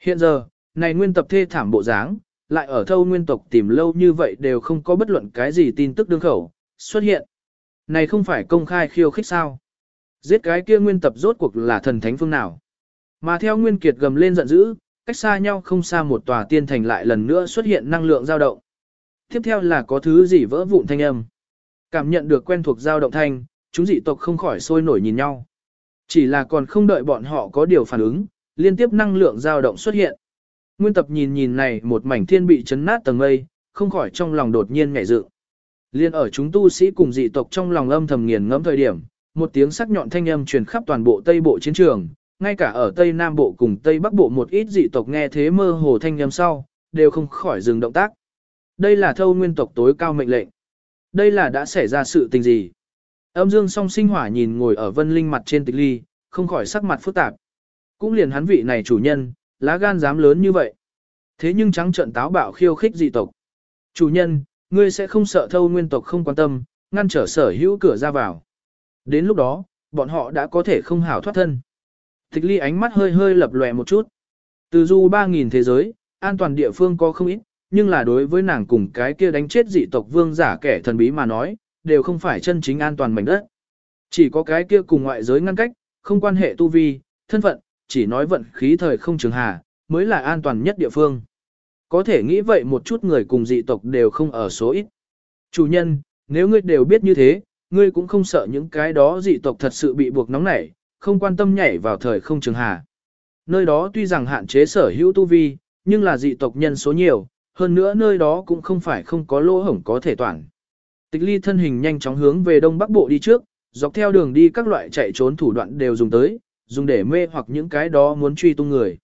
Hiện giờ, này nguyên tập thê thảm bộ dáng, lại ở thâu nguyên tộc tìm lâu như vậy đều không có bất luận cái gì tin tức đương khẩu, xuất hiện. Này không phải công khai khiêu khích sao? Giết cái kia nguyên tập rốt cuộc là thần thánh phương nào? Mà theo nguyên kiệt gầm lên giận dữ, cách xa nhau không xa một tòa tiên thành lại lần nữa xuất hiện năng lượng dao động. Tiếp theo là có thứ gì vỡ vụn thanh âm. Cảm nhận được quen thuộc dao động thanh, chúng dị tộc không khỏi sôi nổi nhìn nhau. Chỉ là còn không đợi bọn họ có điều phản ứng, liên tiếp năng lượng dao động xuất hiện. Nguyên tập nhìn nhìn này một mảnh thiên bị chấn nát tầng mây, không khỏi trong lòng đột nhiên ngảy dự. Liên ở chúng tu sĩ cùng dị tộc trong lòng âm thầm nghiền ngẫm thời điểm, một tiếng sắc nhọn thanh âm truyền khắp toàn bộ Tây Bộ chiến trường, ngay cả ở Tây Nam Bộ cùng Tây Bắc Bộ một ít dị tộc nghe thế mơ hồ thanh âm sau, đều không khỏi dừng động tác. Đây là thâu nguyên tộc tối cao mệnh lệnh. Đây là đã xảy ra sự tình gì? Âm dương song sinh hỏa nhìn ngồi ở vân linh mặt trên tịch ly, không khỏi sắc mặt phức tạp. Cũng liền hắn vị này chủ nhân, lá gan dám lớn như vậy. Thế nhưng trắng trận táo bạo khiêu khích dị tộc. Chủ nhân, ngươi sẽ không sợ thâu nguyên tộc không quan tâm, ngăn trở sở hữu cửa ra vào. Đến lúc đó, bọn họ đã có thể không hảo thoát thân. Tịch ly ánh mắt hơi hơi lập lòe một chút. Từ du 3.000 thế giới, an toàn địa phương có không ít, nhưng là đối với nàng cùng cái kia đánh chết dị tộc vương giả kẻ thần bí mà nói, đều không phải chân chính an toàn mảnh đất. Chỉ có cái kia cùng ngoại giới ngăn cách, không quan hệ tu vi, thân phận, chỉ nói vận khí thời không trường hà, mới là an toàn nhất địa phương. Có thể nghĩ vậy một chút người cùng dị tộc đều không ở số ít. Chủ nhân, nếu ngươi đều biết như thế, ngươi cũng không sợ những cái đó dị tộc thật sự bị buộc nóng nảy, không quan tâm nhảy vào thời không trường hà. Nơi đó tuy rằng hạn chế sở hữu tu vi, nhưng là dị tộc nhân số nhiều, hơn nữa nơi đó cũng không phải không có lỗ hổng có thể toàn. Tịch ly thân hình nhanh chóng hướng về đông bắc bộ đi trước, dọc theo đường đi các loại chạy trốn thủ đoạn đều dùng tới, dùng để mê hoặc những cái đó muốn truy tung người.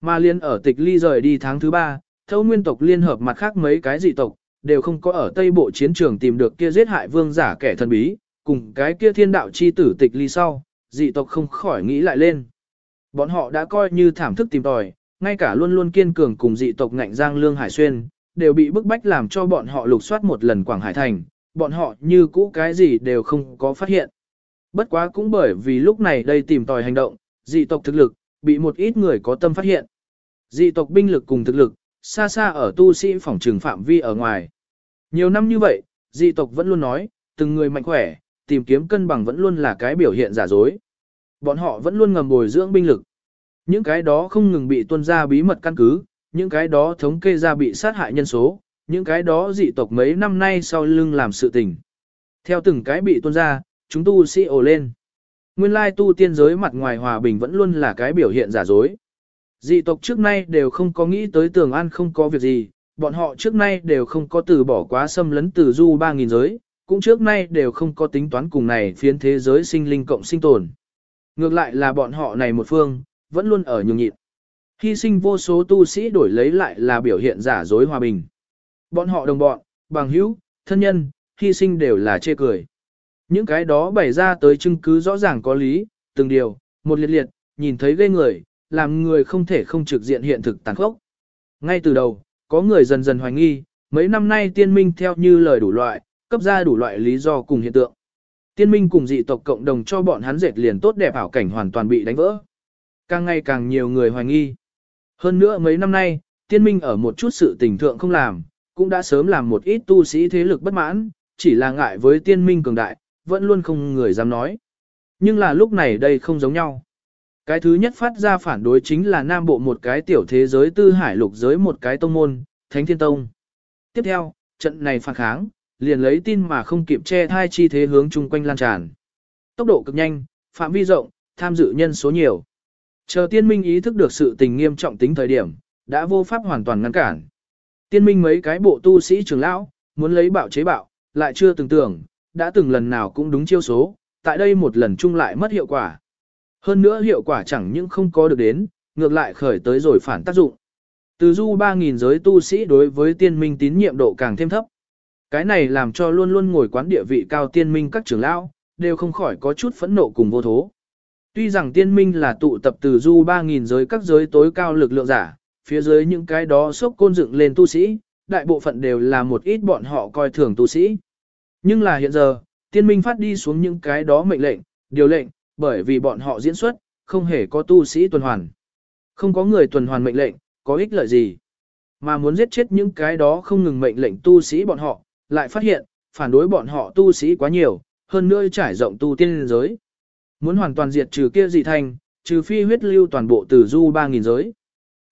Mà liên ở tịch ly rời đi tháng thứ ba, thâu nguyên tộc liên hợp mặt khác mấy cái dị tộc, đều không có ở tây bộ chiến trường tìm được kia giết hại vương giả kẻ thần bí, cùng cái kia thiên đạo chi tử tịch ly sau, dị tộc không khỏi nghĩ lại lên. Bọn họ đã coi như thảm thức tìm tòi, ngay cả luôn luôn kiên cường cùng dị tộc ngạnh giang lương hải xuyên, đều bị bức bách làm cho bọn họ lục soát một lần Quảng Hải Thành, bọn họ như cũ cái gì đều không có phát hiện. Bất quá cũng bởi vì lúc này đây tìm tòi hành động, dị tộc thực lực, bị một ít người có tâm phát hiện. Dị tộc binh lực cùng thực lực, xa xa ở tu sĩ phòng trừng phạm vi ở ngoài. Nhiều năm như vậy, dị tộc vẫn luôn nói, từng người mạnh khỏe, tìm kiếm cân bằng vẫn luôn là cái biểu hiện giả dối. Bọn họ vẫn luôn ngầm bồi dưỡng binh lực. Những cái đó không ngừng bị tuân ra bí mật căn cứ, những cái đó thống kê ra bị sát hại nhân số, những cái đó dị tộc mấy năm nay sau lưng làm sự tình. Theo từng cái bị tuân ra, chúng tu sĩ ồ lên. Nguyên lai tu tiên giới mặt ngoài hòa bình vẫn luôn là cái biểu hiện giả dối. Dị tộc trước nay đều không có nghĩ tới tường an không có việc gì, bọn họ trước nay đều không có từ bỏ quá xâm lấn từ du 3.000 giới, cũng trước nay đều không có tính toán cùng này phiến thế giới sinh linh cộng sinh tồn. Ngược lại là bọn họ này một phương, vẫn luôn ở nhường nhịn. Hy sinh vô số tu sĩ đổi lấy lại là biểu hiện giả dối hòa bình. Bọn họ đồng bọn, bằng hữu, thân nhân, hy sinh đều là chê cười. Những cái đó bày ra tới chứng cứ rõ ràng có lý, từng điều, một liệt liệt, nhìn thấy ghê người, làm người không thể không trực diện hiện thực tàn khốc. Ngay từ đầu, có người dần dần hoài nghi, mấy năm nay tiên minh theo như lời đủ loại, cấp ra đủ loại lý do cùng hiện tượng. Tiên minh cùng dị tộc cộng đồng cho bọn hắn dệt liền tốt đẹp ảo cảnh hoàn toàn bị đánh vỡ. Càng ngày càng nhiều người hoài nghi. Hơn nữa mấy năm nay, tiên minh ở một chút sự tình thượng không làm, cũng đã sớm làm một ít tu sĩ thế lực bất mãn, chỉ là ngại với tiên minh cường đại, vẫn luôn không người dám nói. Nhưng là lúc này đây không giống nhau. Cái thứ nhất phát ra phản đối chính là Nam Bộ một cái tiểu thế giới tư hải lục giới một cái tông môn, Thánh Thiên Tông. Tiếp theo, trận này phản kháng, liền lấy tin mà không kịp che thai chi thế hướng chung quanh lan tràn. Tốc độ cực nhanh, phạm vi rộng, tham dự nhân số nhiều. Chờ tiên minh ý thức được sự tình nghiêm trọng tính thời điểm, đã vô pháp hoàn toàn ngăn cản. Tiên minh mấy cái bộ tu sĩ trưởng lão, muốn lấy bạo chế bạo, lại chưa từng tưởng, đã từng lần nào cũng đúng chiêu số, tại đây một lần chung lại mất hiệu quả. Hơn nữa hiệu quả chẳng những không có được đến, ngược lại khởi tới rồi phản tác dụng. Từ du 3.000 giới tu sĩ đối với tiên minh tín nhiệm độ càng thêm thấp. Cái này làm cho luôn luôn ngồi quán địa vị cao tiên minh các trưởng lão, đều không khỏi có chút phẫn nộ cùng vô thố. Tuy rằng tiên minh là tụ tập từ du 3.000 giới các giới tối cao lực lượng giả, phía dưới những cái đó sốc côn dựng lên tu sĩ, đại bộ phận đều là một ít bọn họ coi thường tu sĩ. Nhưng là hiện giờ, tiên minh phát đi xuống những cái đó mệnh lệnh, điều lệnh, bởi vì bọn họ diễn xuất, không hề có tu sĩ tuần hoàn. Không có người tuần hoàn mệnh lệnh, có ích lợi gì. Mà muốn giết chết những cái đó không ngừng mệnh lệnh tu sĩ bọn họ, lại phát hiện, phản đối bọn họ tu sĩ quá nhiều, hơn nữa trải rộng tu tiên giới. Muốn hoàn toàn diệt trừ kia dị thành, trừ phi huyết lưu toàn bộ từ du 3.000 giới.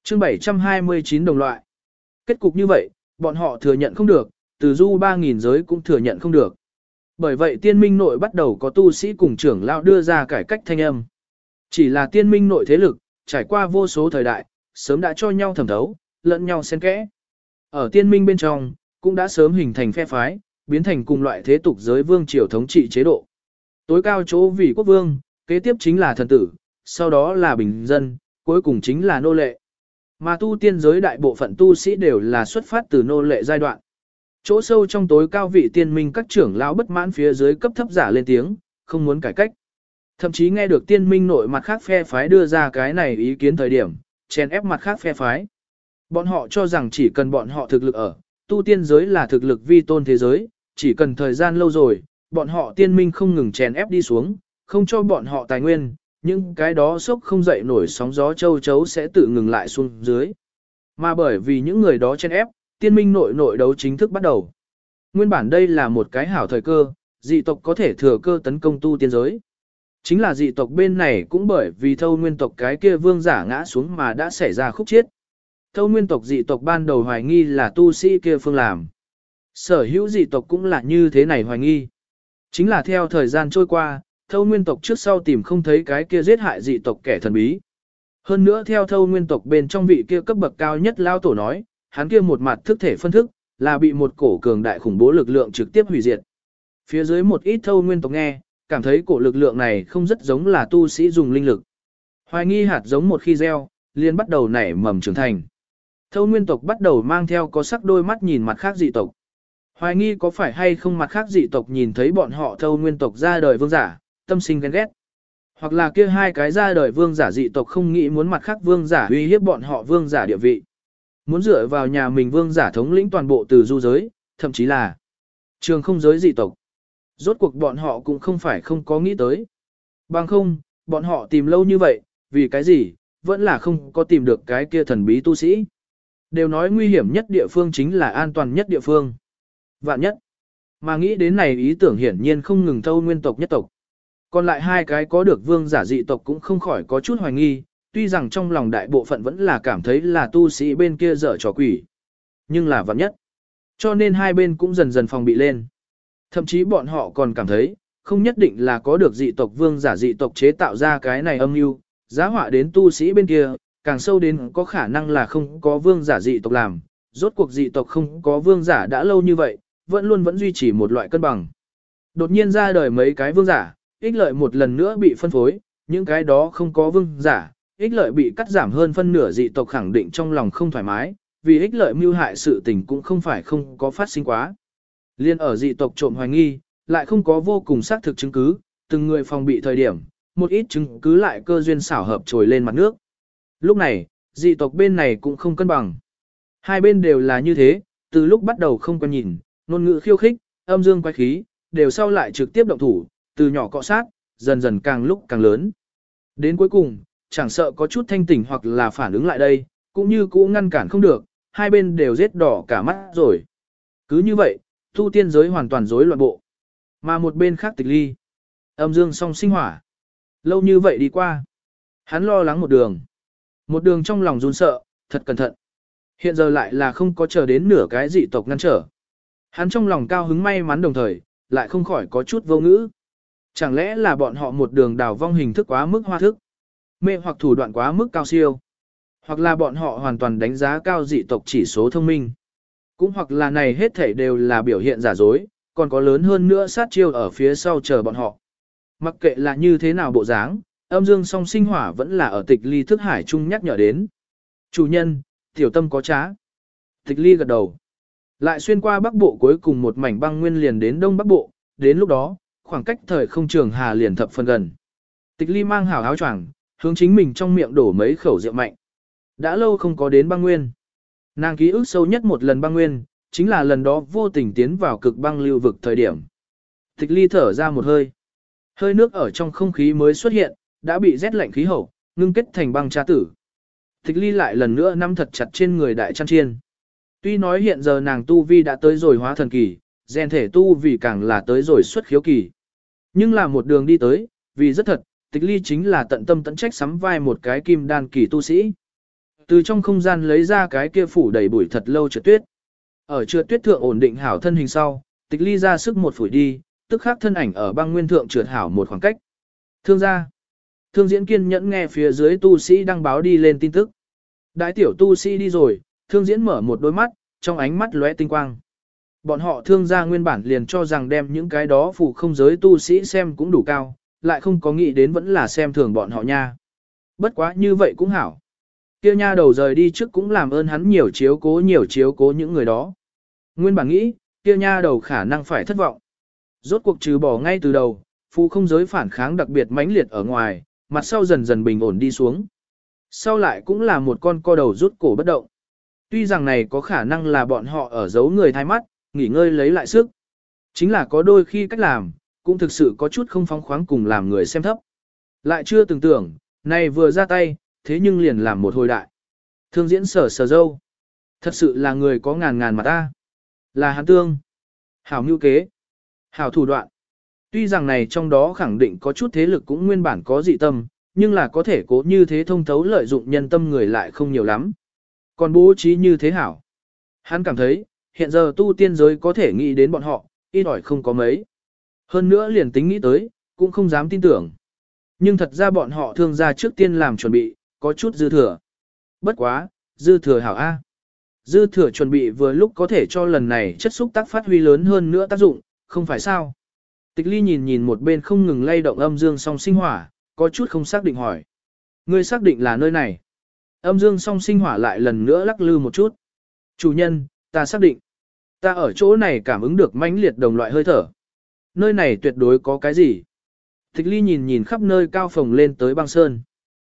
chương 729 đồng loại. Kết cục như vậy, bọn họ thừa nhận không được, từ du 3.000 giới cũng thừa nhận không được. Bởi vậy tiên minh nội bắt đầu có tu sĩ cùng trưởng lao đưa ra cải cách thanh âm. Chỉ là tiên minh nội thế lực, trải qua vô số thời đại, sớm đã cho nhau thẩm thấu, lẫn nhau xen kẽ. Ở tiên minh bên trong, cũng đã sớm hình thành phe phái, biến thành cùng loại thế tục giới vương triều thống trị chế độ. Tối cao chỗ vị quốc vương, kế tiếp chính là thần tử, sau đó là bình dân, cuối cùng chính là nô lệ. Mà tu tiên giới đại bộ phận tu sĩ đều là xuất phát từ nô lệ giai đoạn. Chỗ sâu trong tối cao vị tiên minh các trưởng lão bất mãn phía dưới cấp thấp giả lên tiếng, không muốn cải cách. Thậm chí nghe được tiên minh nội mặt khác phe phái đưa ra cái này ý kiến thời điểm, chèn ép mặt khác phe phái. Bọn họ cho rằng chỉ cần bọn họ thực lực ở, tu tiên giới là thực lực vi tôn thế giới, chỉ cần thời gian lâu rồi, bọn họ tiên minh không ngừng chèn ép đi xuống, không cho bọn họ tài nguyên, những cái đó sốc không dậy nổi sóng gió châu chấu sẽ tự ngừng lại xuống dưới. Mà bởi vì những người đó chèn ép, tiên minh nội nội đấu chính thức bắt đầu. Nguyên bản đây là một cái hảo thời cơ, dị tộc có thể thừa cơ tấn công tu tiên giới. Chính là dị tộc bên này cũng bởi vì thâu nguyên tộc cái kia vương giả ngã xuống mà đã xảy ra khúc chiết. Thâu nguyên tộc dị tộc ban đầu hoài nghi là tu sĩ kia phương làm. Sở hữu dị tộc cũng là như thế này hoài nghi. Chính là theo thời gian trôi qua, thâu nguyên tộc trước sau tìm không thấy cái kia giết hại dị tộc kẻ thần bí. Hơn nữa theo thâu nguyên tộc bên trong vị kia cấp bậc cao nhất lao tổ nói, hắn kia một mặt thức thể phân thức, là bị một cổ cường đại khủng bố lực lượng trực tiếp hủy diệt. Phía dưới một ít thâu nguyên tộc nghe, cảm thấy cổ lực lượng này không rất giống là tu sĩ dùng linh lực. Hoài nghi hạt giống một khi gieo, liền bắt đầu nảy mầm trưởng thành. Thâu nguyên tộc bắt đầu mang theo có sắc đôi mắt nhìn mặt khác dị tộc. Hoài nghi có phải hay không mặt khác dị tộc nhìn thấy bọn họ thâu nguyên tộc ra đời vương giả, tâm sinh ghen ghét. Hoặc là kia hai cái ra đời vương giả dị tộc không nghĩ muốn mặt khác vương giả uy hiếp bọn họ vương giả địa vị. Muốn dựa vào nhà mình vương giả thống lĩnh toàn bộ từ du giới, thậm chí là trường không giới dị tộc. Rốt cuộc bọn họ cũng không phải không có nghĩ tới. Bằng không, bọn họ tìm lâu như vậy, vì cái gì, vẫn là không có tìm được cái kia thần bí tu sĩ. Đều nói nguy hiểm nhất địa phương chính là an toàn nhất địa phương. Vạn nhất. Mà nghĩ đến này ý tưởng hiển nhiên không ngừng thâu nguyên tộc nhất tộc. Còn lại hai cái có được vương giả dị tộc cũng không khỏi có chút hoài nghi, tuy rằng trong lòng đại bộ phận vẫn là cảm thấy là tu sĩ bên kia dở trò quỷ. Nhưng là vạn nhất. Cho nên hai bên cũng dần dần phòng bị lên. Thậm chí bọn họ còn cảm thấy, không nhất định là có được dị tộc vương giả dị tộc chế tạo ra cái này âm mưu giá họa đến tu sĩ bên kia, càng sâu đến có khả năng là không có vương giả dị tộc làm. Rốt cuộc dị tộc không có vương giả đã lâu như vậy, vẫn luôn vẫn duy trì một loại cân bằng. Đột nhiên ra đời mấy cái vương giả, ích lợi một lần nữa bị phân phối, những cái đó không có vương giả, ích lợi bị cắt giảm hơn phân nửa dị tộc khẳng định trong lòng không thoải mái, vì ích lợi mưu hại sự tình cũng không phải không có phát sinh quá. Liên ở dị tộc trộm hoài nghi, lại không có vô cùng xác thực chứng cứ, từng người phòng bị thời điểm, một ít chứng cứ lại cơ duyên xảo hợp trồi lên mặt nước. Lúc này, dị tộc bên này cũng không cân bằng. Hai bên đều là như thế, từ lúc bắt đầu không quan nhìn, ngôn ngữ khiêu khích, âm dương quái khí, đều sau lại trực tiếp động thủ, từ nhỏ cọ sát, dần dần càng lúc càng lớn. Đến cuối cùng, chẳng sợ có chút thanh tỉnh hoặc là phản ứng lại đây, cũng như cũ ngăn cản không được, hai bên đều rết đỏ cả mắt rồi. Cứ như vậy, tu tiên giới hoàn toàn rối loạn bộ. Mà một bên khác tịch ly. Âm dương song sinh hỏa. Lâu như vậy đi qua. Hắn lo lắng một đường. Một đường trong lòng run sợ, thật cẩn thận. Hiện giờ lại là không có chờ đến nửa cái dị tộc ngăn trở. Hắn trong lòng cao hứng may mắn đồng thời, lại không khỏi có chút vô ngữ. Chẳng lẽ là bọn họ một đường đào vong hình thức quá mức hoa thức, mê hoặc thủ đoạn quá mức cao siêu, hoặc là bọn họ hoàn toàn đánh giá cao dị tộc chỉ số thông minh, cũng hoặc là này hết thảy đều là biểu hiện giả dối, còn có lớn hơn nữa sát chiêu ở phía sau chờ bọn họ. Mặc kệ là như thế nào bộ dáng, âm dương song sinh hỏa vẫn là ở tịch ly thức hải chung nhắc nhở đến. Chủ nhân, tiểu tâm có trá. Tịch ly gật đầu. Lại xuyên qua bắc bộ cuối cùng một mảnh băng nguyên liền đến đông bắc bộ, đến lúc đó, khoảng cách thời không trường hà liền thập phần gần. Tịch ly mang hảo áo choàng, hướng chính mình trong miệng đổ mấy khẩu rượu mạnh. Đã lâu không có đến băng nguyên. Nàng ký ức sâu nhất một lần băng nguyên, chính là lần đó vô tình tiến vào cực băng lưu vực thời điểm. Tịch ly thở ra một hơi. Hơi nước ở trong không khí mới xuất hiện, đã bị rét lạnh khí hậu, ngưng kết thành băng tra tử. Tịch ly lại lần nữa nắm thật chặt trên người đại chăn chiên. Tuy nói hiện giờ nàng tu vi đã tới rồi hóa thần kỳ, rèn thể tu vì càng là tới rồi xuất khiếu kỳ. Nhưng là một đường đi tới, vì rất thật, tịch ly chính là tận tâm tận trách sắm vai một cái kim đan kỳ tu sĩ. Từ trong không gian lấy ra cái kia phủ đầy bụi thật lâu trượt tuyết. Ở trượt tuyết thượng ổn định hảo thân hình sau, tịch ly ra sức một phủi đi, tức khắc thân ảnh ở băng nguyên thượng trượt hảo một khoảng cách. Thương gia. Thương diễn kiên nhẫn nghe phía dưới tu sĩ đăng báo đi lên tin tức. Đại tiểu tu sĩ đi rồi, thương diễn mở một đôi mắt, trong ánh mắt lóe tinh quang. Bọn họ thương gia nguyên bản liền cho rằng đem những cái đó phù không giới tu sĩ xem cũng đủ cao, lại không có nghĩ đến vẫn là xem thường bọn họ nha. Bất quá như vậy cũng hảo. Kia nha đầu rời đi trước cũng làm ơn hắn nhiều chiếu cố nhiều chiếu cố những người đó. Nguyên bản nghĩ, kia nha đầu khả năng phải thất vọng. Rốt cuộc trừ bỏ ngay từ đầu, phù không giới phản kháng đặc biệt mãnh liệt ở ngoài, mặt sau dần dần bình ổn đi xuống. Sau lại cũng là một con co đầu rút cổ bất động. Tuy rằng này có khả năng là bọn họ ở giấu người thay mắt, nghỉ ngơi lấy lại sức. Chính là có đôi khi cách làm, cũng thực sự có chút không phóng khoáng cùng làm người xem thấp. Lại chưa từng tưởng, này vừa ra tay, thế nhưng liền làm một hồi đại. Thương diễn sở sở dâu. Thật sự là người có ngàn ngàn mà ta. Là hắn tương. Hảo mưu kế. Hảo thủ đoạn. Tuy rằng này trong đó khẳng định có chút thế lực cũng nguyên bản có dị tâm, nhưng là có thể cố như thế thông thấu lợi dụng nhân tâm người lại không nhiều lắm. Còn bố trí như thế hảo. Hắn cảm thấy, hiện giờ tu tiên giới có thể nghĩ đến bọn họ, ít ỏi không có mấy. Hơn nữa liền tính nghĩ tới, cũng không dám tin tưởng. Nhưng thật ra bọn họ thương ra trước tiên làm chuẩn bị, có chút dư thừa. Bất quá, dư thừa hảo A. Dư thừa chuẩn bị vừa lúc có thể cho lần này chất xúc tác phát huy lớn hơn nữa tác dụng, không phải sao. Tịch ly nhìn nhìn một bên không ngừng lay động âm dương song sinh hỏa, có chút không xác định hỏi. Ngươi xác định là nơi này. Âm dương song sinh hỏa lại lần nữa lắc lư một chút. Chủ nhân, ta xác định. Ta ở chỗ này cảm ứng được mãnh liệt đồng loại hơi thở. Nơi này tuyệt đối có cái gì. Thích ly nhìn nhìn khắp nơi cao phồng lên tới băng sơn.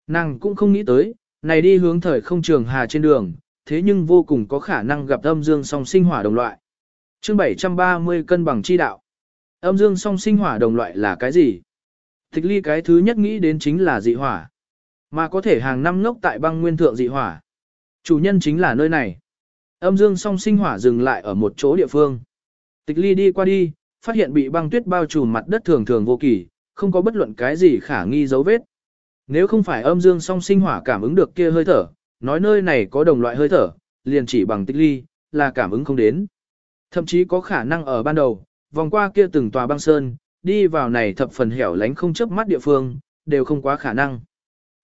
Nàng cũng không nghĩ tới, này đi hướng thời không trường hà trên đường, thế nhưng vô cùng có khả năng gặp âm dương song sinh hỏa đồng loại. chương 730 cân bằng chi đạo. Âm dương song sinh hỏa đồng loại là cái gì? Thích ly cái thứ nhất nghĩ đến chính là dị hỏa. Mà có thể hàng năm ngốc tại băng nguyên thượng dị hỏa. Chủ nhân chính là nơi này. Âm dương song sinh hỏa dừng lại ở một chỗ địa phương. Tịch ly đi qua đi, phát hiện bị băng tuyết bao trùm mặt đất thường thường vô kỳ, không có bất luận cái gì khả nghi dấu vết. Nếu không phải âm dương song sinh hỏa cảm ứng được kia hơi thở, nói nơi này có đồng loại hơi thở, liền chỉ bằng tịch ly, là cảm ứng không đến. Thậm chí có khả năng ở ban đầu, vòng qua kia từng tòa băng sơn, đi vào này thập phần hẻo lánh không chớp mắt địa phương, đều không quá khả năng.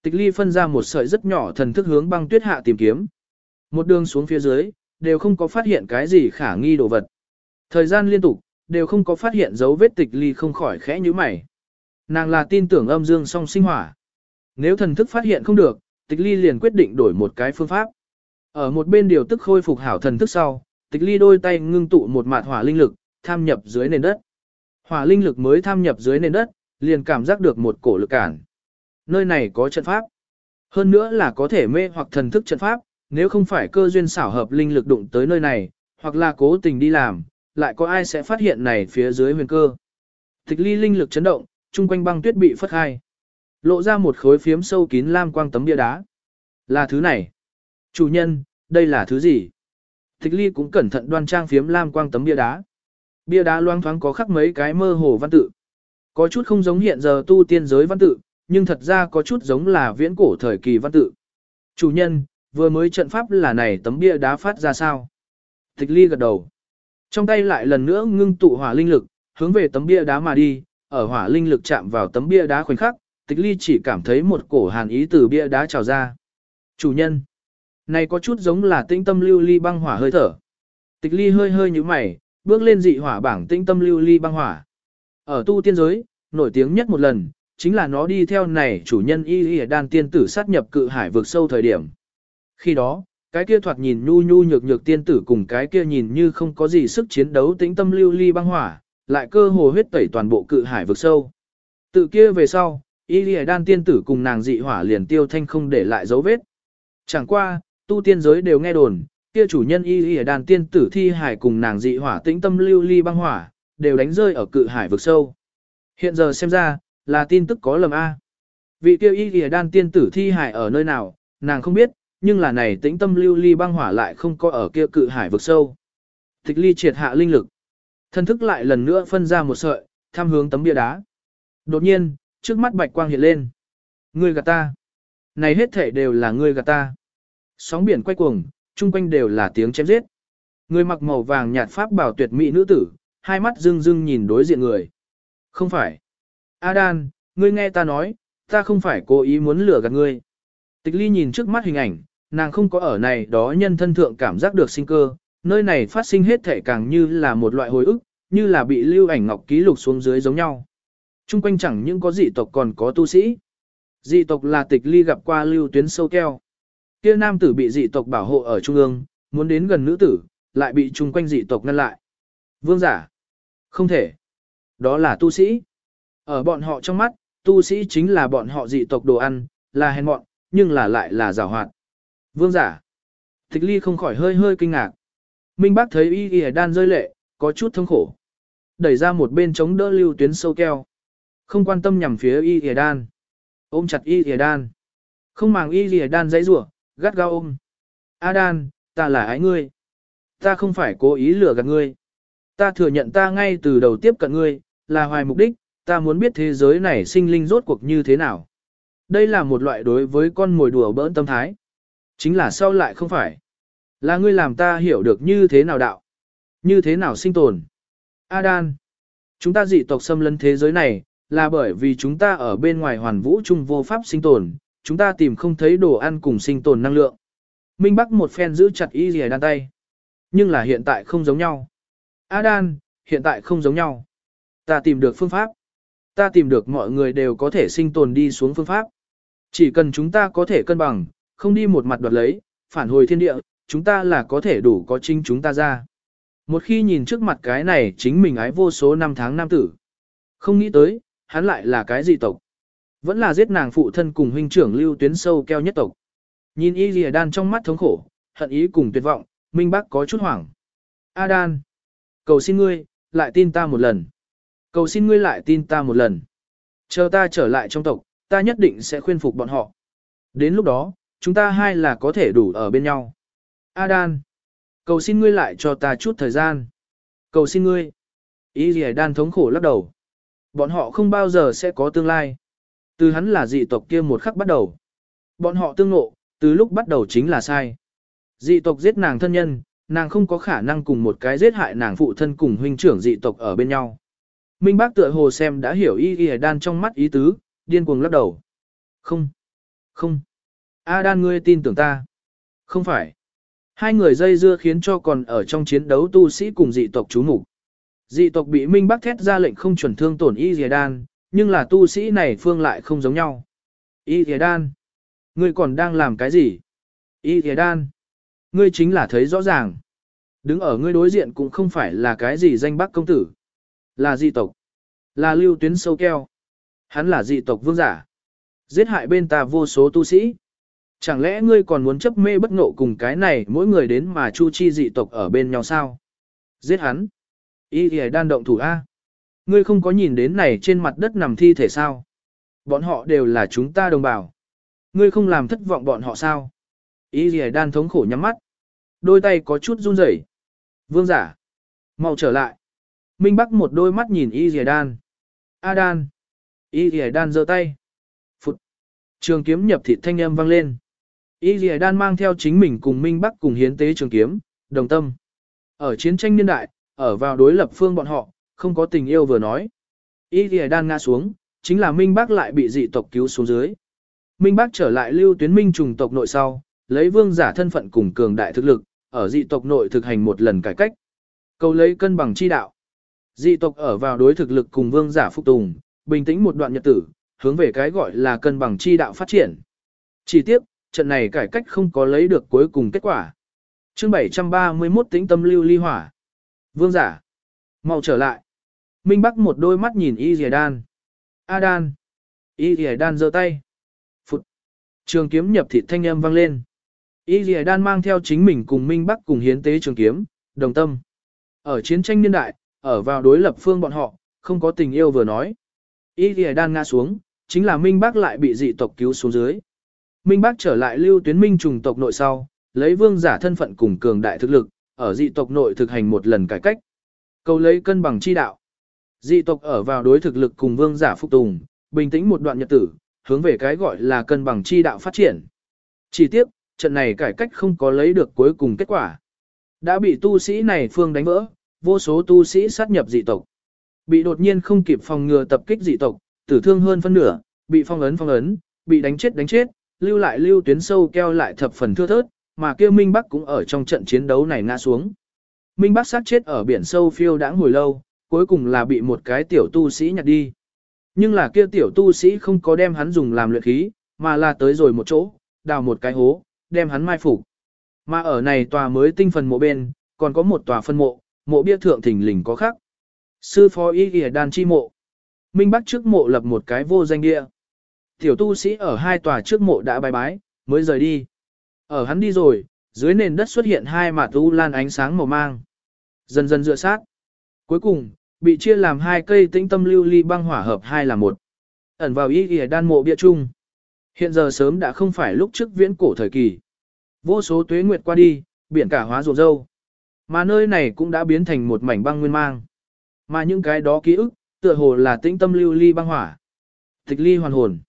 Tịch ly phân ra một sợi rất nhỏ thần thức hướng băng tuyết hạ tìm kiếm. Một đường xuống phía dưới, đều không có phát hiện cái gì khả nghi đồ vật. Thời gian liên tục, đều không có phát hiện dấu vết tịch ly không khỏi khẽ như mày. Nàng là tin tưởng âm dương song sinh hỏa. Nếu thần thức phát hiện không được, tịch ly liền quyết định đổi một cái phương pháp. Ở một bên điều tức khôi phục hảo thần thức sau, tịch ly đôi tay ngưng tụ một mạt hỏa linh lực, tham nhập dưới nền đất. Hỏa linh lực mới tham nhập dưới nền đất, liền cảm giác được một cổ lực cản. Nơi này có trận pháp. Hơn nữa là có thể mê hoặc thần thức trận pháp, nếu không phải cơ duyên xảo hợp linh lực đụng tới nơi này, hoặc là cố tình đi làm, lại có ai sẽ phát hiện này phía dưới huyền cơ. Tịch ly linh lực chấn động, chung quanh băng tuyết bị phất khai. Lộ ra một khối phiếm sâu kín lam quang tấm bia đá. Là thứ này. Chủ nhân, đây là thứ gì? Tịch ly cũng cẩn thận đoan trang phiếm lam quang tấm bia đá. Bia đá loang thoáng có khắc mấy cái mơ hồ văn tự. Có chút không giống hiện giờ tu tiên giới văn tự, nhưng thật ra có chút giống là viễn cổ thời kỳ văn tự. Chủ nhân, vừa mới trận pháp là này tấm bia đá phát ra sao? Tịch ly gật đầu. Trong tay lại lần nữa ngưng tụ hỏa linh lực, hướng về tấm bia đá mà đi, ở hỏa linh lực chạm vào tấm bia đá khoảnh khắc, tịch ly chỉ cảm thấy một cổ hàn ý từ bia đá trào ra. Chủ nhân, này có chút giống là tĩnh tâm lưu ly băng hỏa hơi thở. Tịch ly hơi hơi như mày, bước lên dị hỏa bảng tĩnh tâm lưu ly băng hỏa. Ở tu tiên giới, nổi tiếng nhất một lần, chính là nó đi theo này chủ nhân y y đan tiên tử sát nhập cự hải vực sâu thời điểm. Khi đó, cái kia thoạt nhìn nhu nhu nhược nhược tiên tử cùng cái kia nhìn như không có gì sức chiến đấu tĩnh tâm lưu ly băng hỏa, lại cơ hồ huyết tẩy toàn bộ cự hải vực sâu. Tự kia về sau, y y đan tiên tử cùng nàng dị hỏa liền tiêu thanh không để lại dấu vết. Chẳng qua, tu tiên giới đều nghe đồn, kia chủ nhân y y đan tiên tử thi hải cùng nàng dị hỏa tĩnh tâm lưu ly băng hỏa, đều đánh rơi ở cự hải vực sâu. Hiện giờ xem ra, là tin tức có lầm A. Vị kia y y đan tiên tử thi hải ở nơi nào, nàng không biết, nhưng là này tĩnh tâm lưu ly băng hỏa lại không có ở kia cự hải vực sâu. Tịch ly triệt hạ linh lực. Thân thức lại lần nữa phân ra một sợi, tham hướng tấm bia đá. Đột nhiên, trước mắt bạch quang hiện lên. Ngươi gạt ta. Này hết thể đều là ngươi gạt ta. Sóng biển quay cuồng, chung quanh đều là tiếng chém giết. Người mặc màu vàng nhạt pháp bảo tuyệt mỹ nữ tử, hai mắt rưng rưng nhìn đối diện người. Không phải. Adan, ngươi nghe ta nói, ta không phải cố ý muốn lừa gạt ngươi. Tịch ly nhìn trước mắt hình ảnh, nàng không có ở này đó nhân thân thượng cảm giác được sinh cơ, nơi này phát sinh hết thể càng như là một loại hồi ức, như là bị lưu ảnh ngọc ký lục xuống dưới giống nhau. Trung quanh chẳng những có dị tộc còn có tu sĩ. Dị tộc là tịch ly gặp qua lưu tuyến sâu keo. Kia nam tử bị dị tộc bảo hộ ở trung ương, muốn đến gần nữ tử, lại bị chung quanh dị tộc ngăn lại. Vương giả. Không thể. Đó là tu sĩ. Ở bọn họ trong mắt, tu sĩ chính là bọn họ dị tộc đồ ăn, là hèn mọn, nhưng là lại là giảo hoạt. Vương giả. Tịch ly không khỏi hơi hơi kinh ngạc. Minh bác thấy y y đan rơi lệ, có chút thống khổ. Đẩy ra một bên chống đỡ lưu tuyến sâu keo. Không quan tâm nhằm phía y y đan. Ôm chặt y y đan. Không màng y y đan dãy rủa gắt gao ôm. A đan, ta là ái ngươi. Ta không phải cố ý lừa gạt ngươi. Ta thừa nhận ta ngay từ đầu tiếp cận ngươi, là hoài mục đích, ta muốn biết thế giới này sinh linh rốt cuộc như thế nào. Đây là một loại đối với con mồi đùa bỡn tâm thái. Chính là sao lại không phải. Là ngươi làm ta hiểu được như thế nào đạo. Như thế nào sinh tồn. Adan. Chúng ta dị tộc xâm lấn thế giới này, là bởi vì chúng ta ở bên ngoài hoàn vũ trung vô pháp sinh tồn, chúng ta tìm không thấy đồ ăn cùng sinh tồn năng lượng. Minh Bắc một phen giữ chặt y rìa đan tay. Nhưng là hiện tại không giống nhau. Adan, hiện tại không giống nhau. Ta tìm được phương pháp. Ta tìm được mọi người đều có thể sinh tồn đi xuống phương pháp. Chỉ cần chúng ta có thể cân bằng, không đi một mặt đoạt lấy, phản hồi thiên địa, chúng ta là có thể đủ có chính chúng ta ra. Một khi nhìn trước mặt cái này chính mình ái vô số năm tháng nam tử. Không nghĩ tới, hắn lại là cái gì tộc. Vẫn là giết nàng phụ thân cùng huynh trưởng lưu tuyến sâu keo nhất tộc. Nhìn y lìa đan trong mắt thống khổ, hận ý cùng tuyệt vọng, minh bác có chút hoảng. A đan, cầu xin ngươi, lại tin ta một lần. Cầu xin ngươi lại tin ta một lần. Chờ ta trở lại trong tộc, ta nhất định sẽ khuyên phục bọn họ. Đến lúc đó, chúng ta hai là có thể đủ ở bên nhau. Adan, cầu xin ngươi lại cho ta chút thời gian. Cầu xin ngươi. Ý gì đan thống khổ lắc đầu. Bọn họ không bao giờ sẽ có tương lai. Từ hắn là dị tộc kia một khắc bắt đầu. Bọn họ tương ngộ, từ lúc bắt đầu chính là sai. Dị tộc giết nàng thân nhân, nàng không có khả năng cùng một cái giết hại nàng phụ thân cùng huynh trưởng dị tộc ở bên nhau. Minh bác tựa hồ xem đã hiểu y y đan trong mắt ý tứ, điên cuồng lắc đầu. Không, không. A đan ngươi tin tưởng ta. Không phải. Hai người dây dưa khiến cho còn ở trong chiến đấu tu sĩ cùng dị tộc chú mục Dị tộc bị Minh bác thét ra lệnh không chuẩn thương tổn y y đan, nhưng là tu sĩ này phương lại không giống nhau. Y y đan. Ngươi còn đang làm cái gì? Y y đan. Ngươi chính là thấy rõ ràng. Đứng ở ngươi đối diện cũng không phải là cái gì danh bác công tử. Là dị tộc. Là lưu tuyến sâu keo. Hắn là dị tộc vương giả. Giết hại bên ta vô số tu sĩ. Chẳng lẽ ngươi còn muốn chấp mê bất nộ cùng cái này mỗi người đến mà chu chi dị tộc ở bên nhau sao? Giết hắn. Ý thì đan động thủ A. Ngươi không có nhìn đến này trên mặt đất nằm thi thể sao? Bọn họ đều là chúng ta đồng bào. Ngươi không làm thất vọng bọn họ sao? Ý thì đan thống khổ nhắm mắt. Đôi tay có chút run rẩy. Vương giả. mau trở lại. Minh Bắc một đôi mắt nhìn Y Lìa đan. A đan. Y Lìa đan giơ tay. Phụt. Trường kiếm nhập thịt thanh âm vang lên. Y Lìa đan mang theo chính mình cùng Minh Bắc cùng hiến tế trường kiếm, đồng tâm. Ở chiến tranh niên đại, ở vào đối lập phương bọn họ, không có tình yêu vừa nói. Y Lìa đan ngã xuống, chính là Minh Bắc lại bị dị tộc cứu xuống dưới. Minh Bắc trở lại lưu tuyến minh trùng tộc nội sau, lấy vương giả thân phận cùng cường đại thực lực, ở dị tộc nội thực hành một lần cải cách. Cầu lấy cân bằng chi đạo. Dị tộc ở vào đối thực lực cùng vương giả phục tùng, bình tĩnh một đoạn nhật tử, hướng về cái gọi là cân bằng chi đạo phát triển. Chỉ tiếp, trận này cải cách không có lấy được cuối cùng kết quả. chương 731 tĩnh tâm lưu ly hỏa. Vương giả. mau trở lại. Minh Bắc một đôi mắt nhìn Y Dìa Đan. A Đan. Y Dìa Đan giơ tay. Phụt. Trường kiếm nhập thịt thanh âm vang lên. Y Dìa Đan mang theo chính mình cùng Minh Bắc cùng hiến tế trường kiếm, đồng tâm. Ở chiến tranh niên đại, ở vào đối lập phương bọn họ, không có tình yêu vừa nói. Y thì Đan ngã xuống, chính là Minh bác lại bị dị tộc cứu xuống dưới. Minh bác trở lại lưu tuyến minh trùng tộc nội sau, lấy vương giả thân phận cùng cường đại thực lực, ở dị tộc nội thực hành một lần cải cách. Cầu lấy cân bằng chi đạo. Dị tộc ở vào đối thực lực cùng vương giả phục tùng, bình tĩnh một đoạn nhật tử, hướng về cái gọi là cân bằng chi đạo phát triển. Chỉ tiếc, trận này cải cách không có lấy được cuối cùng kết quả. Đã bị tu sĩ này phương đánh vỡ, vô số tu sĩ sát nhập dị tộc. Bị đột nhiên không kịp phòng ngừa tập kích dị tộc, tử thương hơn phân nửa, bị phong ấn phong ấn, bị đánh chết đánh chết, lưu lại lưu tuyến sâu keo lại thập phần thưa thớt, mà kia Minh Bắc cũng ở trong trận chiến đấu này ngã xuống. Minh Bắc sát chết ở biển sâu phiêu đã hồi lâu, cuối cùng là bị một cái tiểu tu sĩ nhặt đi. Nhưng là kia tiểu tu sĩ không có đem hắn dùng làm luyện khí, mà là tới rồi một chỗ, đào một cái hố, đem hắn mai phục. Mà ở này tòa mới tinh phần mộ bên, còn có một tòa phân mộ, mộ bia thượng thình lình có khắc. Sư phó y ghi đàn chi mộ. Minh Bắc trước mộ lập một cái vô danh địa. Tiểu tu sĩ ở hai tòa trước mộ đã bài bái, mới rời đi. Ở hắn đi rồi, dưới nền đất xuất hiện hai mạt u lan ánh sáng màu mang. Dần dần dựa sát. Cuối cùng, bị chia làm hai cây tĩnh tâm lưu ly băng hỏa hợp hai là một. Ẩn vào y ghi đan mộ bia chung. Hiện giờ sớm đã không phải lúc trước viễn cổ thời kỳ. Vô số tuế nguyệt qua đi, biển cả hóa rộn dâu. Mà nơi này cũng đã biến thành một mảnh băng nguyên mang. Mà những cái đó ký ức, tựa hồ là tĩnh tâm lưu ly băng hỏa. Tịch ly hoàn hồn.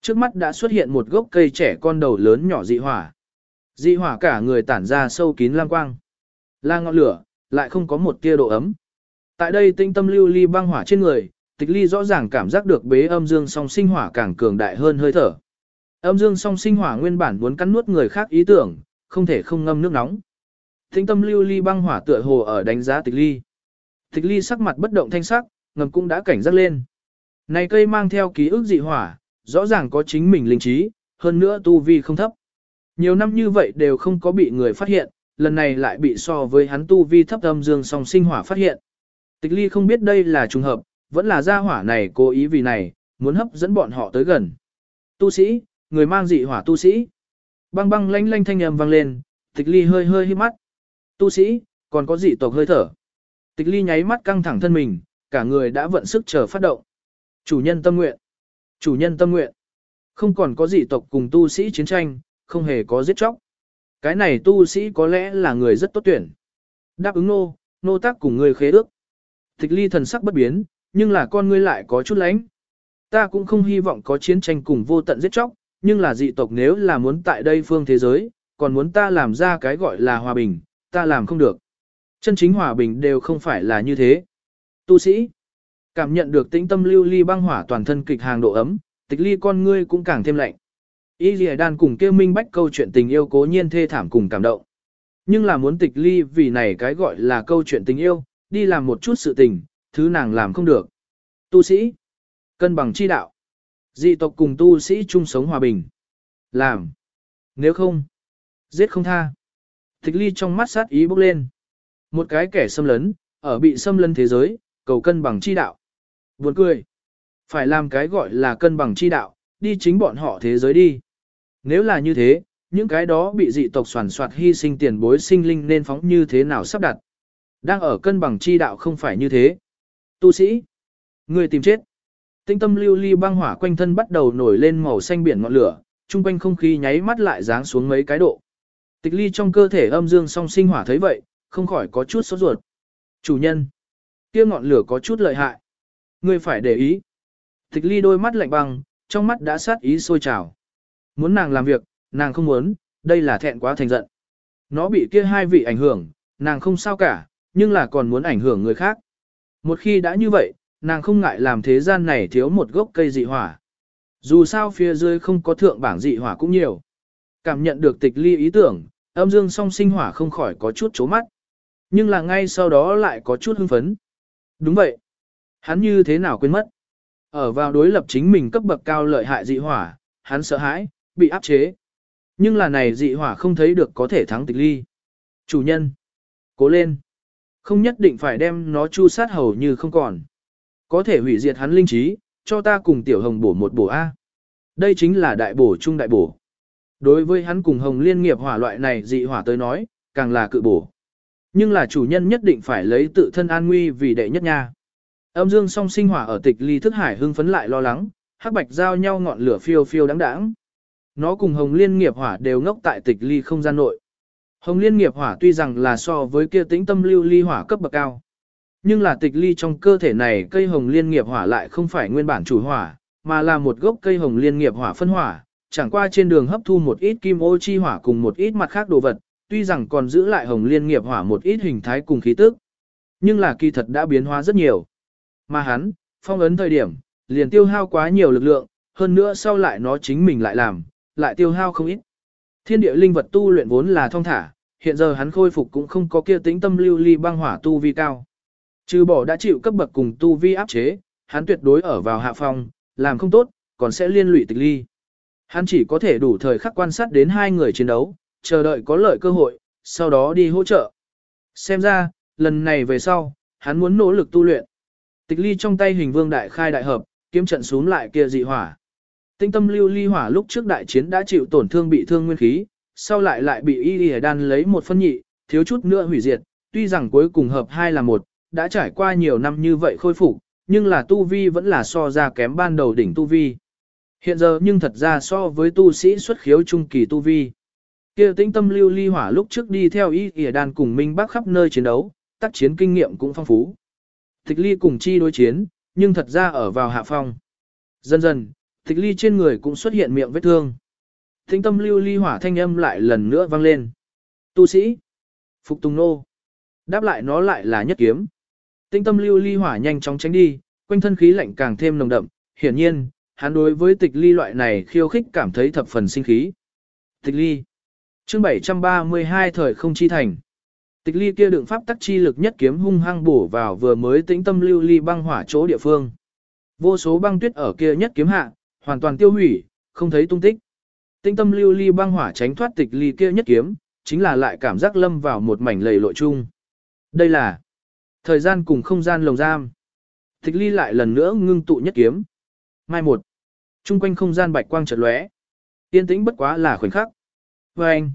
Trước mắt đã xuất hiện một gốc cây trẻ con đầu lớn nhỏ dị hỏa. Dị hỏa cả người tản ra sâu kín lang quang. lang ngọn lửa, lại không có một tia độ ấm. Tại đây tinh tâm lưu ly băng hỏa trên người, tịch ly rõ ràng cảm giác được bế âm dương song sinh hỏa càng cường đại hơn hơi thở. Âm dương song sinh hỏa nguyên bản muốn cắn nuốt người khác ý tưởng, không thể không ngâm nước nóng. Tinh tâm lưu ly băng hỏa tựa hồ ở đánh giá tịch ly. Tịch ly sắc mặt bất động thanh sắc, ngầm cũng đã cảnh giác lên. Này cây mang theo ký ức dị hỏa, rõ ràng có chính mình linh trí, hơn nữa tu vi không thấp. Nhiều năm như vậy đều không có bị người phát hiện, lần này lại bị so với hắn tu vi thấp âm dương song sinh hỏa phát hiện. Tịch ly không biết đây là trùng hợp, vẫn là gia hỏa này cố ý vì này, muốn hấp dẫn bọn họ tới gần. Tu sĩ, người mang dị hỏa tu sĩ. Băng băng lanh lanh thanh âm vang lên, tịch ly hơi hơi hít mắt. Tu sĩ, còn có dị tộc hơi thở. Tịch ly nháy mắt căng thẳng thân mình, cả người đã vận sức chờ phát động. Chủ nhân tâm nguyện. Chủ nhân tâm nguyện. Không còn có dị tộc cùng tu sĩ chiến tranh, không hề có giết chóc. Cái này tu sĩ có lẽ là người rất tốt tuyển. Đáp ứng nô, nô tác cùng người khế ước. Tịch ly thần sắc bất biến, nhưng là con ngươi lại có chút lánh. Ta cũng không hy vọng có chiến tranh cùng vô tận giết chóc, nhưng là dị tộc nếu là muốn tại đây phương thế giới, còn muốn ta làm ra cái gọi là hòa bình, ta làm không được. Chân chính hòa bình đều không phải là như thế. Tu sĩ, cảm nhận được tĩnh tâm lưu ly băng hỏa toàn thân kịch hàng độ ấm, tịch ly con ngươi cũng càng thêm lạnh. Y Lìa Đan cùng kêu minh bách câu chuyện tình yêu cố nhiên thê thảm cùng cảm động. Nhưng là muốn tịch ly vì này cái gọi là câu chuyện tình yêu, đi làm một chút sự tình, thứ nàng làm không được. Tu sĩ, cân bằng chi đạo, dị tộc cùng tu sĩ chung sống hòa bình. Làm, nếu không, giết không tha. Tịch ly trong mắt sát ý bốc lên. Một cái kẻ xâm lấn, ở bị xâm lấn thế giới, cầu cân bằng chi đạo. Buồn cười. Phải làm cái gọi là cân bằng chi đạo, đi chính bọn họ thế giới đi. Nếu là như thế, những cái đó bị dị tộc soàn soạt hy sinh tiền bối sinh linh nên phóng như thế nào sắp đặt. Đang ở cân bằng chi đạo không phải như thế. Tu sĩ, người tìm chết. Tinh tâm lưu ly băng hỏa quanh thân bắt đầu nổi lên màu xanh biển ngọn lửa, trung quanh không khí nháy mắt lại giáng xuống mấy cái độ. Tịch ly trong cơ thể âm dương song sinh hỏa thấy vậy, không khỏi có chút sốt ruột. Chủ nhân, kia ngọn lửa có chút lợi hại. Ngươi phải để ý. Tịch ly đôi mắt lạnh băng, trong mắt đã sát ý sôi trào. Muốn nàng làm việc, nàng không muốn, đây là thẹn quá thành giận. Nó bị kia hai vị ảnh hưởng, nàng không sao cả, nhưng là còn muốn ảnh hưởng người khác. Một khi đã như vậy, nàng không ngại làm thế gian này thiếu một gốc cây dị hỏa. Dù sao phía dưới không có thượng bảng dị hỏa cũng nhiều. Cảm nhận được tịch ly ý tưởng, âm dương song sinh hỏa không khỏi có chút chố mắt. Nhưng là ngay sau đó lại có chút hưng phấn. Đúng vậy. Hắn như thế nào quên mất. Ở vào đối lập chính mình cấp bậc cao lợi hại dị hỏa, hắn sợ hãi, bị áp chế. Nhưng là này dị hỏa không thấy được có thể thắng tịch ly. Chủ nhân. Cố lên. Không nhất định phải đem nó chu sát hầu như không còn. Có thể hủy diệt hắn linh trí, cho ta cùng tiểu hồng bổ một bổ A. Đây chính là đại bổ trung đại bổ. Đối với hắn cùng hồng liên nghiệp hỏa loại này dị hỏa tới nói, càng là cự bổ. Nhưng là chủ nhân nhất định phải lấy tự thân an nguy vì đệ nhất nha. Âm dương song sinh hỏa ở tịch ly thức hải hưng phấn lại lo lắng, hắc bạch giao nhau ngọn lửa phiêu phiêu đáng đáng. Nó cùng hồng liên nghiệp hỏa đều ngốc tại tịch ly không gian nội. Hồng liên nghiệp hỏa tuy rằng là so với kia tĩnh tâm lưu ly hỏa cấp bậc cao. Nhưng là tịch ly trong cơ thể này cây hồng liên nghiệp hỏa lại không phải nguyên bản chủ hỏa, mà là một gốc cây hồng liên nghiệp hỏa phân hỏa, chẳng qua trên đường hấp thu một ít kim ô chi hỏa cùng một ít mặt khác đồ vật, tuy rằng còn giữ lại hồng liên nghiệp hỏa một ít hình thái cùng khí tức, nhưng là kỳ thật đã biến hóa rất nhiều. Mà hắn, phong ấn thời điểm, liền tiêu hao quá nhiều lực lượng, hơn nữa sau lại nó chính mình lại làm, lại tiêu hao không ít. Thiên địa linh vật tu luyện vốn là thông thả, hiện giờ hắn khôi phục cũng không có kia tính tâm lưu ly băng hỏa tu vi cao. Trừ bỏ đã chịu cấp bậc cùng tu vi áp chế, hắn tuyệt đối ở vào hạ phong, làm không tốt, còn sẽ liên lụy tịch ly. Hắn chỉ có thể đủ thời khắc quan sát đến hai người chiến đấu, chờ đợi có lợi cơ hội, sau đó đi hỗ trợ. Xem ra, lần này về sau, hắn muốn nỗ lực tu luyện. Tịch ly trong tay hình vương đại khai đại hợp, kiếm trận xuống lại kia dị hỏa. Tinh tâm lưu ly hỏa lúc trước đại chiến đã chịu tổn thương bị thương nguyên khí, sau lại lại bị y y đan lấy một phân nhị, thiếu chút nữa hủy diệt, tuy rằng cuối cùng hợp hai là một, đã trải qua nhiều năm như vậy khôi phục, nhưng là tu vi vẫn là so ra kém ban đầu đỉnh tu vi. Hiện giờ nhưng thật ra so với tu sĩ xuất khiếu trung kỳ tu vi. kia tĩnh tâm lưu ly hỏa lúc trước đi theo ý ỉa đàn cùng minh bắc khắp nơi chiến đấu, tác chiến kinh nghiệm cũng phong phú. Tịch ly cùng chi đối chiến, nhưng thật ra ở vào hạ phong. Dần dần, tịch ly trên người cũng xuất hiện miệng vết thương. Tĩnh tâm lưu ly hỏa thanh âm lại lần nữa vang lên. Tu sĩ. Phục tùng nô. Đáp lại nó lại là nhất kiếm. Tinh tâm lưu ly hỏa nhanh chóng tránh đi, quanh thân khí lạnh càng thêm nồng đậm. Hiển nhiên, hắn đối với tịch ly loại này khiêu khích cảm thấy thập phần sinh khí. Tịch ly. chương 732 thời không chi thành. Tịch ly kia đựng pháp tắc chi lực nhất kiếm hung hăng bổ vào vừa mới tĩnh tâm lưu ly băng hỏa chỗ địa phương. Vô số băng tuyết ở kia nhất kiếm hạ, hoàn toàn tiêu hủy, không thấy tung tích. Tĩnh tâm lưu ly băng hỏa tránh thoát tịch ly kia nhất kiếm, chính là lại cảm giác lâm vào một mảnh lầy lội chung. Đây là thời gian cùng không gian lồng giam. Tịch ly lại lần nữa ngưng tụ nhất kiếm. Mai một. Trung quanh không gian bạch quang chợt lóe. Yên tĩnh bất quá là khoảnh khắc. Và anh.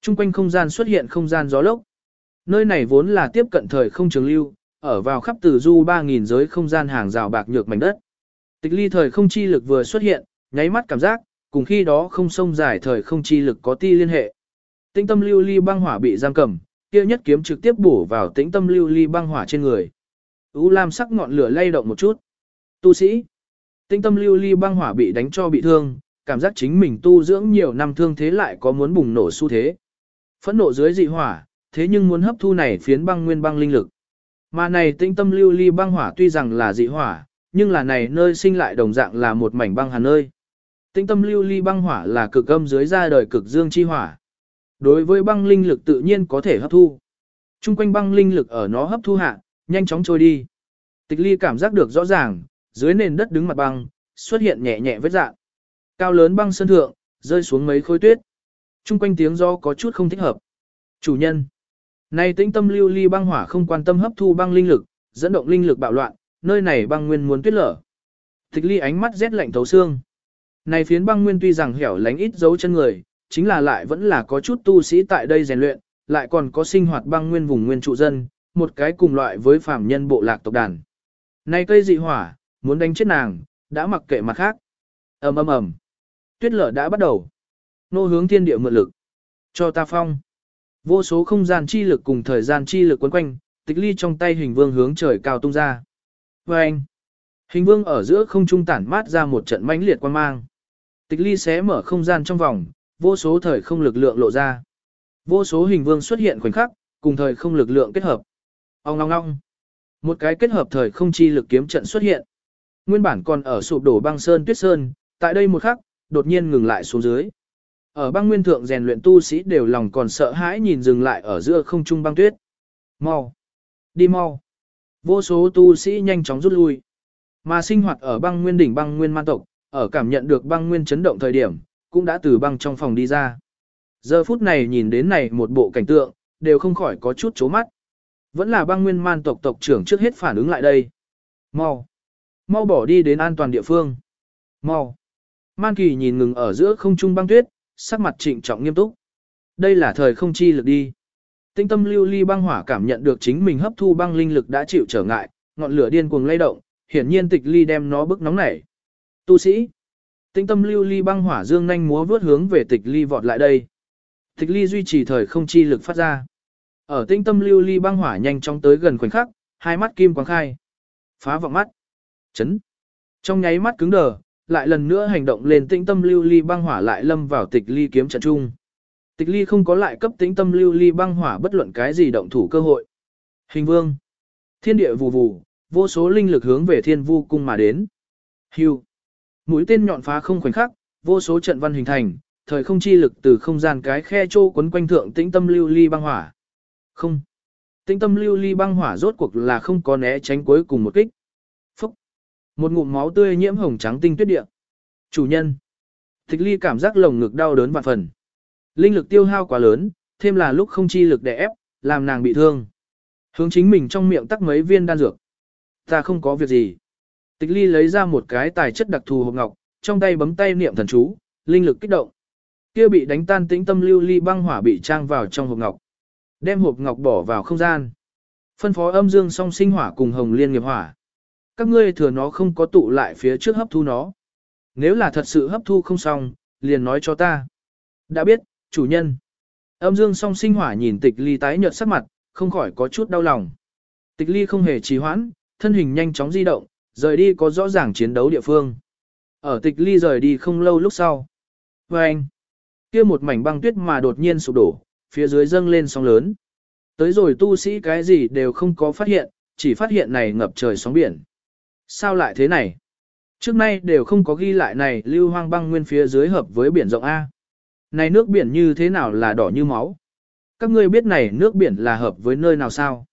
Trung quanh không gian xuất hiện không gian gió lốc. Nơi này vốn là tiếp cận thời không trường lưu, ở vào khắp từ du 3.000 giới không gian hàng rào bạc nhược mảnh đất. Tịch ly thời không chi lực vừa xuất hiện, nháy mắt cảm giác, cùng khi đó không sông dài thời không chi lực có ti liên hệ. Tĩnh tâm lưu ly băng hỏa bị giam cầm, kia nhất kiếm trực tiếp bổ vào tĩnh tâm lưu ly băng hỏa trên người. U lam sắc ngọn lửa lay động một chút. Tu sĩ. Tinh tâm lưu ly băng hỏa bị đánh cho bị thương, cảm giác chính mình tu dưỡng nhiều năm thương thế lại có muốn bùng nổ xu thế. Phẫn nộ dưới dị hỏa, thế nhưng muốn hấp thu này phiến băng nguyên băng linh lực. Mà này tinh tâm lưu ly băng hỏa tuy rằng là dị hỏa, nhưng là này nơi sinh lại đồng dạng là một mảnh băng hàn nơi. Tinh tâm lưu ly băng hỏa là cực âm dưới ra đời cực dương chi hỏa. Đối với băng linh lực tự nhiên có thể hấp thu. Trung quanh băng linh lực ở nó hấp thu hạ, nhanh chóng trôi đi. Tịch ly cảm giác được rõ ràng, dưới nền đất đứng mặt băng, xuất hiện nhẹ nhẹ vết dạng. Cao lớn băng sơn thượng, rơi xuống mấy khối tuyết. Trung quanh tiếng do có chút không thích hợp. Chủ nhân. Này tĩnh tâm lưu ly băng hỏa không quan tâm hấp thu băng linh lực, dẫn động linh lực bạo loạn, nơi này băng nguyên muốn tuyết lở. Tịch ly ánh mắt rét lạnh thấu xương. Này phiến băng nguyên tuy rằng hẻo lánh ít dấu chân người, chính là lại vẫn là có chút tu sĩ tại đây rèn luyện, lại còn có sinh hoạt băng nguyên vùng nguyên trụ dân, một cái cùng loại với phàm nhân bộ lạc tộc đàn. Này cây dị hỏa, muốn đánh chết nàng, đã mặc kệ mặt khác. ầm ầm ầm, tuyết lở đã bắt đầu. Nô hướng thiên địa mượn lực. Cho ta phong. Vô số không gian chi lực cùng thời gian chi lực quấn quanh, tịch ly trong tay hình vương hướng trời cao tung ra. Và anh, hình vương ở giữa không trung tản mát ra một trận mãnh liệt quan mang. Tịch ly xé mở không gian trong vòng, vô số thời không lực lượng lộ ra. Vô số hình vương xuất hiện khoảnh khắc, cùng thời không lực lượng kết hợp. Ông ngong ngong. Một cái kết hợp thời không chi lực kiếm trận xuất hiện. Nguyên bản còn ở sụp đổ băng sơn tuyết sơn, tại đây một khắc, đột nhiên ngừng lại xuống dưới. Ở băng nguyên thượng rèn luyện tu sĩ đều lòng còn sợ hãi nhìn dừng lại ở giữa không trung băng tuyết. Mau! Đi mau! Vô số tu sĩ nhanh chóng rút lui. Mà sinh hoạt ở băng nguyên đỉnh băng nguyên man tộc, ở cảm nhận được băng nguyên chấn động thời điểm, cũng đã từ băng trong phòng đi ra. Giờ phút này nhìn đến này một bộ cảnh tượng, đều không khỏi có chút chố mắt. Vẫn là băng nguyên man tộc tộc trưởng trước hết phản ứng lại đây. Mau! Mau bỏ đi đến an toàn địa phương. Mau! Man kỳ nhìn ngừng ở giữa không trung băng tuyết, sắc mặt trịnh trọng nghiêm túc. Đây là thời không chi lực đi. Tinh tâm lưu ly băng hỏa cảm nhận được chính mình hấp thu băng linh lực đã chịu trở ngại, ngọn lửa điên cuồng lay động, hiển nhiên tịch ly đem nó bức nóng nảy. Tu sĩ. Tinh tâm lưu ly băng hỏa dương nhanh múa vướt hướng về tịch ly vọt lại đây. Tịch ly duy trì thời không chi lực phát ra. Ở tinh tâm lưu ly băng hỏa nhanh chóng tới gần khoảnh khắc, hai mắt kim quang khai. Phá vọng mắt. Chấn. Trong nháy mắt cứng đờ, lại lần nữa hành động lên tĩnh tâm lưu ly băng hỏa lại lâm vào tịch ly kiếm trận chung. Tịch ly không có lại cấp tĩnh tâm lưu ly băng hỏa bất luận cái gì động thủ cơ hội. Hình vương. Thiên địa vù vù, vô số linh lực hướng về thiên vu cung mà đến. Hưu. Mũi tên nhọn phá không khoảnh khắc, vô số trận văn hình thành, thời không chi lực từ không gian cái khe trô quấn quanh thượng tĩnh tâm lưu ly băng hỏa. Không. Tĩnh tâm lưu ly băng hỏa rốt cuộc là không có né tránh cuối cùng một kích. Một ngụm máu tươi nhiễm hồng trắng tinh tuyết địa. Chủ nhân. Tịch ly cảm giác lồng ngực đau đớn vạn phần. Linh lực tiêu hao quá lớn, thêm là lúc không chi lực đè ép, làm nàng bị thương. Hướng chính mình trong miệng tắc mấy viên đan dược. Ta không có việc gì. Tịch ly lấy ra một cái tài chất đặc thù hộp ngọc, trong tay bấm tay niệm thần chú, linh lực kích động. Kia bị đánh tan tĩnh tâm lưu ly băng hỏa bị trang vào trong hộp ngọc. Đem hộp ngọc bỏ vào không gian. Phân phó âm dương song sinh hỏa cùng hồng liên nghiệp hỏa các ngươi thừa nó không có tụ lại phía trước hấp thu nó. Nếu là thật sự hấp thu không xong, liền nói cho ta. Đã biết, chủ nhân. Âm dương song sinh hỏa nhìn tịch ly tái nhợt sắc mặt, không khỏi có chút đau lòng. Tịch ly không hề trì hoãn, thân hình nhanh chóng di động, rời đi có rõ ràng chiến đấu địa phương. Ở tịch ly rời đi không lâu lúc sau. Và anh, kia một mảnh băng tuyết mà đột nhiên sụp đổ, phía dưới dâng lên sóng lớn. Tới rồi tu sĩ cái gì đều không có phát hiện, chỉ phát hiện này ngập trời sóng biển. Sao lại thế này? Trước nay đều không có ghi lại này lưu hoang băng nguyên phía dưới hợp với biển rộng A. Này nước biển như thế nào là đỏ như máu? Các ngươi biết này nước biển là hợp với nơi nào sao?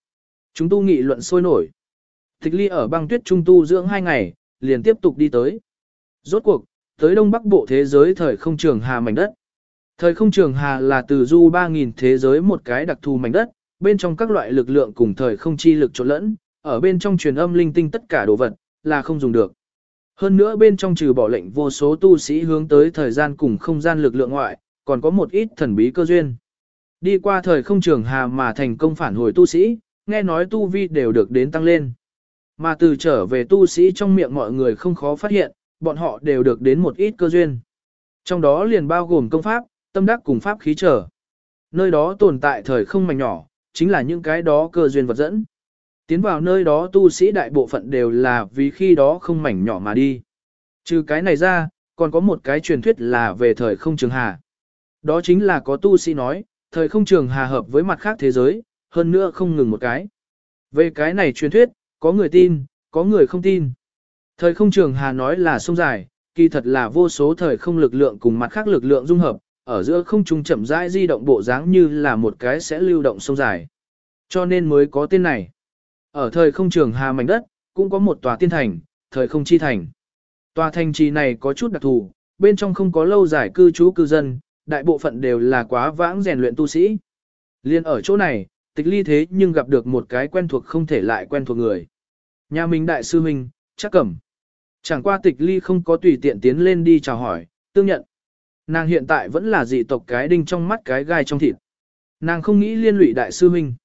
Chúng tu nghị luận sôi nổi. Tịch ly ở băng tuyết trung tu dưỡng hai ngày, liền tiếp tục đi tới. Rốt cuộc, tới đông bắc bộ thế giới thời không trường hà mảnh đất. Thời không trường hà là từ du 3.000 thế giới một cái đặc thù mảnh đất, bên trong các loại lực lượng cùng thời không chi lực trộn lẫn, ở bên trong truyền âm linh tinh tất cả đồ vật, là không dùng được. Hơn nữa bên trong trừ bỏ lệnh vô số tu sĩ hướng tới thời gian cùng không gian lực lượng ngoại, còn có một ít thần bí cơ duyên. Đi qua thời không trường hà mà thành công phản hồi tu sĩ, nghe nói tu vi đều được đến tăng lên. Mà từ trở về tu sĩ trong miệng mọi người không khó phát hiện, bọn họ đều được đến một ít cơ duyên. Trong đó liền bao gồm công pháp, tâm đắc cùng pháp khí trở. Nơi đó tồn tại thời không mảnh nhỏ, chính là những cái đó cơ duyên vật dẫn. Tiến vào nơi đó tu sĩ đại bộ phận đều là vì khi đó không mảnh nhỏ mà đi. Trừ cái này ra, còn có một cái truyền thuyết là về thời không trường hà. Đó chính là có tu sĩ nói, thời không trường hà hợp với mặt khác thế giới, hơn nữa không ngừng một cái. Về cái này truyền thuyết, có người tin, có người không tin. Thời không trường hà nói là sông dài, kỳ thật là vô số thời không lực lượng cùng mặt khác lực lượng dung hợp, ở giữa không trung chậm rãi di động bộ dáng như là một cái sẽ lưu động sông dài. Cho nên mới có tên này. Ở thời không trường hà mảnh đất, cũng có một tòa tiên thành, thời không chi thành. Tòa thành trì này có chút đặc thù, bên trong không có lâu dài cư trú cư dân, đại bộ phận đều là quá vãng rèn luyện tu sĩ. Liên ở chỗ này, tịch ly thế nhưng gặp được một cái quen thuộc không thể lại quen thuộc người. Nhà mình đại sư huynh, chắc cẩm. Chẳng qua tịch ly không có tùy tiện tiến lên đi chào hỏi, tương nhận. Nàng hiện tại vẫn là dị tộc cái đinh trong mắt cái gai trong thịt. Nàng không nghĩ liên lụy đại sư huynh.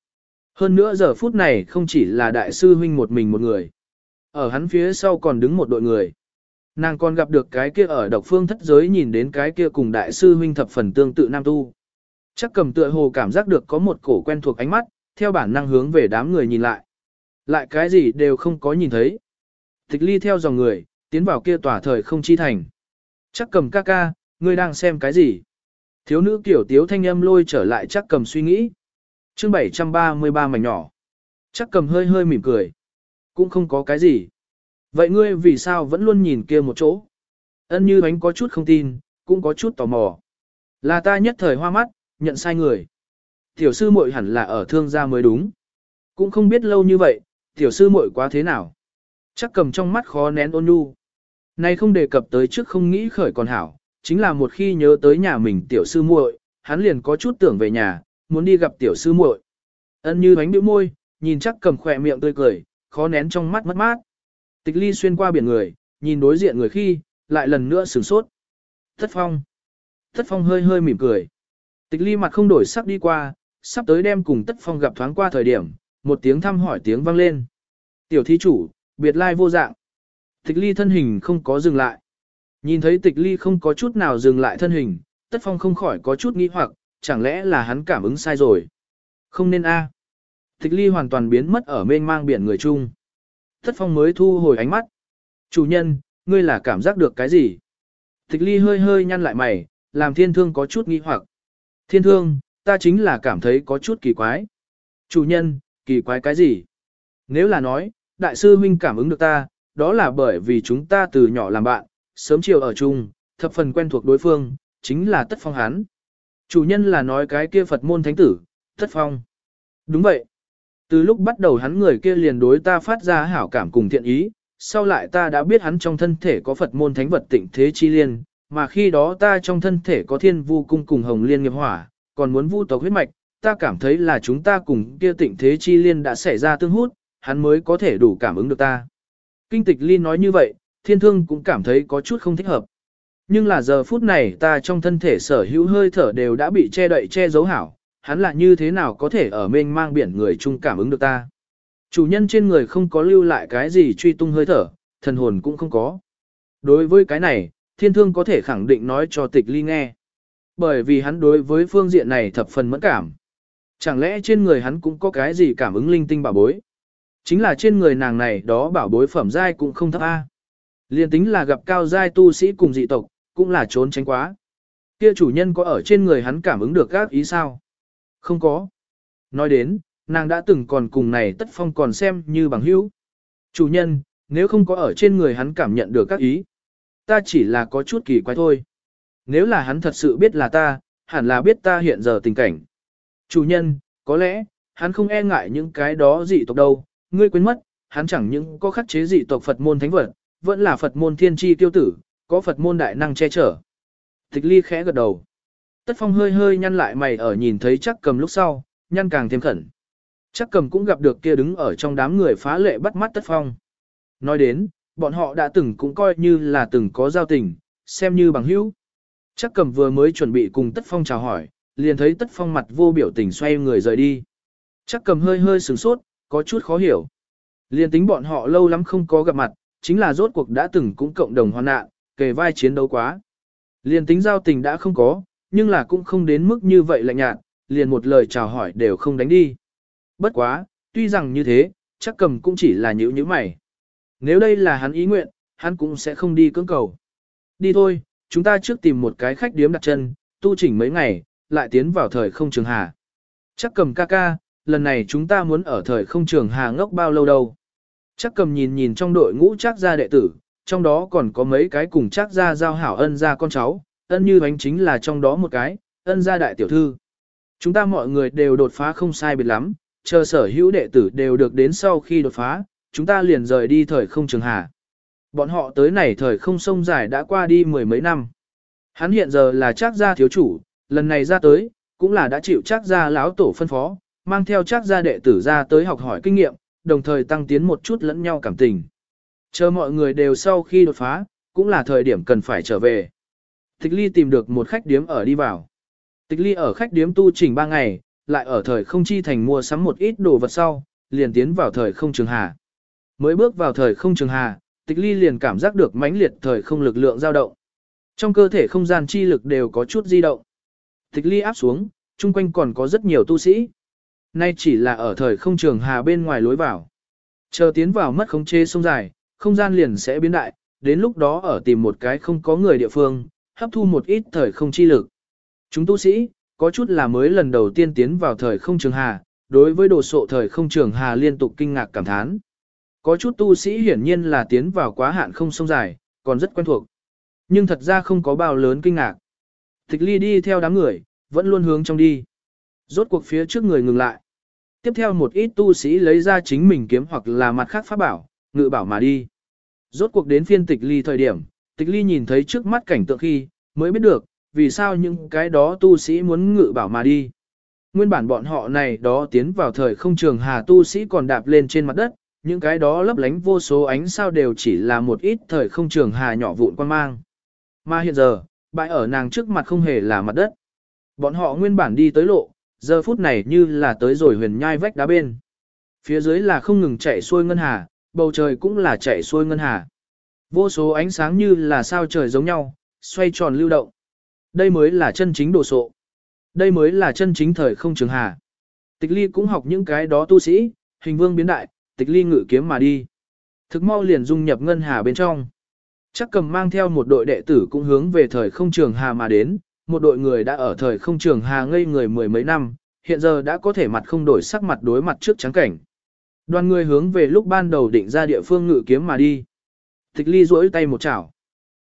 Hơn nữa giờ phút này không chỉ là đại sư huynh một mình một người. Ở hắn phía sau còn đứng một đội người. Nàng còn gặp được cái kia ở độc phương thất giới nhìn đến cái kia cùng đại sư huynh thập phần tương tự nam tu. Chắc cầm tựa hồ cảm giác được có một cổ quen thuộc ánh mắt, theo bản năng hướng về đám người nhìn lại. Lại cái gì đều không có nhìn thấy. Tịch ly theo dòng người, tiến vào kia tòa thời không chi thành. Chắc cầm ca ca, ngươi đang xem cái gì? Thiếu nữ kiểu tiếu thanh âm lôi trở lại chắc cầm suy nghĩ chương 733 mảnh nhỏ. Chắc cầm hơi hơi mỉm cười. Cũng không có cái gì. Vậy ngươi vì sao vẫn luôn nhìn kia một chỗ? Ân như bánh có chút không tin, cũng có chút tò mò. Là ta nhất thời hoa mắt, nhận sai người. Tiểu sư muội hẳn là ở thương gia mới đúng. Cũng không biết lâu như vậy, tiểu sư muội quá thế nào. Chắc cầm trong mắt khó nén ôn nhu. Nay không đề cập tới trước không nghĩ khởi còn hảo, chính là một khi nhớ tới nhà mình tiểu sư muội, hắn liền có chút tưởng về nhà, muốn đi gặp tiểu sư muội. Ân như bánh bĩu môi, nhìn chắc cầm khỏe miệng tươi cười, khó nén trong mắt mất mát. Tịch ly xuyên qua biển người, nhìn đối diện người khi, lại lần nữa sửng sốt. Thất phong. Thất phong hơi hơi mỉm cười. Tịch ly mặt không đổi sắc đi qua, sắp tới đem cùng tất phong gặp thoáng qua thời điểm, một tiếng thăm hỏi tiếng vang lên. Tiểu thí chủ, biệt lai vô dạng. Tịch ly thân hình không có dừng lại. Nhìn thấy tịch ly không có chút nào dừng lại thân hình, tất phong không khỏi có chút nghi hoặc, chẳng lẽ là hắn cảm ứng sai rồi. Không nên a. Tịch ly hoàn toàn biến mất ở mênh mang biển người chung. thất phong mới thu hồi ánh mắt. Chủ nhân, ngươi là cảm giác được cái gì? Tịch ly hơi hơi nhăn lại mày, làm thiên thương có chút nghi hoặc. Thiên thương, ta chính là cảm thấy có chút kỳ quái. Chủ nhân, kỳ quái cái gì? Nếu là nói, đại sư huynh cảm ứng được ta, đó là bởi vì chúng ta từ nhỏ làm bạn, sớm chiều ở chung, thập phần quen thuộc đối phương, chính là tất phong hán. Chủ nhân là nói cái kia Phật môn thánh tử, thất phong. Đúng vậy. Từ lúc bắt đầu hắn người kia liền đối ta phát ra hảo cảm cùng thiện ý, sau lại ta đã biết hắn trong thân thể có Phật môn thánh vật tịnh thế chi liên, mà khi đó ta trong thân thể có thiên vu cung cùng hồng liên nghiệp hỏa, còn muốn vu tộc huyết mạch, ta cảm thấy là chúng ta cùng kia tịnh thế chi liên đã xảy ra tương hút, hắn mới có thể đủ cảm ứng được ta. Kinh tịch liên nói như vậy, thiên thương cũng cảm thấy có chút không thích hợp. Nhưng là giờ phút này ta trong thân thể sở hữu hơi thở đều đã bị che đậy che giấu hảo, hắn là như thế nào có thể ở mênh mang biển người chung cảm ứng được ta. Chủ nhân trên người không có lưu lại cái gì truy tung hơi thở, thần hồn cũng không có. Đối với cái này, thiên thương có thể khẳng định nói cho tịch ly nghe. Bởi vì hắn đối với phương diện này thập phần mẫn cảm. Chẳng lẽ trên người hắn cũng có cái gì cảm ứng linh tinh bảo bối? Chính là trên người nàng này đó bảo bối phẩm giai cũng không thấp A. Liên tính là gặp cao giai tu sĩ cùng dị tộc, cũng là trốn tránh quá. Kia chủ nhân có ở trên người hắn cảm ứng được các ý sao? Không có. Nói đến, nàng đã từng còn cùng này tất phong còn xem như bằng hữu. Chủ nhân, nếu không có ở trên người hắn cảm nhận được các ý, ta chỉ là có chút kỳ quái thôi. Nếu là hắn thật sự biết là ta, hẳn là biết ta hiện giờ tình cảnh. Chủ nhân, có lẽ, hắn không e ngại những cái đó dị tộc đâu, ngươi quên mất, hắn chẳng những có khắc chế dị tộc Phật môn thánh vật, vẫn là Phật môn thiên tri tiêu tử, có Phật môn đại năng che chở. Tịch ly khẽ gật đầu. Tất phong hơi hơi nhăn lại mày ở nhìn thấy chắc cầm lúc sau, nhăn càng thêm khẩn. Chắc cầm cũng gặp được kia đứng ở trong đám người phá lệ bắt mắt tất phong. Nói đến, bọn họ đã từng cũng coi như là từng có giao tình, xem như bằng hữu. Chắc cầm vừa mới chuẩn bị cùng tất phong chào hỏi, liền thấy tất phong mặt vô biểu tình xoay người rời đi. Chắc cầm hơi hơi sửng sốt, có chút khó hiểu. Liền tính bọn họ lâu lắm không có gặp mặt, chính là rốt cuộc đã từng cũng cộng đồng hoàn nạn, kề vai chiến đấu quá. Liền tính giao tình đã không có, nhưng là cũng không đến mức như vậy lạnh nhạt, liền một lời chào hỏi đều không đánh đi. Bất quá, tuy rằng như thế, chắc cầm cũng chỉ là nhữ như mày. Nếu đây là hắn ý nguyện, hắn cũng sẽ không đi cưỡng cầu. Đi thôi, chúng ta trước tìm một cái khách điếm đặt chân, tu chỉnh mấy ngày, lại tiến vào thời không trường hà. Chắc cầm ca ca, lần này chúng ta muốn ở thời không trường hà ngốc bao lâu đâu. Chắc cầm nhìn nhìn trong đội ngũ chắc gia đệ tử, trong đó còn có mấy cái cùng chắc gia giao hảo ân gia con cháu, ân như bánh chính là trong đó một cái, ân gia đại tiểu thư. Chúng ta mọi người đều đột phá không sai biệt lắm, chờ sở hữu đệ tử đều được đến sau khi đột phá, chúng ta liền rời đi thời không trường hà. Bọn họ tới này thời không sông dài đã qua đi mười mấy năm. Hắn hiện giờ là chắc gia thiếu chủ, lần này ra tới, cũng là đã chịu chắc gia lão tổ phân phó, mang theo chắc gia đệ tử ra tới học hỏi kinh nghiệm, đồng thời tăng tiến một chút lẫn nhau cảm tình. Chờ mọi người đều sau khi đột phá, cũng là thời điểm cần phải trở về. Tịch ly tìm được một khách điếm ở đi vào. Tịch ly ở khách điếm tu chỉnh 3 ngày, lại ở thời không chi thành mua sắm một ít đồ vật sau, liền tiến vào thời không trường hà. Mới bước vào thời không trường hà, tịch ly liền cảm giác được mãnh liệt thời không lực lượng dao động. Trong cơ thể không gian chi lực đều có chút di động. Tịch ly áp xuống, chung quanh còn có rất nhiều tu sĩ. Nay chỉ là ở thời không trường hà bên ngoài lối vào. Chờ tiến vào mất khống chế sông dài, không gian liền sẽ biến đại, đến lúc đó ở tìm một cái không có người địa phương, hấp thu một ít thời không chi lực. Chúng tu sĩ, có chút là mới lần đầu tiên tiến vào thời không trường hà, đối với đồ sộ thời không trường hà liên tục kinh ngạc cảm thán. Có chút tu sĩ hiển nhiên là tiến vào quá hạn không sông dài, còn rất quen thuộc. Nhưng thật ra không có bao lớn kinh ngạc. Tịch ly đi theo đám người, vẫn luôn hướng trong đi. Rốt cuộc phía trước người ngừng lại. Tiếp theo một ít tu sĩ lấy ra chính mình kiếm hoặc là mặt khác pháp bảo, ngự bảo mà đi. Rốt cuộc đến phiên tịch ly thời điểm, tịch ly nhìn thấy trước mắt cảnh tượng khi, mới biết được, vì sao những cái đó tu sĩ muốn ngự bảo mà đi. Nguyên bản bọn họ này đó tiến vào thời không trường hà tu sĩ còn đạp lên trên mặt đất, những cái đó lấp lánh vô số ánh sao đều chỉ là một ít thời không trường hà nhỏ vụn quan mang. Mà hiện giờ, bãi ở nàng trước mặt không hề là mặt đất. Bọn họ nguyên bản đi tới lộ, giờ phút này như là tới rồi huyền nhai vách đá bên. Phía dưới là không ngừng chạy xuôi ngân hà, bầu trời cũng là chạy xuôi ngân hà. Vô số ánh sáng như là sao trời giống nhau, xoay tròn lưu động. Đây mới là chân chính đồ sộ. Đây mới là chân chính thời không trường hà. Tịch ly cũng học những cái đó tu sĩ, hình vương biến đại, tịch ly ngự kiếm mà đi. Thực mau liền dung nhập ngân hà bên trong. Chắc cầm mang theo một đội đệ tử cũng hướng về thời không trường hà mà đến, một đội người đã ở thời không trường hà ngây người mười mấy năm, hiện giờ đã có thể mặt không đổi sắc mặt đối mặt trước trắng cảnh. Đoàn người hướng về lúc ban đầu định ra địa phương ngự kiếm mà đi. Tịch ly duỗi tay một chảo.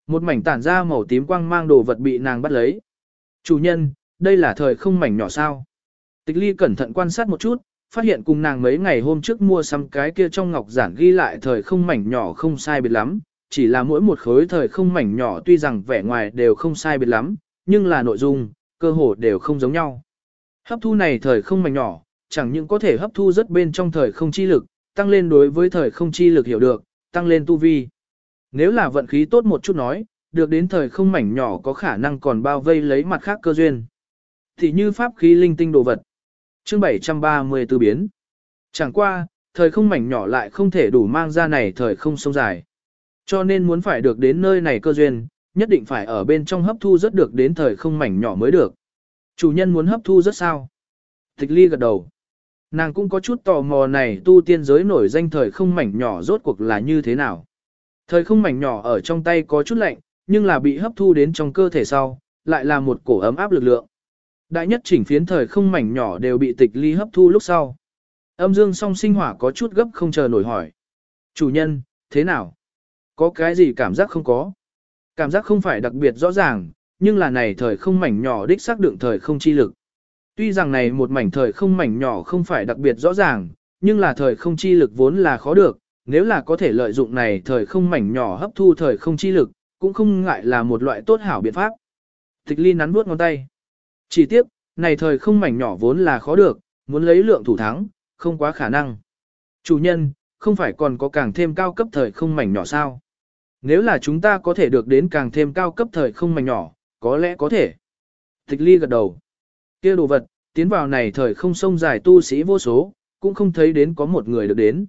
Một mảnh tản ra màu tím quang mang đồ vật bị nàng bắt lấy. Chủ nhân, đây là thời không mảnh nhỏ sao. Tịch ly cẩn thận quan sát một chút, phát hiện cùng nàng mấy ngày hôm trước mua sắm cái kia trong ngọc giản ghi lại thời không mảnh nhỏ không sai biệt lắm, chỉ là mỗi một khối thời không mảnh nhỏ tuy rằng vẻ ngoài đều không sai biệt lắm, nhưng là nội dung, cơ hồ đều không giống nhau. Hấp thu này thời không mảnh nhỏ, chẳng những có thể hấp thu rất bên trong thời không chi lực, tăng lên đối với thời không chi lực hiểu được, tăng lên tu vi. Nếu là vận khí tốt một chút nói, được đến thời không mảnh nhỏ có khả năng còn bao vây lấy mặt khác cơ duyên. Thì như pháp khí linh tinh đồ vật. Chương 734 biến. Chẳng qua, thời không mảnh nhỏ lại không thể đủ mang ra này thời không sông dài. Cho nên muốn phải được đến nơi này cơ duyên, nhất định phải ở bên trong hấp thu rất được đến thời không mảnh nhỏ mới được. Chủ nhân muốn hấp thu rất sao? Tịch ly gật đầu. Nàng cũng có chút tò mò này tu tiên giới nổi danh thời không mảnh nhỏ rốt cuộc là như thế nào. Thời không mảnh nhỏ ở trong tay có chút lạnh, nhưng là bị hấp thu đến trong cơ thể sau, lại là một cổ ấm áp lực lượng. Đại nhất chỉnh phiến thời không mảnh nhỏ đều bị tịch ly hấp thu lúc sau. Âm dương song sinh hỏa có chút gấp không chờ nổi hỏi. Chủ nhân, thế nào? Có cái gì cảm giác không có? Cảm giác không phải đặc biệt rõ ràng, nhưng là này thời không mảnh nhỏ đích xác đựng thời không chi lực. Tuy rằng này một mảnh thời không mảnh nhỏ không phải đặc biệt rõ ràng, nhưng là thời không chi lực vốn là khó được, nếu là có thể lợi dụng này thời không mảnh nhỏ hấp thu thời không chi lực, cũng không ngại là một loại tốt hảo biện pháp. Tịch ly nắn bước ngón tay. Chỉ tiếp, này thời không mảnh nhỏ vốn là khó được, muốn lấy lượng thủ thắng, không quá khả năng. Chủ nhân, không phải còn có càng thêm cao cấp thời không mảnh nhỏ sao? Nếu là chúng ta có thể được đến càng thêm cao cấp thời không mảnh nhỏ, có lẽ có thể. Tịch ly gật đầu kia đồ vật, tiến vào này thời không sông dài tu sĩ vô số, cũng không thấy đến có một người được đến.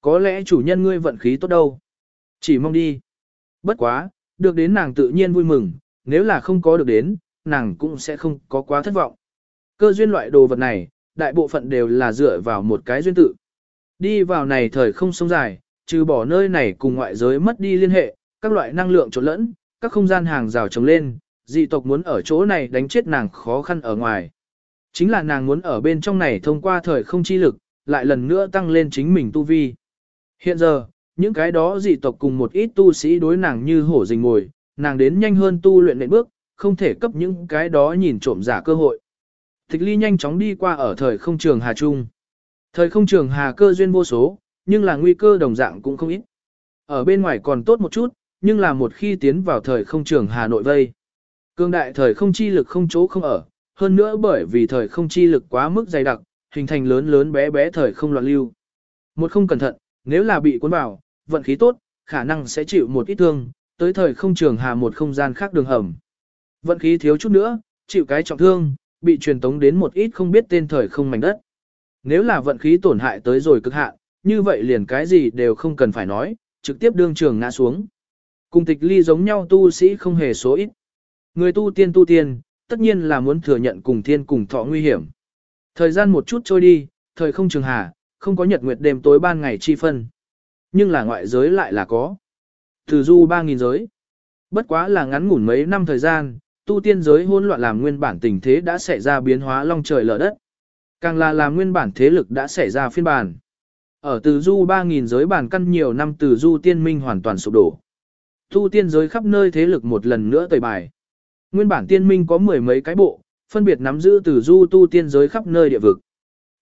Có lẽ chủ nhân ngươi vận khí tốt đâu. Chỉ mong đi. Bất quá, được đến nàng tự nhiên vui mừng, nếu là không có được đến, nàng cũng sẽ không có quá thất vọng. Cơ duyên loại đồ vật này, đại bộ phận đều là dựa vào một cái duyên tự. Đi vào này thời không sông dài, trừ bỏ nơi này cùng ngoại giới mất đi liên hệ, các loại năng lượng trộn lẫn, các không gian hàng rào trồng lên, dị tộc muốn ở chỗ này đánh chết nàng khó khăn ở ngoài. Chính là nàng muốn ở bên trong này thông qua thời không chi lực, lại lần nữa tăng lên chính mình tu vi. Hiện giờ, những cái đó dị tộc cùng một ít tu sĩ đối nàng như hổ rình ngồi, nàng đến nhanh hơn tu luyện nệm bước, không thể cấp những cái đó nhìn trộm giả cơ hội. Tịch ly nhanh chóng đi qua ở thời không trường Hà Trung. Thời không trường Hà cơ duyên vô số, nhưng là nguy cơ đồng dạng cũng không ít. Ở bên ngoài còn tốt một chút, nhưng là một khi tiến vào thời không trường Hà Nội vây. Cương đại thời không chi lực không chỗ không ở, hơn nữa bởi vì thời không chi lực quá mức dày đặc, hình thành lớn lớn bé bé thời không loạn lưu. Một không cẩn thận, nếu là bị cuốn vào, vận khí tốt, khả năng sẽ chịu một ít thương, tới thời không trường hà một không gian khác đường hầm. Vận khí thiếu chút nữa, chịu cái trọng thương, bị truyền tống đến một ít không biết tên thời không mảnh đất. Nếu là vận khí tổn hại tới rồi cực hạn, như vậy liền cái gì đều không cần phải nói, trực tiếp đương trường ngã xuống. Cùng tịch ly giống nhau tu sĩ không hề số ít. Người tu tiên tu tiên, tất nhiên là muốn thừa nhận cùng thiên cùng thọ nguy hiểm. Thời gian một chút trôi đi, thời không trường hà, không có nhật nguyệt đêm tối ban ngày chi phân. Nhưng là ngoại giới lại là có. Từ du 3.000 giới. Bất quá là ngắn ngủn mấy năm thời gian, tu tiên giới hỗn loạn làm nguyên bản tình thế đã xảy ra biến hóa long trời lở đất. Càng là làm nguyên bản thế lực đã xảy ra phiên bản. Ở từ du 3.000 giới bản căn nhiều năm từ du tiên minh hoàn toàn sụp đổ. Tu tiên giới khắp nơi thế lực một lần nữa tẩy bài. Nguyên bản tiên minh có mười mấy cái bộ, phân biệt nắm giữ từ du tu tiên giới khắp nơi địa vực.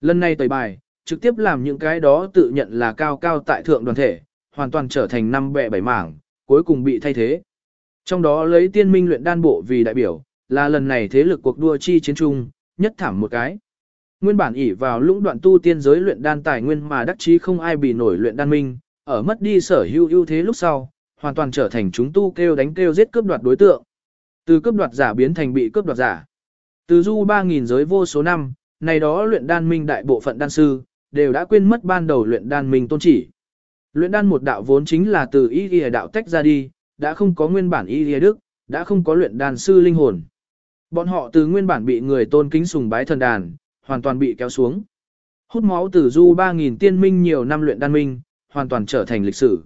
Lần này tẩy bài, trực tiếp làm những cái đó tự nhận là cao cao tại thượng đoàn thể, hoàn toàn trở thành năm bè bảy mảng, cuối cùng bị thay thế. Trong đó lấy tiên minh luyện đan bộ vì đại biểu, là lần này thế lực cuộc đua chi chiến trung, nhất thảm một cái. Nguyên bản ỷ vào lũng đoạn tu tiên giới luyện đan tài nguyên mà đắc chí không ai bị nổi luyện đan minh, ở mất đi sở hữu ưu thế lúc sau, hoàn toàn trở thành chúng tu kêu đánh kêu giết cướp đoạt đối tượng. Từ cướp đoạt giả biến thành bị cướp đoạt giả. Từ du 3.000 giới vô số năm, này đó luyện đan minh đại bộ phận đan sư, đều đã quên mất ban đầu luyện đan minh tôn chỉ. Luyện đan một đạo vốn chính là từ y ghi đạo tách ra đi, đã không có nguyên bản y ghi đức, đã không có luyện đan sư linh hồn. Bọn họ từ nguyên bản bị người tôn kính sùng bái thần đàn, hoàn toàn bị kéo xuống. Hút máu từ du 3.000 tiên minh nhiều năm luyện đan minh, hoàn toàn trở thành lịch sử.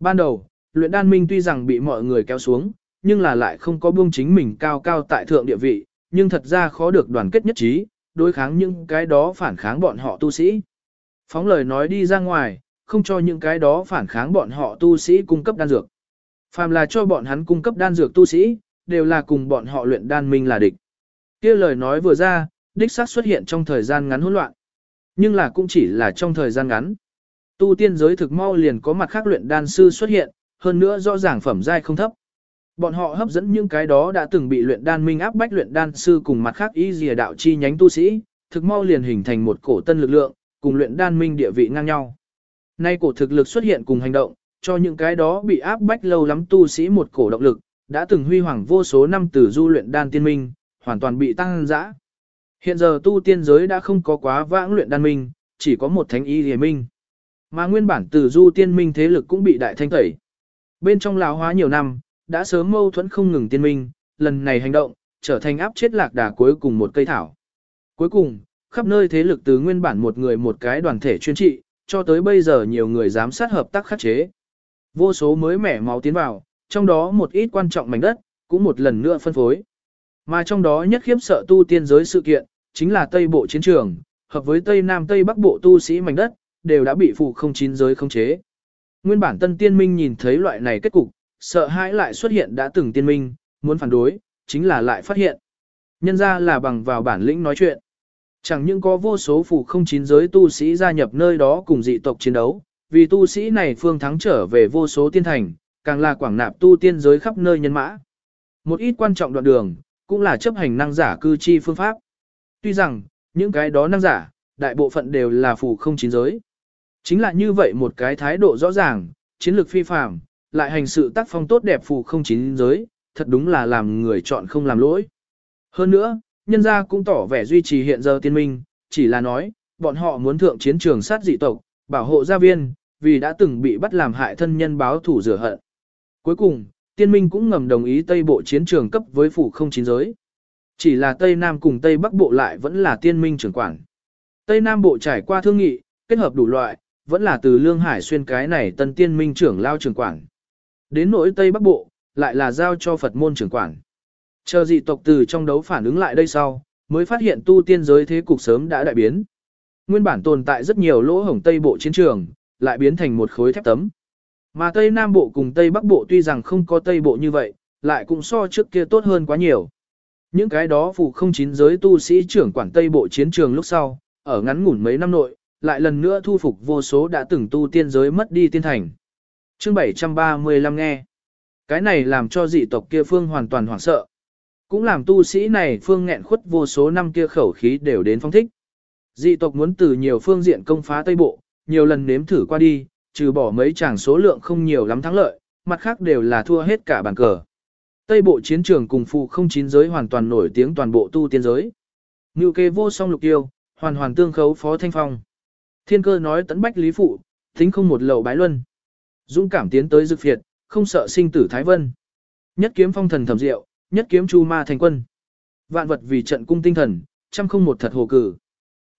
Ban đầu, luyện đan minh tuy rằng bị mọi người kéo xuống, nhưng là lại không có buông chính mình cao cao tại thượng địa vị, nhưng thật ra khó được đoàn kết nhất trí, đối kháng những cái đó phản kháng bọn họ tu sĩ. Phóng lời nói đi ra ngoài, không cho những cái đó phản kháng bọn họ tu sĩ cung cấp đan dược. Phàm là cho bọn hắn cung cấp đan dược tu sĩ, đều là cùng bọn họ luyện đan minh là địch. kia lời nói vừa ra, đích xác xuất hiện trong thời gian ngắn hỗn loạn. Nhưng là cũng chỉ là trong thời gian ngắn. Tu tiên giới thực mau liền có mặt khác luyện đan sư xuất hiện, hơn nữa rõ ràng phẩm giai không thấp. Bọn họ hấp dẫn những cái đó đã từng bị luyện đan minh áp bách luyện đan sư cùng mặt khác y dìa đạo chi nhánh tu sĩ, thực mau liền hình thành một cổ tân lực lượng, cùng luyện đan minh địa vị ngang nhau. Nay cổ thực lực xuất hiện cùng hành động, cho những cái đó bị áp bách lâu lắm tu sĩ một cổ động lực, đã từng huy hoàng vô số năm từ du luyện đan tiên minh, hoàn toàn bị tăng dã. Hiện giờ tu tiên giới đã không có quá vãng luyện đan minh, chỉ có một thánh y hề minh. Mà nguyên bản từ du tiên minh thế lực cũng bị đại thanh tẩy. Bên trong lão hóa nhiều năm, đã sớm mâu thuẫn không ngừng tiên minh, lần này hành động, trở thành áp chết lạc đà cuối cùng một cây thảo. Cuối cùng, khắp nơi thế lực từ nguyên bản một người một cái đoàn thể chuyên trị, cho tới bây giờ nhiều người giám sát hợp tác khắc chế. Vô số mới mẻ máu tiến vào, trong đó một ít quan trọng mảnh đất, cũng một lần nữa phân phối. Mà trong đó nhất khiếp sợ tu tiên giới sự kiện, chính là Tây Bộ chiến trường, hợp với Tây Nam Tây Bắc Bộ tu sĩ mảnh đất, đều đã bị phụ không chín giới khống chế. Nguyên bản tân tiên minh nhìn thấy loại này kết cục, sợ hãi lại xuất hiện đã từng tiên minh, muốn phản đối, chính là lại phát hiện. Nhân ra là bằng vào bản lĩnh nói chuyện. Chẳng những có vô số phù không chín giới tu sĩ gia nhập nơi đó cùng dị tộc chiến đấu, vì tu sĩ này phương thắng trở về vô số tiên thành, càng là quảng nạp tu tiên giới khắp nơi nhân mã. Một ít quan trọng đoạn đường, cũng là chấp hành năng giả cư chi phương pháp. Tuy rằng, những cái đó năng giả, đại bộ phận đều là phù không chín giới. Chính là như vậy một cái thái độ rõ ràng, chiến lược phi phàm, lại hành sự tác phong tốt đẹp phù không chín giới, thật đúng là làm người chọn không làm lỗi. Hơn nữa, nhân gia cũng tỏ vẻ duy trì hiện giờ tiên minh, chỉ là nói, bọn họ muốn thượng chiến trường sát dị tộc, bảo hộ gia viên, vì đã từng bị bắt làm hại thân nhân báo thủ rửa hận. Cuối cùng, tiên minh cũng ngầm đồng ý Tây Bộ chiến trường cấp với phủ không chín giới. Chỉ là Tây Nam cùng Tây Bắc Bộ lại vẫn là tiên minh trưởng quản. Tây Nam Bộ trải qua thương nghị, kết hợp đủ loại, vẫn là từ Lương Hải xuyên cái này tân tiên minh trưởng lao trưởng quản. Đến nỗi Tây Bắc Bộ, lại là giao cho Phật môn trưởng quản. Chờ dị tộc từ trong đấu phản ứng lại đây sau, mới phát hiện tu tiên giới thế cục sớm đã đại biến. Nguyên bản tồn tại rất nhiều lỗ hổng Tây Bộ chiến trường, lại biến thành một khối thép tấm. Mà Tây Nam Bộ cùng Tây Bắc Bộ tuy rằng không có Tây Bộ như vậy, lại cũng so trước kia tốt hơn quá nhiều. Những cái đó phụ không chín giới tu sĩ trưởng quản Tây Bộ chiến trường lúc sau, ở ngắn ngủn mấy năm nội, lại lần nữa thu phục vô số đã từng tu tiên giới mất đi tiên thành. Chương 735 nghe. Cái này làm cho dị tộc kia phương hoàn toàn hoảng sợ. Cũng làm tu sĩ này phương nghẹn khuất vô số năm kia khẩu khí đều đến phong thích. Dị tộc muốn từ nhiều phương diện công phá Tây Bộ, nhiều lần nếm thử qua đi, trừ bỏ mấy chàng số lượng không nhiều lắm thắng lợi, mặt khác đều là thua hết cả bàn cờ. Tây Bộ chiến trường cùng phụ không chín giới hoàn toàn nổi tiếng toàn bộ tu tiên giới. Ngưu kê vô song lục yêu, hoàn hoàn tương khấu phó thanh phong. Thiên cơ nói tấn bách lý phụ, tính không một lậu bái luân. Dũng cảm tiến tới dực phiệt, không sợ sinh tử thái vân. Nhất kiếm phong thần thẩm diệu, nhất kiếm chu ma thành quân. Vạn vật vì trận cung tinh thần, trăm không một thật hồ cử.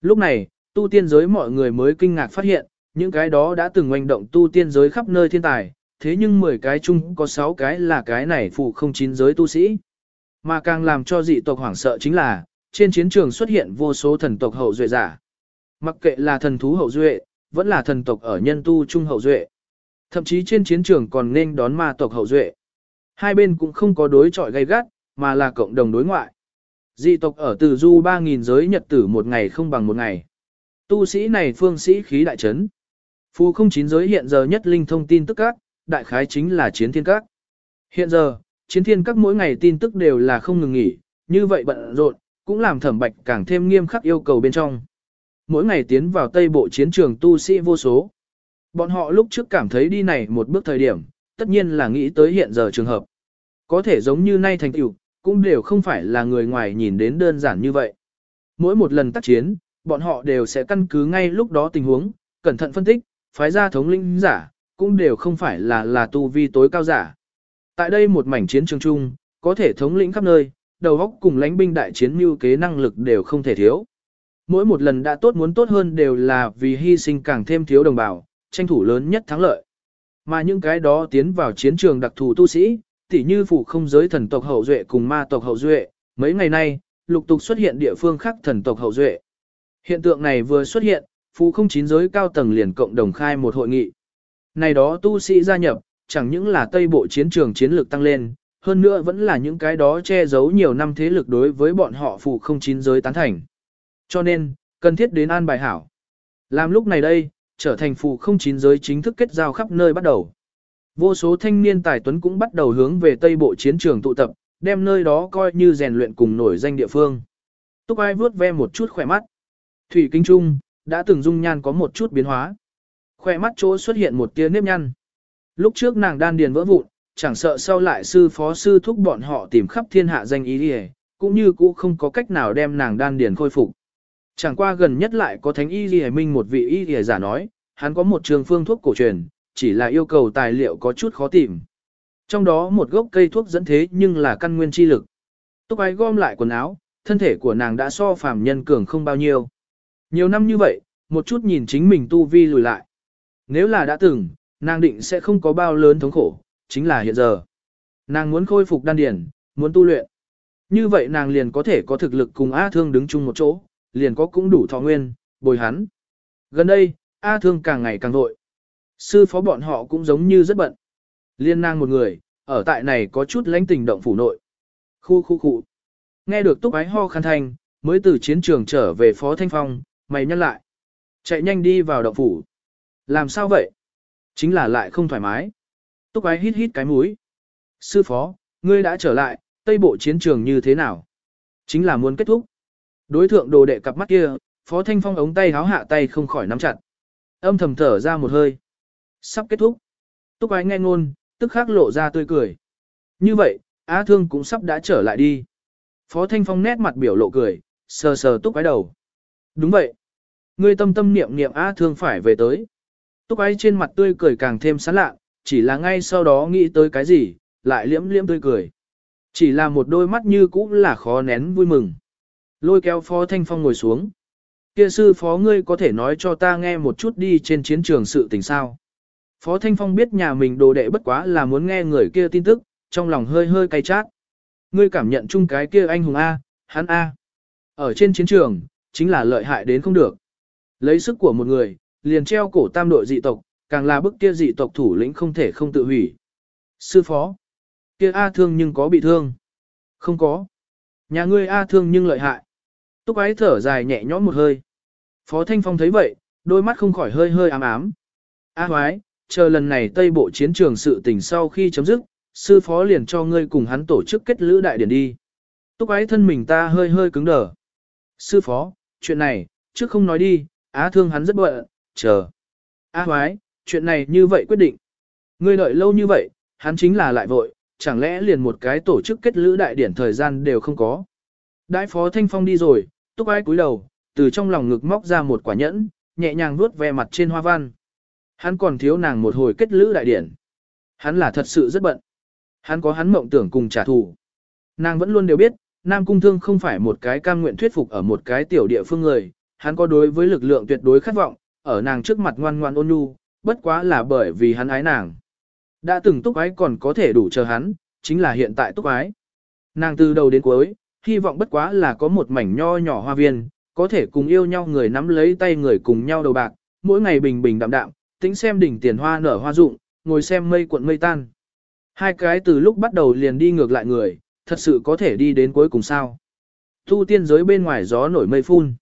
Lúc này, tu tiên giới mọi người mới kinh ngạc phát hiện, những cái đó đã từng hoành động tu tiên giới khắp nơi thiên tài, thế nhưng 10 cái chung có 6 cái là cái này phụ không chín giới tu sĩ. Mà càng làm cho dị tộc hoảng sợ chính là, trên chiến trường xuất hiện vô số thần tộc hậu duệ giả. Mặc kệ là thần thú hậu duệ, vẫn là thần tộc ở nhân tu trung hậu duệ. Thậm chí trên chiến trường còn nên đón ma tộc hậu duệ. Hai bên cũng không có đối chọi gay gắt, mà là cộng đồng đối ngoại. Dị tộc ở từ du 3.000 giới nhật tử một ngày không bằng một ngày. Tu sĩ này phương sĩ khí đại trấn. Phù không chín giới hiện giờ nhất linh thông tin tức các, đại khái chính là chiến thiên các. Hiện giờ, chiến thiên các mỗi ngày tin tức đều là không ngừng nghỉ, như vậy bận rộn, cũng làm thẩm bạch càng thêm nghiêm khắc yêu cầu bên trong. Mỗi ngày tiến vào tây bộ chiến trường tu sĩ vô số. Bọn họ lúc trước cảm thấy đi này một bước thời điểm, tất nhiên là nghĩ tới hiện giờ trường hợp. Có thể giống như nay thành tựu, cũng đều không phải là người ngoài nhìn đến đơn giản như vậy. Mỗi một lần tác chiến, bọn họ đều sẽ căn cứ ngay lúc đó tình huống, cẩn thận phân tích, phái ra thống lĩnh giả, cũng đều không phải là là tu vi tối cao giả. Tại đây một mảnh chiến trường chung, có thể thống lĩnh khắp nơi, đầu óc cùng lãnh binh đại chiến mưu kế năng lực đều không thể thiếu. Mỗi một lần đã tốt muốn tốt hơn đều là vì hy sinh càng thêm thiếu đồng bào, tranh thủ lớn nhất thắng lợi. Mà những cái đó tiến vào chiến trường đặc thù tu sĩ, tỉ như phụ không giới thần tộc hậu duệ cùng ma tộc hậu duệ, mấy ngày nay, lục tục xuất hiện địa phương khác thần tộc hậu duệ. Hiện tượng này vừa xuất hiện, phụ không chín giới cao tầng liền cộng đồng khai một hội nghị. Này đó tu sĩ gia nhập, chẳng những là tây bộ chiến trường chiến lược tăng lên, hơn nữa vẫn là những cái đó che giấu nhiều năm thế lực đối với bọn họ phụ không chín giới tán thành. Cho nên, cần thiết đến an bài hảo. Làm lúc này đây, trở thành phụ không chín giới chính thức kết giao khắp nơi bắt đầu. Vô số thanh niên tài tuấn cũng bắt đầu hướng về tây bộ chiến trường tụ tập, đem nơi đó coi như rèn luyện cùng nổi danh địa phương. Túc ai vướt ve một chút khỏe mắt. Thủy Kinh Trung, đã từng dung nhan có một chút biến hóa. Khỏe mắt chỗ xuất hiện một tia nếp nhăn. Lúc trước nàng đan điền vỡ vụn, chẳng sợ sau lại sư phó sư thúc bọn họ tìm khắp thiên hạ danh ý đi cũng như cũ không có cách nào đem nàng đan điền khôi phục. Chẳng qua gần nhất lại có thánh y ghi minh một vị y ghi giả nói, hắn có một trường phương thuốc cổ truyền, chỉ là yêu cầu tài liệu có chút khó tìm. Trong đó một gốc cây thuốc dẫn thế nhưng là căn nguyên chi lực. Túc ái gom lại quần áo, thân thể của nàng đã so phàm nhân cường không bao nhiêu. Nhiều năm như vậy, một chút nhìn chính mình tu vi lùi lại. Nếu là đã từng, nàng định sẽ không có bao lớn thống khổ, chính là hiện giờ. Nàng muốn khôi phục đan điển, muốn tu luyện. Như vậy nàng liền có thể có thực lực cùng A Thương đứng chung một chỗ, liền có cũng đủ thọ nguyên, bồi hắn. Gần đây, A Thương càng ngày càng vội. Sư phó bọn họ cũng giống như rất bận. Liên nang một người, ở tại này có chút lãnh tình động phủ nội. Khu khu khu. Nghe được túc ái ho khăn thanh, mới từ chiến trường trở về phó thanh phong, mày nhăn lại. Chạy nhanh đi vào động phủ. Làm sao vậy? Chính là lại không thoải mái. Túc ái hít hít cái mũi. Sư phó, ngươi đã trở lại, tây bộ chiến trường như thế nào? Chính là muốn kết thúc. Đối thượng đồ đệ cặp mắt kia, phó thanh phong ống tay háo hạ tay không khỏi nắm chặt. Âm thầm thở ra một hơi. Sắp kết thúc. Túc ái nghe ngôn, tức khắc lộ ra tươi cười. Như vậy, Á Thương cũng sắp đã trở lại đi. Phó Thanh Phong nét mặt biểu lộ cười, sờ sờ túc ái đầu. Đúng vậy. Ngươi tâm tâm niệm niệm Á Thương phải về tới. Túc ái trên mặt tươi cười càng thêm sán lạ, chỉ là ngay sau đó nghĩ tới cái gì, lại liễm liễm tươi cười. Chỉ là một đôi mắt như cũ là khó nén vui mừng. Lôi kéo Phó Thanh Phong ngồi xuống. Kia sư phó ngươi có thể nói cho ta nghe một chút đi trên chiến trường sự tình sao. Phó Thanh Phong biết nhà mình đồ đệ bất quá là muốn nghe người kia tin tức, trong lòng hơi hơi cay chát. Ngươi cảm nhận chung cái kia anh hùng A, hắn A. Ở trên chiến trường, chính là lợi hại đến không được. Lấy sức của một người, liền treo cổ tam đội dị tộc, càng là bức kia dị tộc thủ lĩnh không thể không tự hủy. Sư phó, kia A thương nhưng có bị thương? Không có. Nhà ngươi A thương nhưng lợi hại. Túc ái thở dài nhẹ nhõm một hơi. Phó Thanh Phong thấy vậy, đôi mắt không khỏi hơi hơi ám ám. A hoái, chờ lần này Tây Bộ chiến trường sự tình sau khi chấm dứt, sư phó liền cho ngươi cùng hắn tổ chức kết lữ đại điển đi. Túc ái thân mình ta hơi hơi cứng đờ. Sư phó, chuyện này, trước không nói đi, á thương hắn rất bận, chờ. Á hoái, chuyện này như vậy quyết định. Ngươi đợi lâu như vậy, hắn chính là lại vội, chẳng lẽ liền một cái tổ chức kết lữ đại điển thời gian đều không có. Đại phó thanh phong đi rồi, túc ái cúi đầu, từ trong lòng ngực móc ra một quả nhẫn, nhẹ nhàng vuốt ve mặt trên hoa văn. Hắn còn thiếu nàng một hồi kết lữ đại điển. Hắn là thật sự rất bận. Hắn có hắn mộng tưởng cùng trả thù. Nàng vẫn luôn đều biết, Nam Cung Thương không phải một cái cam nguyện thuyết phục ở một cái tiểu địa phương người, hắn có đối với lực lượng tuyệt đối khát vọng, ở nàng trước mặt ngoan ngoan ôn nhu, bất quá là bởi vì hắn ái nàng. Đã từng túc ái còn có thể đủ chờ hắn, chính là hiện tại túc ái. Nàng từ đầu đến cuối, hy vọng bất quá là có một mảnh nho nhỏ hoa viên, có thể cùng yêu nhau người nắm lấy tay người cùng nhau đầu bạc, mỗi ngày bình bình đạm đạm, tính xem đỉnh tiền hoa nở hoa rụng, ngồi xem mây cuộn mây tan. Hai cái từ lúc bắt đầu liền đi ngược lại người, thật sự có thể đi đến cuối cùng sao. thu tiên giới bên ngoài gió nổi mây phun.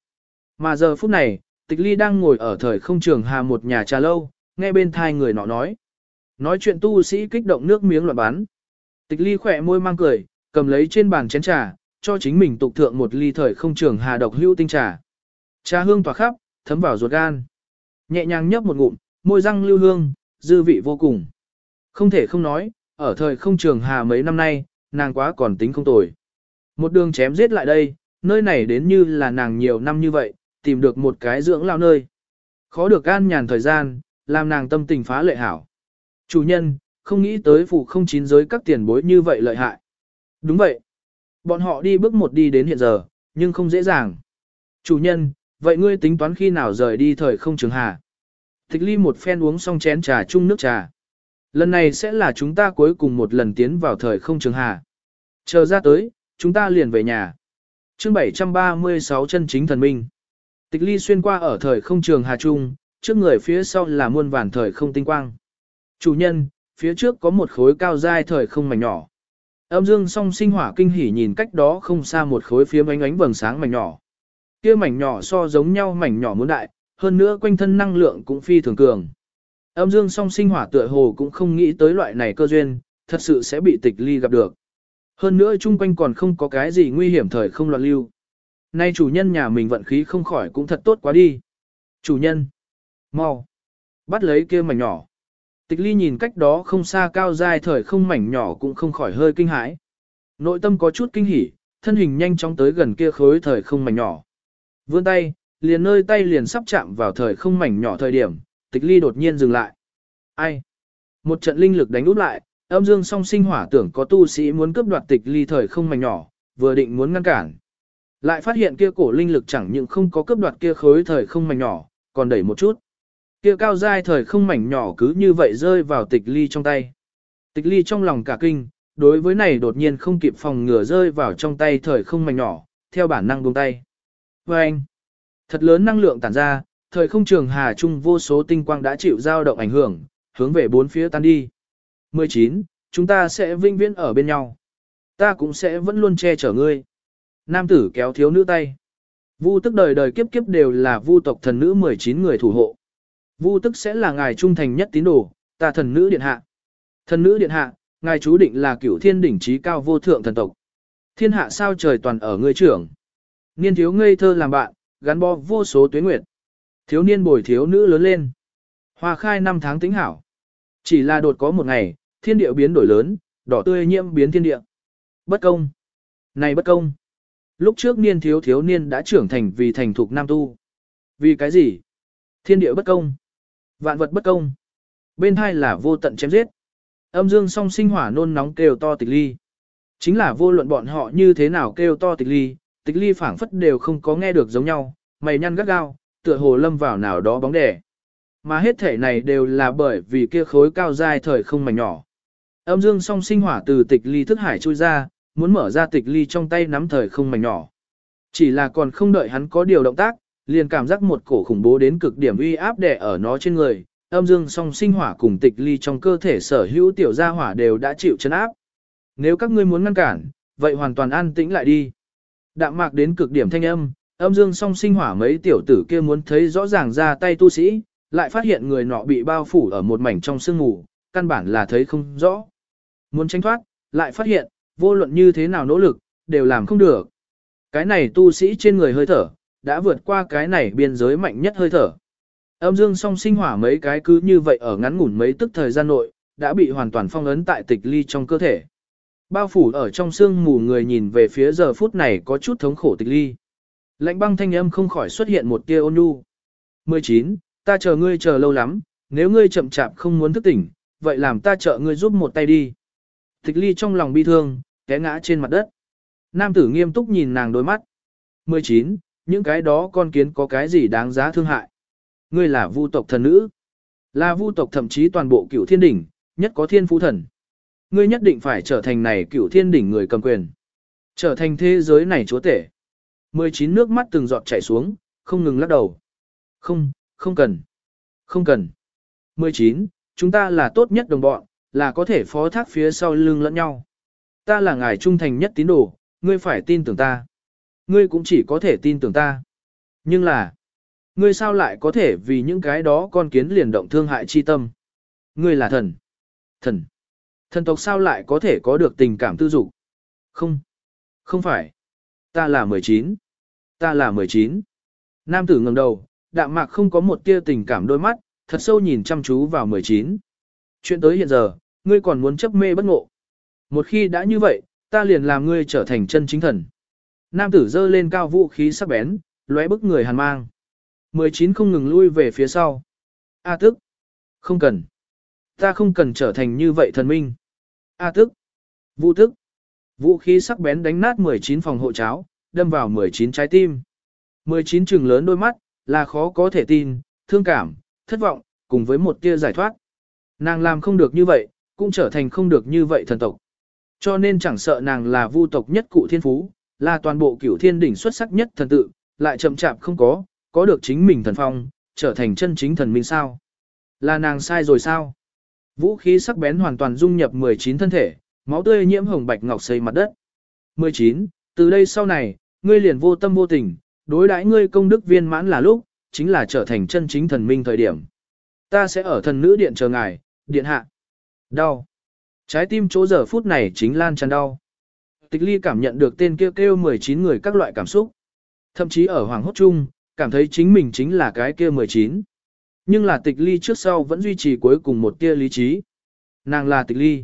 Mà giờ phút này, tịch ly đang ngồi ở thời không trường hà một nhà trà lâu, nghe bên thai người nọ nói. Nói chuyện tu sĩ kích động nước miếng loạn bán. Tịch ly khỏe môi mang cười, cầm lấy trên bàn chén trà, cho chính mình tục thượng một ly thời không trường hà độc hữu tinh trà. Trà hương tỏa khắp, thấm vào ruột gan. Nhẹ nhàng nhấp một ngụm, môi răng lưu hương, dư vị vô cùng. Không thể không nói, ở thời không trường hà mấy năm nay, nàng quá còn tính không tồi. Một đường chém giết lại đây, nơi này đến như là nàng nhiều năm như vậy, tìm được một cái dưỡng lao nơi. Khó được an nhàn thời gian, làm nàng tâm tình phá lệ hảo. Chủ nhân, không nghĩ tới phụ không chín giới các tiền bối như vậy lợi hại. Đúng vậy. Bọn họ đi bước một đi đến hiện giờ, nhưng không dễ dàng. Chủ nhân, vậy ngươi tính toán khi nào rời đi thời không trường hà? Tịch ly một phen uống xong chén trà chung nước trà. Lần này sẽ là chúng ta cuối cùng một lần tiến vào thời không trường hà. Chờ ra tới, chúng ta liền về nhà. chương 736 chân chính thần minh. Tịch ly xuyên qua ở thời không trường hà trung, trước người phía sau là muôn vàn thời không tinh quang. Chủ nhân, phía trước có một khối cao dai thời không mảnh nhỏ. Âm dương song sinh hỏa kinh hỉ nhìn cách đó không xa một khối phiếm ánh ánh vầng sáng mảnh nhỏ. Kia mảnh nhỏ so giống nhau mảnh nhỏ muốn đại, hơn nữa quanh thân năng lượng cũng phi thường cường. Âm dương song sinh hỏa tựa hồ cũng không nghĩ tới loại này cơ duyên, thật sự sẽ bị tịch ly gặp được. Hơn nữa chung quanh còn không có cái gì nguy hiểm thời không loạn lưu. Nay chủ nhân nhà mình vận khí không khỏi cũng thật tốt quá đi. Chủ nhân, mau, bắt lấy kia mảnh nhỏ. Tịch ly nhìn cách đó không xa cao dài thời không mảnh nhỏ cũng không khỏi hơi kinh hãi. Nội tâm có chút kinh hỉ, thân hình nhanh chóng tới gần kia khối thời không mảnh nhỏ. Vươn tay, liền nơi tay liền sắp chạm vào thời không mảnh nhỏ thời điểm, tịch ly đột nhiên dừng lại. Ai? Một trận linh lực đánh úp lại, âm dương song sinh hỏa tưởng có tu sĩ muốn cướp đoạt tịch ly thời không mảnh nhỏ, vừa định muốn ngăn cản. Lại phát hiện kia cổ linh lực chẳng những không có cướp đoạt kia khối thời không mảnh nhỏ, còn đẩy một chút. Kia cao dai thời không mảnh nhỏ cứ như vậy rơi vào tịch ly trong tay. Tịch ly trong lòng cả kinh, đối với này đột nhiên không kịp phòng ngừa rơi vào trong tay thời không mảnh nhỏ, theo bản năng buông tay. Và anh, thật lớn năng lượng tản ra, thời không trường hà trung vô số tinh quang đã chịu dao động ảnh hưởng, hướng về bốn phía tan đi. 19. Chúng ta sẽ vinh viễn ở bên nhau. Ta cũng sẽ vẫn luôn che chở ngươi. Nam tử kéo thiếu nữ tay. Vu tức đời đời kiếp kiếp đều là vu tộc thần nữ 19 người thủ hộ. Vu tức sẽ là ngài trung thành nhất tín đồ, ta thần nữ điện hạ. Thần nữ điện hạ, ngài chú định là cửu thiên đỉnh trí cao vô thượng thần tộc. Thiên hạ sao trời toàn ở ngươi trưởng. Niên thiếu ngây thơ làm bạn, gắn bó vô số tuyến nguyệt. Thiếu niên bồi thiếu nữ lớn lên. Hoa khai năm tháng tính hảo. Chỉ là đột có một ngày, thiên địa biến đổi lớn, đỏ tươi nhiễm biến thiên địa. Bất công. Này bất công. Lúc trước niên thiếu thiếu niên đã trưởng thành vì thành thục nam tu. Vì cái gì? Thiên địa bất công. Vạn vật bất công. Bên hai là vô tận chém giết. Âm dương song sinh hỏa nôn nóng kêu to tịch ly. Chính là vô luận bọn họ như thế nào kêu to tịch ly, tịch ly phảng phất đều không có nghe được giống nhau, mày nhăn gắt gao, tựa hồ lâm vào nào đó bóng đè. Mà hết thể này đều là bởi vì kia khối cao dài thời không mảnh nhỏ. Âm dương song sinh hỏa từ tịch ly thức hải trôi ra, muốn mở ra tịch ly trong tay nắm thời không mảnh nhỏ. Chỉ là còn không đợi hắn có điều động tác, liền cảm giác một cổ khủng bố đến cực điểm uy áp đè ở nó trên người, âm dương song sinh hỏa cùng tịch ly trong cơ thể sở hữu tiểu gia hỏa đều đã chịu chấn áp. Nếu các ngươi muốn ngăn cản, vậy hoàn toàn an tĩnh lại đi. Đạm mạc đến cực điểm thanh âm, âm dương song sinh hỏa mấy tiểu tử kia muốn thấy rõ ràng ra tay tu sĩ, lại phát hiện người nọ bị bao phủ ở một mảnh trong sương mù, căn bản là thấy không rõ. Muốn tránh thoát, lại phát hiện, vô luận như thế nào nỗ lực, đều làm không được. Cái này tu sĩ trên người hơi thở, đã vượt qua cái này biên giới mạnh nhất hơi thở. Âm dương song sinh hỏa mấy cái cứ như vậy ở ngắn ngủn mấy tức thời gian nội, đã bị hoàn toàn phong ấn tại tịch ly trong cơ thể. Bao phủ ở trong sương mù người nhìn về phía giờ phút này có chút thống khổ tịch ly. Lạnh băng thanh âm không khỏi xuất hiện một tia ôn nhu. 19. Ta chờ ngươi chờ lâu lắm, nếu ngươi chậm chạp không muốn thức tỉnh, vậy làm ta trợ ngươi giúp một tay đi. Tịch ly trong lòng bi thương, té ngã trên mặt đất. Nam tử nghiêm túc nhìn nàng đôi mắt. 19. Những cái đó con kiến có cái gì đáng giá thương hại? Ngươi là vu tộc thần nữ. Là vu tộc thậm chí toàn bộ cửu thiên đỉnh, nhất có thiên phú thần. Ngươi nhất định phải trở thành này cửu thiên đỉnh người cầm quyền. Trở thành thế giới này chúa tể. 19 nước mắt từng giọt chảy xuống, không ngừng lắc đầu. Không, không cần. Không cần. 19. Chúng ta là tốt nhất đồng bọn, là có thể phó thác phía sau lưng lẫn nhau. Ta là ngài trung thành nhất tín đồ, ngươi phải tin tưởng ta. Ngươi cũng chỉ có thể tin tưởng ta. Nhưng là, ngươi sao lại có thể vì những cái đó con kiến liền động thương hại chi tâm? Ngươi là thần. Thần. Thần tộc sao lại có thể có được tình cảm tư dục? Không. Không phải. Ta là 19. Ta là 19. Nam tử ngẩng đầu, đạm mạc không có một tia tình cảm đôi mắt, thật sâu nhìn chăm chú vào 19. Chuyện tới hiện giờ, ngươi còn muốn chấp mê bất ngộ. Một khi đã như vậy, ta liền làm ngươi trở thành chân chính thần. Nam tử giơ lên cao vũ khí sắc bén, lóe bức người hàn mang. 19 không ngừng lui về phía sau. A tức. Không cần. Ta không cần trở thành như vậy thần minh. A tức. Vũ tức. Vũ khí sắc bén đánh nát 19 phòng hộ cháo, đâm vào 19 trái tim. 19 trừng lớn đôi mắt, là khó có thể tin, thương cảm, thất vọng, cùng với một tia giải thoát. Nàng làm không được như vậy, cũng trở thành không được như vậy thần tộc. Cho nên chẳng sợ nàng là vu tộc nhất cụ thiên phú, là toàn bộ cửu thiên đỉnh xuất sắc nhất thần tự, lại chậm chạp không có, có được chính mình thần phong, trở thành chân chính thần minh sao. Là nàng sai rồi sao? Vũ khí sắc bén hoàn toàn dung nhập 19 thân thể, máu tươi nhiễm hồng bạch ngọc xây mặt đất. 19. Từ đây sau này, ngươi liền vô tâm vô tình, đối đãi ngươi công đức viên mãn là lúc, chính là trở thành chân chính thần minh thời điểm. Ta sẽ ở thần nữ điện chờ ngài, điện hạ. Đau. Trái tim chỗ giờ phút này chính lan tràn đau. Tịch ly cảm nhận được tên kêu kêu 19 người các loại cảm xúc. Thậm chí ở hoàng hốt chung, cảm thấy chính mình chính là cái kia 19. Nhưng là tịch ly trước sau vẫn duy trì cuối cùng một tia lý trí. Nàng là tịch ly.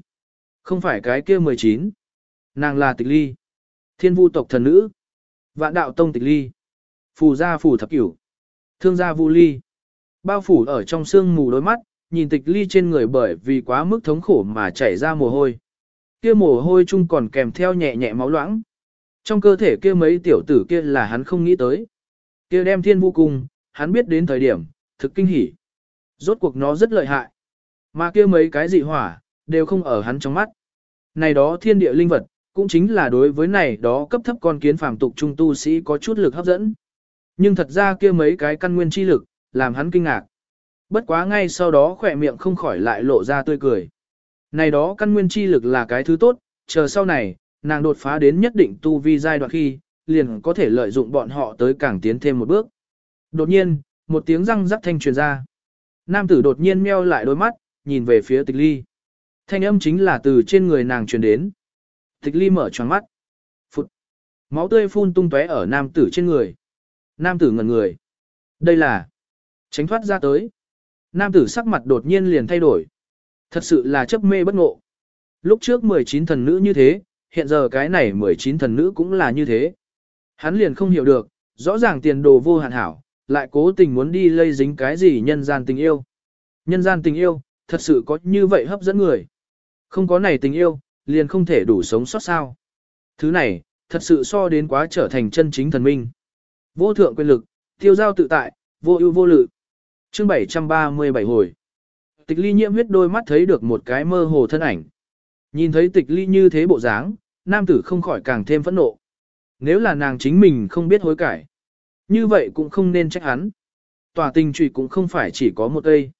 Không phải cái kia 19. Nàng là tịch ly. Thiên vu tộc thần nữ. Vạn đạo tông tịch ly. Phù gia phù thập cửu. Thương gia vu ly. Bao phủ ở trong sương mù đôi mắt, nhìn tịch ly trên người bởi vì quá mức thống khổ mà chảy ra mồ hôi. Kia mồ hôi chung còn kèm theo nhẹ nhẹ máu loãng. Trong cơ thể kia mấy tiểu tử kia là hắn không nghĩ tới. Kia đem thiên vô cùng, hắn biết đến thời điểm, thực kinh hỉ. Rốt cuộc nó rất lợi hại. Mà kia mấy cái dị hỏa, đều không ở hắn trong mắt. Này đó thiên địa linh vật, cũng chính là đối với này đó cấp thấp con kiến phàm tục trung tu sĩ có chút lực hấp dẫn. Nhưng thật ra kia mấy cái căn nguyên chi lực, làm hắn kinh ngạc. Bất quá ngay sau đó khỏe miệng không khỏi lại lộ ra tươi cười. Này đó căn nguyên chi lực là cái thứ tốt, chờ sau này, nàng đột phá đến nhất định tu vi giai đoạn khi, liền có thể lợi dụng bọn họ tới càng tiến thêm một bước. Đột nhiên, một tiếng răng rắc thanh truyền ra. Nam tử đột nhiên meo lại đôi mắt, nhìn về phía tịch ly. Thanh âm chính là từ trên người nàng truyền đến. Tịch ly mở tròn mắt. Phụt. Máu tươi phun tung tóe ở nam tử trên người. Nam tử ngẩn người. Đây là tránh thoát ra tới. Nam tử sắc mặt đột nhiên liền thay đổi. Thật sự là chấp mê bất ngộ. Lúc trước 19 thần nữ như thế, hiện giờ cái này 19 thần nữ cũng là như thế. Hắn liền không hiểu được, rõ ràng tiền đồ vô hạn hảo, lại cố tình muốn đi lây dính cái gì nhân gian tình yêu. Nhân gian tình yêu, thật sự có như vậy hấp dẫn người. Không có này tình yêu, liền không thể đủ sống sót sao. Thứ này, thật sự so đến quá trở thành chân chính thần minh. Vô thượng quyền lực, tiêu giao tự tại, vô ưu vô lự. Chương 737 hồi. Tịch ly nhiễm huyết đôi mắt thấy được một cái mơ hồ thân ảnh. Nhìn thấy tịch ly như thế bộ dáng, nam tử không khỏi càng thêm phẫn nộ. Nếu là nàng chính mình không biết hối cải. Như vậy cũng không nên trách hắn. Tỏa tình trùy cũng không phải chỉ có một cây.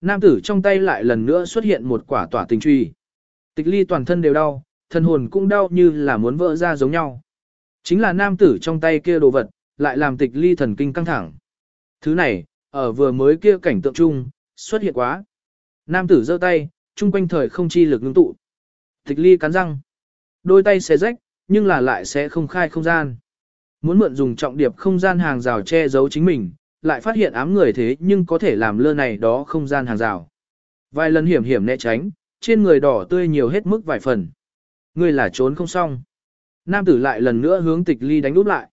Nam tử trong tay lại lần nữa xuất hiện một quả tỏa tình trùy. Tịch ly toàn thân đều đau, thân hồn cũng đau như là muốn vỡ ra giống nhau. Chính là nam tử trong tay kia đồ vật, lại làm tịch ly thần kinh căng thẳng. Thứ này, ở vừa mới kia cảnh tượng chung, xuất hiện quá. Nam tử giơ tay, chung quanh thời không chi lực ngưng tụ. Tịch ly cắn răng. Đôi tay xé rách, nhưng là lại sẽ không khai không gian. Muốn mượn dùng trọng điệp không gian hàng rào che giấu chính mình, lại phát hiện ám người thế nhưng có thể làm lơ này đó không gian hàng rào. Vài lần hiểm hiểm né tránh, trên người đỏ tươi nhiều hết mức vài phần. Người là trốn không xong. Nam tử lại lần nữa hướng tịch ly đánh úp lại.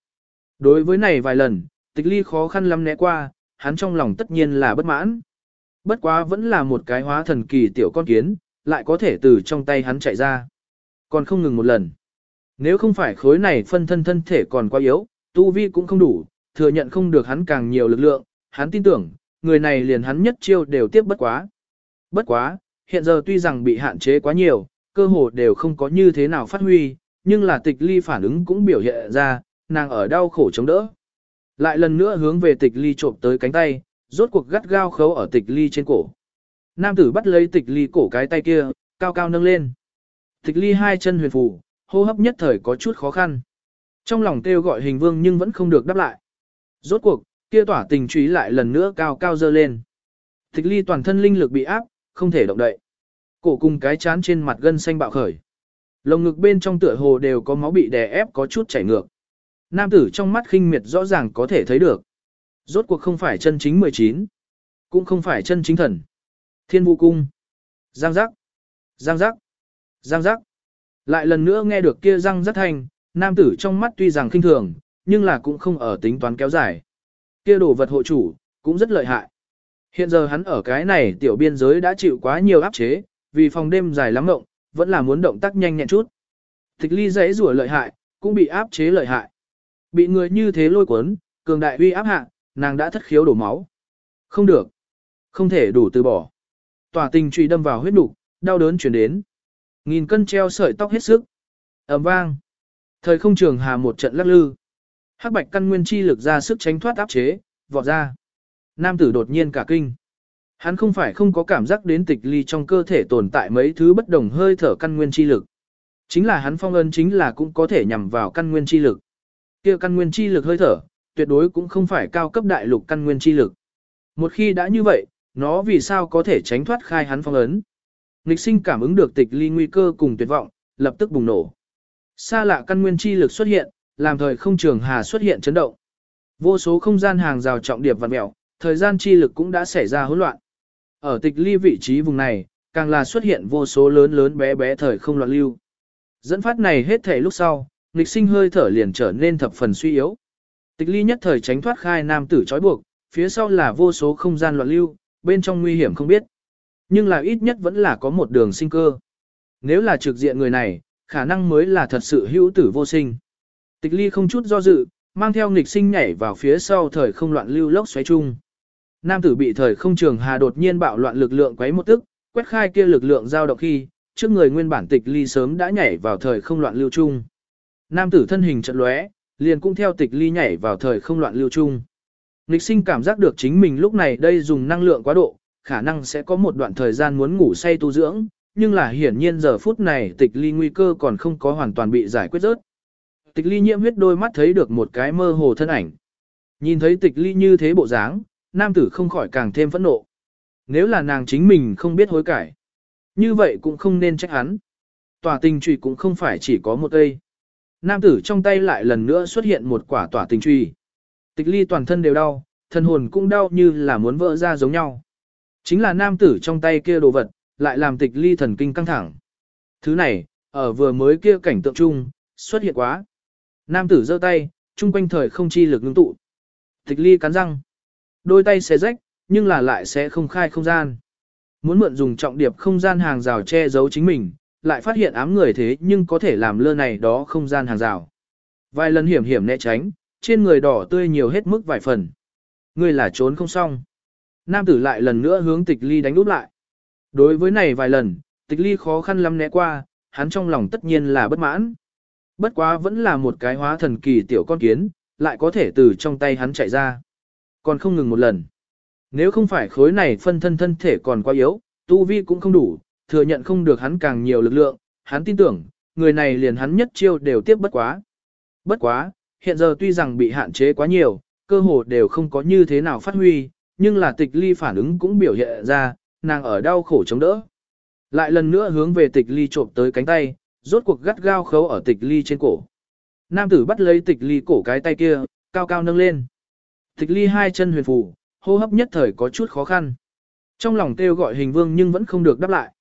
Đối với này vài lần, tịch ly khó khăn lắm né qua, hắn trong lòng tất nhiên là bất mãn. Bất quá vẫn là một cái hóa thần kỳ tiểu con kiến, lại có thể từ trong tay hắn chạy ra. Còn không ngừng một lần. Nếu không phải khối này phân thân thân thể còn quá yếu, tu vi cũng không đủ, thừa nhận không được hắn càng nhiều lực lượng, hắn tin tưởng, người này liền hắn nhất chiêu đều tiếp bất quá. Bất quá, hiện giờ tuy rằng bị hạn chế quá nhiều, cơ hồ đều không có như thế nào phát huy, nhưng là tịch ly phản ứng cũng biểu hiện ra, nàng ở đau khổ chống đỡ. Lại lần nữa hướng về tịch ly trộm tới cánh tay, rốt cuộc gắt gao khấu ở tịch ly trên cổ. Nam tử bắt lấy tịch ly cổ cái tay kia, cao cao nâng lên. Tịch ly hai chân huyền phù, hô hấp nhất thời có chút khó khăn. Trong lòng kêu gọi hình vương nhưng vẫn không được đáp lại. Rốt cuộc, kia tỏa tình trúy lại lần nữa cao cao dơ lên. Tịch ly toàn thân linh lực bị áp, không thể động đậy. Cổ cùng cái chán trên mặt gân xanh bạo khởi. Lồng ngực bên trong tựa hồ đều có máu bị đè ép có chút chảy ngược. Nam tử trong mắt khinh miệt rõ ràng có thể thấy được. Rốt cuộc không phải chân chính 19, cũng không phải chân chính thần. Thiên vũ cung. Giang giác. Giang giác. Giang giác. Lại lần nữa nghe được kia răng rất thanh, nam tử trong mắt tuy rằng khinh thường, nhưng là cũng không ở tính toán kéo dài. Kia đồ vật hộ chủ, cũng rất lợi hại. Hiện giờ hắn ở cái này tiểu biên giới đã chịu quá nhiều áp chế, vì phòng đêm dài lắm động, vẫn là muốn động tác nhanh nhẹn chút. Tịch ly dãy rủa lợi hại, cũng bị áp chế lợi hại. Bị người như thế lôi cuốn, cường đại uy áp hạ, nàng đã thất khiếu đổ máu. Không được. Không thể đủ từ bỏ. Tỏa tình truy đâm vào huyết đục, đau đớn chuyển đến. Nghìn cân treo sợi tóc hết sức. ầm vang. Thời không trường hà một trận lắc lư. Hắc bạch căn nguyên chi lực ra sức tránh thoát áp chế, vọt ra. Nam tử đột nhiên cả kinh. Hắn không phải không có cảm giác đến tịch ly trong cơ thể tồn tại mấy thứ bất đồng hơi thở căn nguyên chi lực. Chính là hắn phong ân chính là cũng có thể nhằm vào căn nguyên chi lực. kia căn nguyên chi lực hơi thở, tuyệt đối cũng không phải cao cấp đại lục căn nguyên chi lực. Một khi đã như vậy, nó vì sao có thể tránh thoát khai hắn phong ấn. Nịch sinh cảm ứng được tịch ly nguy cơ cùng tuyệt vọng, lập tức bùng nổ. Xa lạ căn nguyên chi lực xuất hiện, làm thời không trường hà xuất hiện chấn động. Vô số không gian hàng rào trọng điệp vặn mẹo, thời gian chi lực cũng đã xảy ra hỗn loạn. Ở tịch ly vị trí vùng này, càng là xuất hiện vô số lớn lớn bé bé thời không loạn lưu. Dẫn phát này hết thể lúc sau, nghịch sinh hơi thở liền trở nên thập phần suy yếu. Tịch ly nhất thời tránh thoát khai nam tử trói buộc, phía sau là vô số không gian loạn lưu, bên trong nguy hiểm không biết. Nhưng là ít nhất vẫn là có một đường sinh cơ. Nếu là trực diện người này, khả năng mới là thật sự hữu tử vô sinh. Tịch ly không chút do dự, mang theo nghịch sinh nhảy vào phía sau thời không loạn lưu lốc xoáy chung. Nam tử bị thời không trường hà đột nhiên bạo loạn lực lượng quấy một tức, quét khai kia lực lượng giao động khi, trước người nguyên bản tịch ly sớm đã nhảy vào thời không loạn lưu chung. Nam tử thân hình trận lóe, liền cũng theo tịch ly nhảy vào thời không loạn lưu chung. Nịch sinh cảm giác được chính mình lúc này đây dùng năng lượng quá độ, khả năng sẽ có một đoạn thời gian muốn ngủ say tu dưỡng, nhưng là hiển nhiên giờ phút này tịch ly nguy cơ còn không có hoàn toàn bị giải quyết rớt. Tịch ly nhiễm huyết đôi mắt thấy được một cái mơ hồ thân ảnh. Nhìn thấy tịch ly như thế bộ dáng, nam tử không khỏi càng thêm phẫn nộ. Nếu là nàng chính mình không biết hối cải, như vậy cũng không nên trách hắn. Tòa tình trùy cũng không phải chỉ có một cây. Nam tử trong tay lại lần nữa xuất hiện một quả tỏa tình truy. Tịch ly toàn thân đều đau, thân hồn cũng đau như là muốn vỡ ra giống nhau. Chính là nam tử trong tay kia đồ vật, lại làm tịch ly thần kinh căng thẳng. Thứ này, ở vừa mới kia cảnh tượng chung, xuất hiện quá. Nam tử giơ tay, chung quanh thời không chi lực ngưng tụ. Tịch ly cắn răng. Đôi tay xé rách, nhưng là lại sẽ không khai không gian. Muốn mượn dùng trọng điệp không gian hàng rào che giấu chính mình, lại phát hiện ám người thế nhưng có thể làm lơ này đó không gian hàng rào. Vài lần hiểm hiểm né tránh, trên người đỏ tươi nhiều hết mức vài phần. người là trốn không xong. Nam tử lại lần nữa hướng tịch ly đánh úp lại. Đối với này vài lần, tịch ly khó khăn lắm né qua, hắn trong lòng tất nhiên là bất mãn. Bất quá vẫn là một cái hóa thần kỳ tiểu con kiến, lại có thể từ trong tay hắn chạy ra. Còn không ngừng một lần. Nếu không phải khối này phân thân thân thể còn quá yếu, tu vi cũng không đủ, thừa nhận không được hắn càng nhiều lực lượng, hắn tin tưởng, người này liền hắn nhất chiêu đều tiếp bất quá. Bất quá, hiện giờ tuy rằng bị hạn chế quá nhiều, cơ hồ đều không có như thế nào phát huy, nhưng là tịch ly phản ứng cũng biểu hiện ra, nàng ở đau khổ chống đỡ. Lại lần nữa hướng về tịch ly trộm tới cánh tay, rốt cuộc gắt gao khấu ở tịch ly trên cổ. Nam tử bắt lấy tịch ly cổ cái tay kia, cao cao nâng lên. Tịch ly hai chân huyền phù, hô hấp nhất thời có chút khó khăn. Trong lòng kêu gọi hình vương nhưng vẫn không được đáp lại.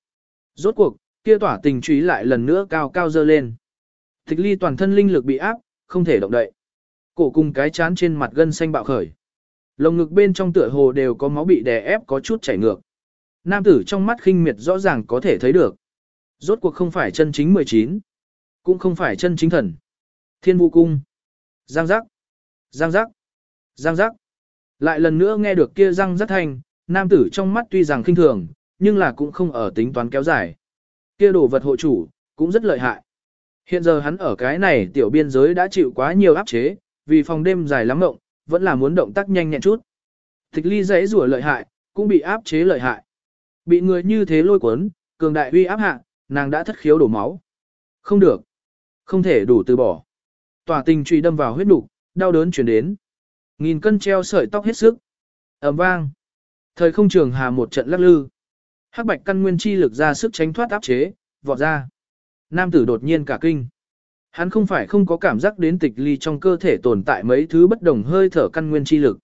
Rốt cuộc, kia tỏa tình trúy lại lần nữa cao cao dơ lên. Tịch ly toàn thân linh lực bị áp, không thể động đậy. Cổ cùng cái chán trên mặt gân xanh bạo khởi. Lồng ngực bên trong tựa hồ đều có máu bị đè ép có chút chảy ngược. Nam tử trong mắt khinh miệt rõ ràng có thể thấy được. Rốt cuộc không phải chân chính 19, Cũng không phải chân chính thần. Thiên vũ cung. Giang giác. Giang giác. Giang giác. Lại lần nữa nghe được kia răng rất thanh, nam tử trong mắt tuy rằng khinh thường, nhưng là cũng không ở tính toán kéo dài. Kia đồ vật hộ chủ, cũng rất lợi hại. Hiện giờ hắn ở cái này tiểu biên giới đã chịu quá nhiều áp chế, vì phòng đêm dài lắm động, vẫn là muốn động tác nhanh nhẹn chút. Tịch ly giấy rủa lợi hại, cũng bị áp chế lợi hại. Bị người như thế lôi cuốn, cường đại uy áp hạ, nàng đã thất khiếu đổ máu. Không được. Không thể đủ từ bỏ. Tỏa tình truy đâm vào huyết đục, đau đớn chuyển đến. Nghìn cân treo sợi tóc hết sức. ầm vang. Thời không trường hà một trận lắc lư. Hắc bạch căn nguyên chi lực ra sức tránh thoát áp chế, vọt ra. Nam tử đột nhiên cả kinh. Hắn không phải không có cảm giác đến tịch ly trong cơ thể tồn tại mấy thứ bất đồng hơi thở căn nguyên chi lực.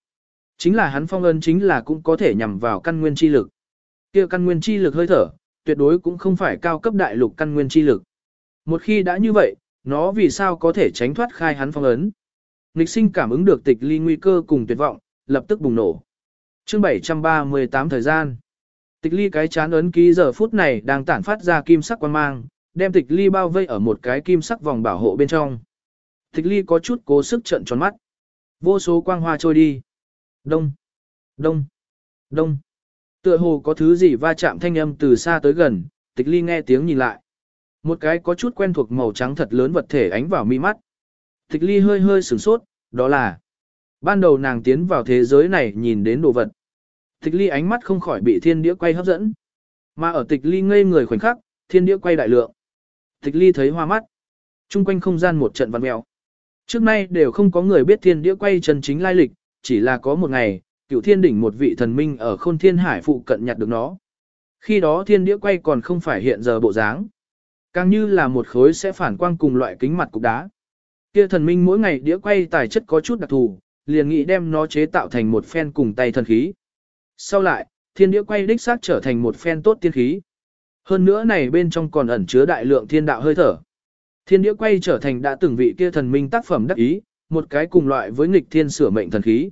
Chính là hắn phong ấn chính là cũng có thể nhằm vào căn nguyên chi lực. kia căn nguyên chi lực hơi thở, tuyệt đối cũng không phải cao cấp đại lục căn nguyên chi lực. Một khi đã như vậy, nó vì sao có thể tránh thoát khai hắn phong ấn. Nịch sinh cảm ứng được tịch ly nguy cơ cùng tuyệt vọng, lập tức bùng nổ. chương 738 thời gian. Tịch ly cái chán ấn ký giờ phút này đang tản phát ra kim sắc quan mang, đem tịch ly bao vây ở một cái kim sắc vòng bảo hộ bên trong. Tịch ly có chút cố sức trận tròn mắt. Vô số quang hoa trôi đi. Đông, đông, đông. Tựa hồ có thứ gì va chạm thanh âm từ xa tới gần, tịch ly nghe tiếng nhìn lại. Một cái có chút quen thuộc màu trắng thật lớn vật thể ánh vào mi mắt. Tịch ly hơi hơi sửng sốt, đó là ban đầu nàng tiến vào thế giới này nhìn đến đồ vật. Tịch ly ánh mắt không khỏi bị thiên đĩa quay hấp dẫn. Mà ở tịch ly ngây người khoảnh khắc, thiên đĩa quay đại lượng. Tịch ly thấy hoa mắt. Trung quanh không gian một trận văn mèo. Trước nay đều không có người biết thiên đĩa quay chân chính lai lịch, chỉ là có một ngày, cựu thiên đỉnh một vị thần minh ở khôn thiên hải phụ cận nhặt được nó. Khi đó thiên đĩa quay còn không phải hiện giờ bộ dáng. Càng như là một khối sẽ phản quang cùng loại kính mặt cục đá. Kia thần minh mỗi ngày đĩa quay tài chất có chút đặc thù, liền nghĩ đem nó chế tạo thành một phen cùng tay thần khí. Sau lại, thiên đĩa quay đích xác trở thành một phen tốt tiên khí. Hơn nữa này bên trong còn ẩn chứa đại lượng thiên đạo hơi thở. Thiên đĩa quay trở thành đã từng vị kia thần minh tác phẩm đắc ý, một cái cùng loại với nghịch thiên sửa mệnh thần khí.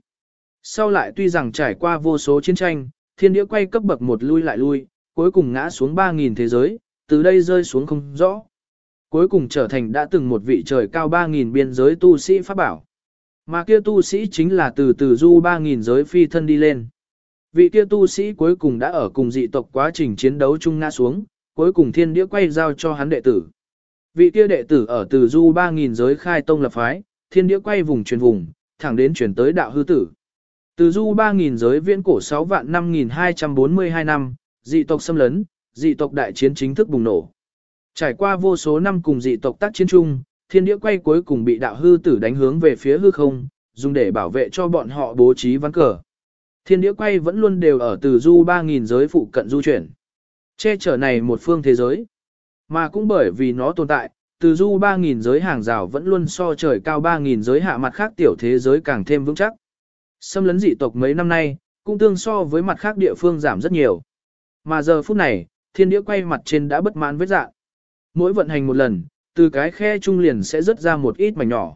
Sau lại tuy rằng trải qua vô số chiến tranh, thiên đĩa quay cấp bậc một lui lại lui, cuối cùng ngã xuống 3.000 thế giới, từ đây rơi xuống không rõ. Cuối cùng trở thành đã từng một vị trời cao 3.000 biên giới tu sĩ pháp bảo. Mà kia tu sĩ chính là từ từ du 3.000 giới phi thân đi lên. Vị kia tu sĩ cuối cùng đã ở cùng dị tộc quá trình chiến đấu chung ngã xuống, cuối cùng thiên đĩa quay giao cho hắn đệ tử. Vị kia đệ tử ở từ du 3.000 giới khai tông lập phái, thiên đĩa quay vùng truyền vùng, thẳng đến chuyển tới đạo hư tử. Từ du 3.000 giới viễn cổ 6 vạn 5.242 năm, dị tộc xâm lấn, dị tộc đại chiến chính thức bùng nổ. Trải qua vô số năm cùng dị tộc tác chiến chung, thiên đĩa quay cuối cùng bị đạo hư tử đánh hướng về phía hư không, dùng để bảo vệ cho bọn họ bố trí ván cờ. Thiên đĩa quay vẫn luôn đều ở từ du 3.000 giới phụ cận du chuyển. Che chở này một phương thế giới. Mà cũng bởi vì nó tồn tại, từ du 3.000 giới hàng rào vẫn luôn so trời cao 3.000 giới hạ mặt khác tiểu thế giới càng thêm vững chắc. Xâm lấn dị tộc mấy năm nay, cũng tương so với mặt khác địa phương giảm rất nhiều. Mà giờ phút này, thiên đĩa quay mặt trên đã bất mãn vết dạng. Mỗi vận hành một lần, từ cái khe trung liền sẽ rớt ra một ít mảnh nhỏ.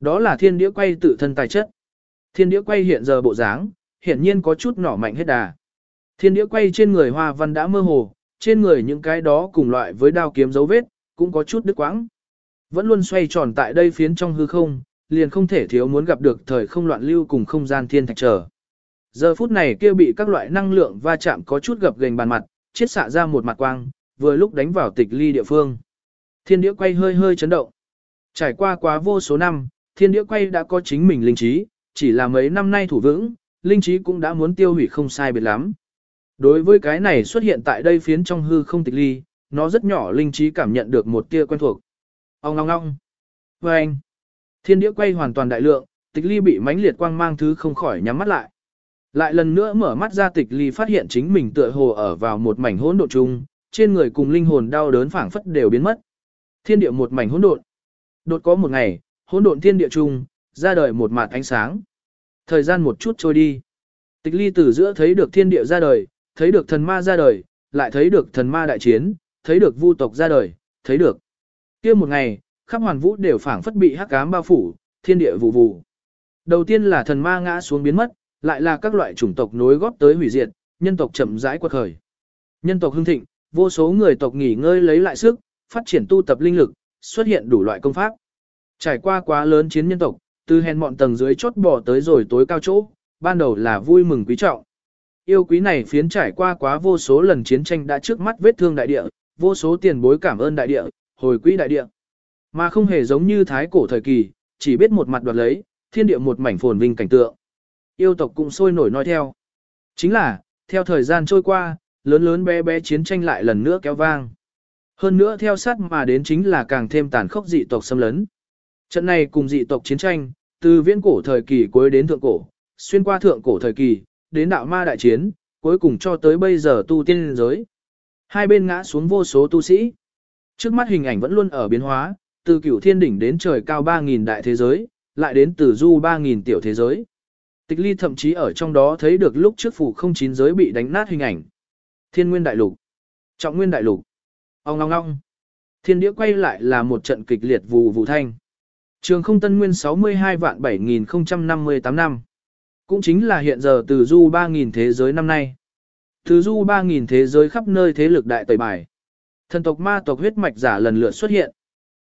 Đó là thiên đĩa quay tự thân tài chất. Thiên đĩa quay hiện giờ bộ dáng, hiển nhiên có chút nỏ mạnh hết đà. Thiên đĩa quay trên người hoa văn đã mơ hồ, trên người những cái đó cùng loại với đao kiếm dấu vết, cũng có chút đứt quãng. Vẫn luôn xoay tròn tại đây phiến trong hư không, liền không thể thiếu muốn gặp được thời không loạn lưu cùng không gian thiên thạch trở. Giờ phút này kia bị các loại năng lượng va chạm có chút gập gềnh bàn mặt, chiết xạ ra một mặt quang, vừa lúc đánh vào tịch ly địa phương. Thiên đĩa quay hơi hơi chấn động. Trải qua quá vô số năm, thiên đĩa quay đã có chính mình linh trí, chỉ là mấy năm nay thủ vững, linh trí cũng đã muốn tiêu hủy không sai biệt lắm. Đối với cái này xuất hiện tại đây phiến trong hư không tịch ly, nó rất nhỏ linh trí cảm nhận được một tia quen thuộc. Ông ngong ngong. Và anh. Thiên đĩa quay hoàn toàn đại lượng, tịch ly bị mãnh liệt quang mang thứ không khỏi nhắm mắt lại. Lại lần nữa mở mắt ra tịch ly phát hiện chính mình tựa hồ ở vào một mảnh hỗn độn chung, trên người cùng linh hồn đau đớn phảng phất đều biến mất. Thiên địa một mảnh hỗn độn. Đột có một ngày, hỗn độn thiên địa chung, ra đời một mạt ánh sáng. Thời gian một chút trôi đi. Tịch ly từ giữa thấy được thiên địa ra đời, thấy được thần ma ra đời, lại thấy được thần ma đại chiến, thấy được vu tộc ra đời, thấy được. kia một ngày, khắp hoàn vũ đều phảng phất bị hắc ám bao phủ, thiên địa vụ vụ. Đầu tiên là thần ma ngã xuống biến mất, lại là các loại chủng tộc nối góp tới hủy diệt, nhân tộc chậm rãi quật khởi. Nhân tộc hưng thịnh, vô số người tộc nghỉ ngơi lấy lại sức, phát triển tu tập linh lực, xuất hiện đủ loại công pháp. Trải qua quá lớn chiến nhân tộc, từ hèn mọn tầng dưới chốt bỏ tới rồi tối cao chỗ, ban đầu là vui mừng quý trọng. Yêu quý này phiến trải qua quá vô số lần chiến tranh đã trước mắt vết thương đại địa, vô số tiền bối cảm ơn đại địa, hồi quỹ đại địa. Mà không hề giống như thái cổ thời kỳ, chỉ biết một mặt đoạt lấy, thiên địa một mảnh phồn vinh cảnh tượng. Yêu tộc cũng sôi nổi nói theo. Chính là, theo thời gian trôi qua, lớn lớn bé bé chiến tranh lại lần nữa kéo vang. Hơn nữa theo sát mà đến chính là càng thêm tàn khốc dị tộc xâm lấn. Trận này cùng dị tộc chiến tranh, từ viễn cổ thời kỳ cuối đến thượng cổ, xuyên qua thượng cổ thời kỳ, đến đạo ma đại chiến, cuối cùng cho tới bây giờ tu tiên giới. Hai bên ngã xuống vô số tu sĩ. Trước mắt hình ảnh vẫn luôn ở biến hóa, từ cửu thiên đỉnh đến trời cao 3.000 đại thế giới, lại đến từ du 3.000 tiểu thế giới. Tịch ly thậm chí ở trong đó thấy được lúc trước phủ không chín giới bị đánh nát hình ảnh. Thiên nguyên đại lục, trọng nguyên đại lục, Ông ngong ngong. Thiên đĩa quay lại là một trận kịch liệt vù vù thanh. Trường không tân nguyên 62 vạn 7058 năm. Cũng chính là hiện giờ từ du 3.000 thế giới năm nay. Từ du 3.000 thế giới khắp nơi thế lực đại tẩy bài. Thần tộc ma tộc huyết mạch giả lần lượt xuất hiện.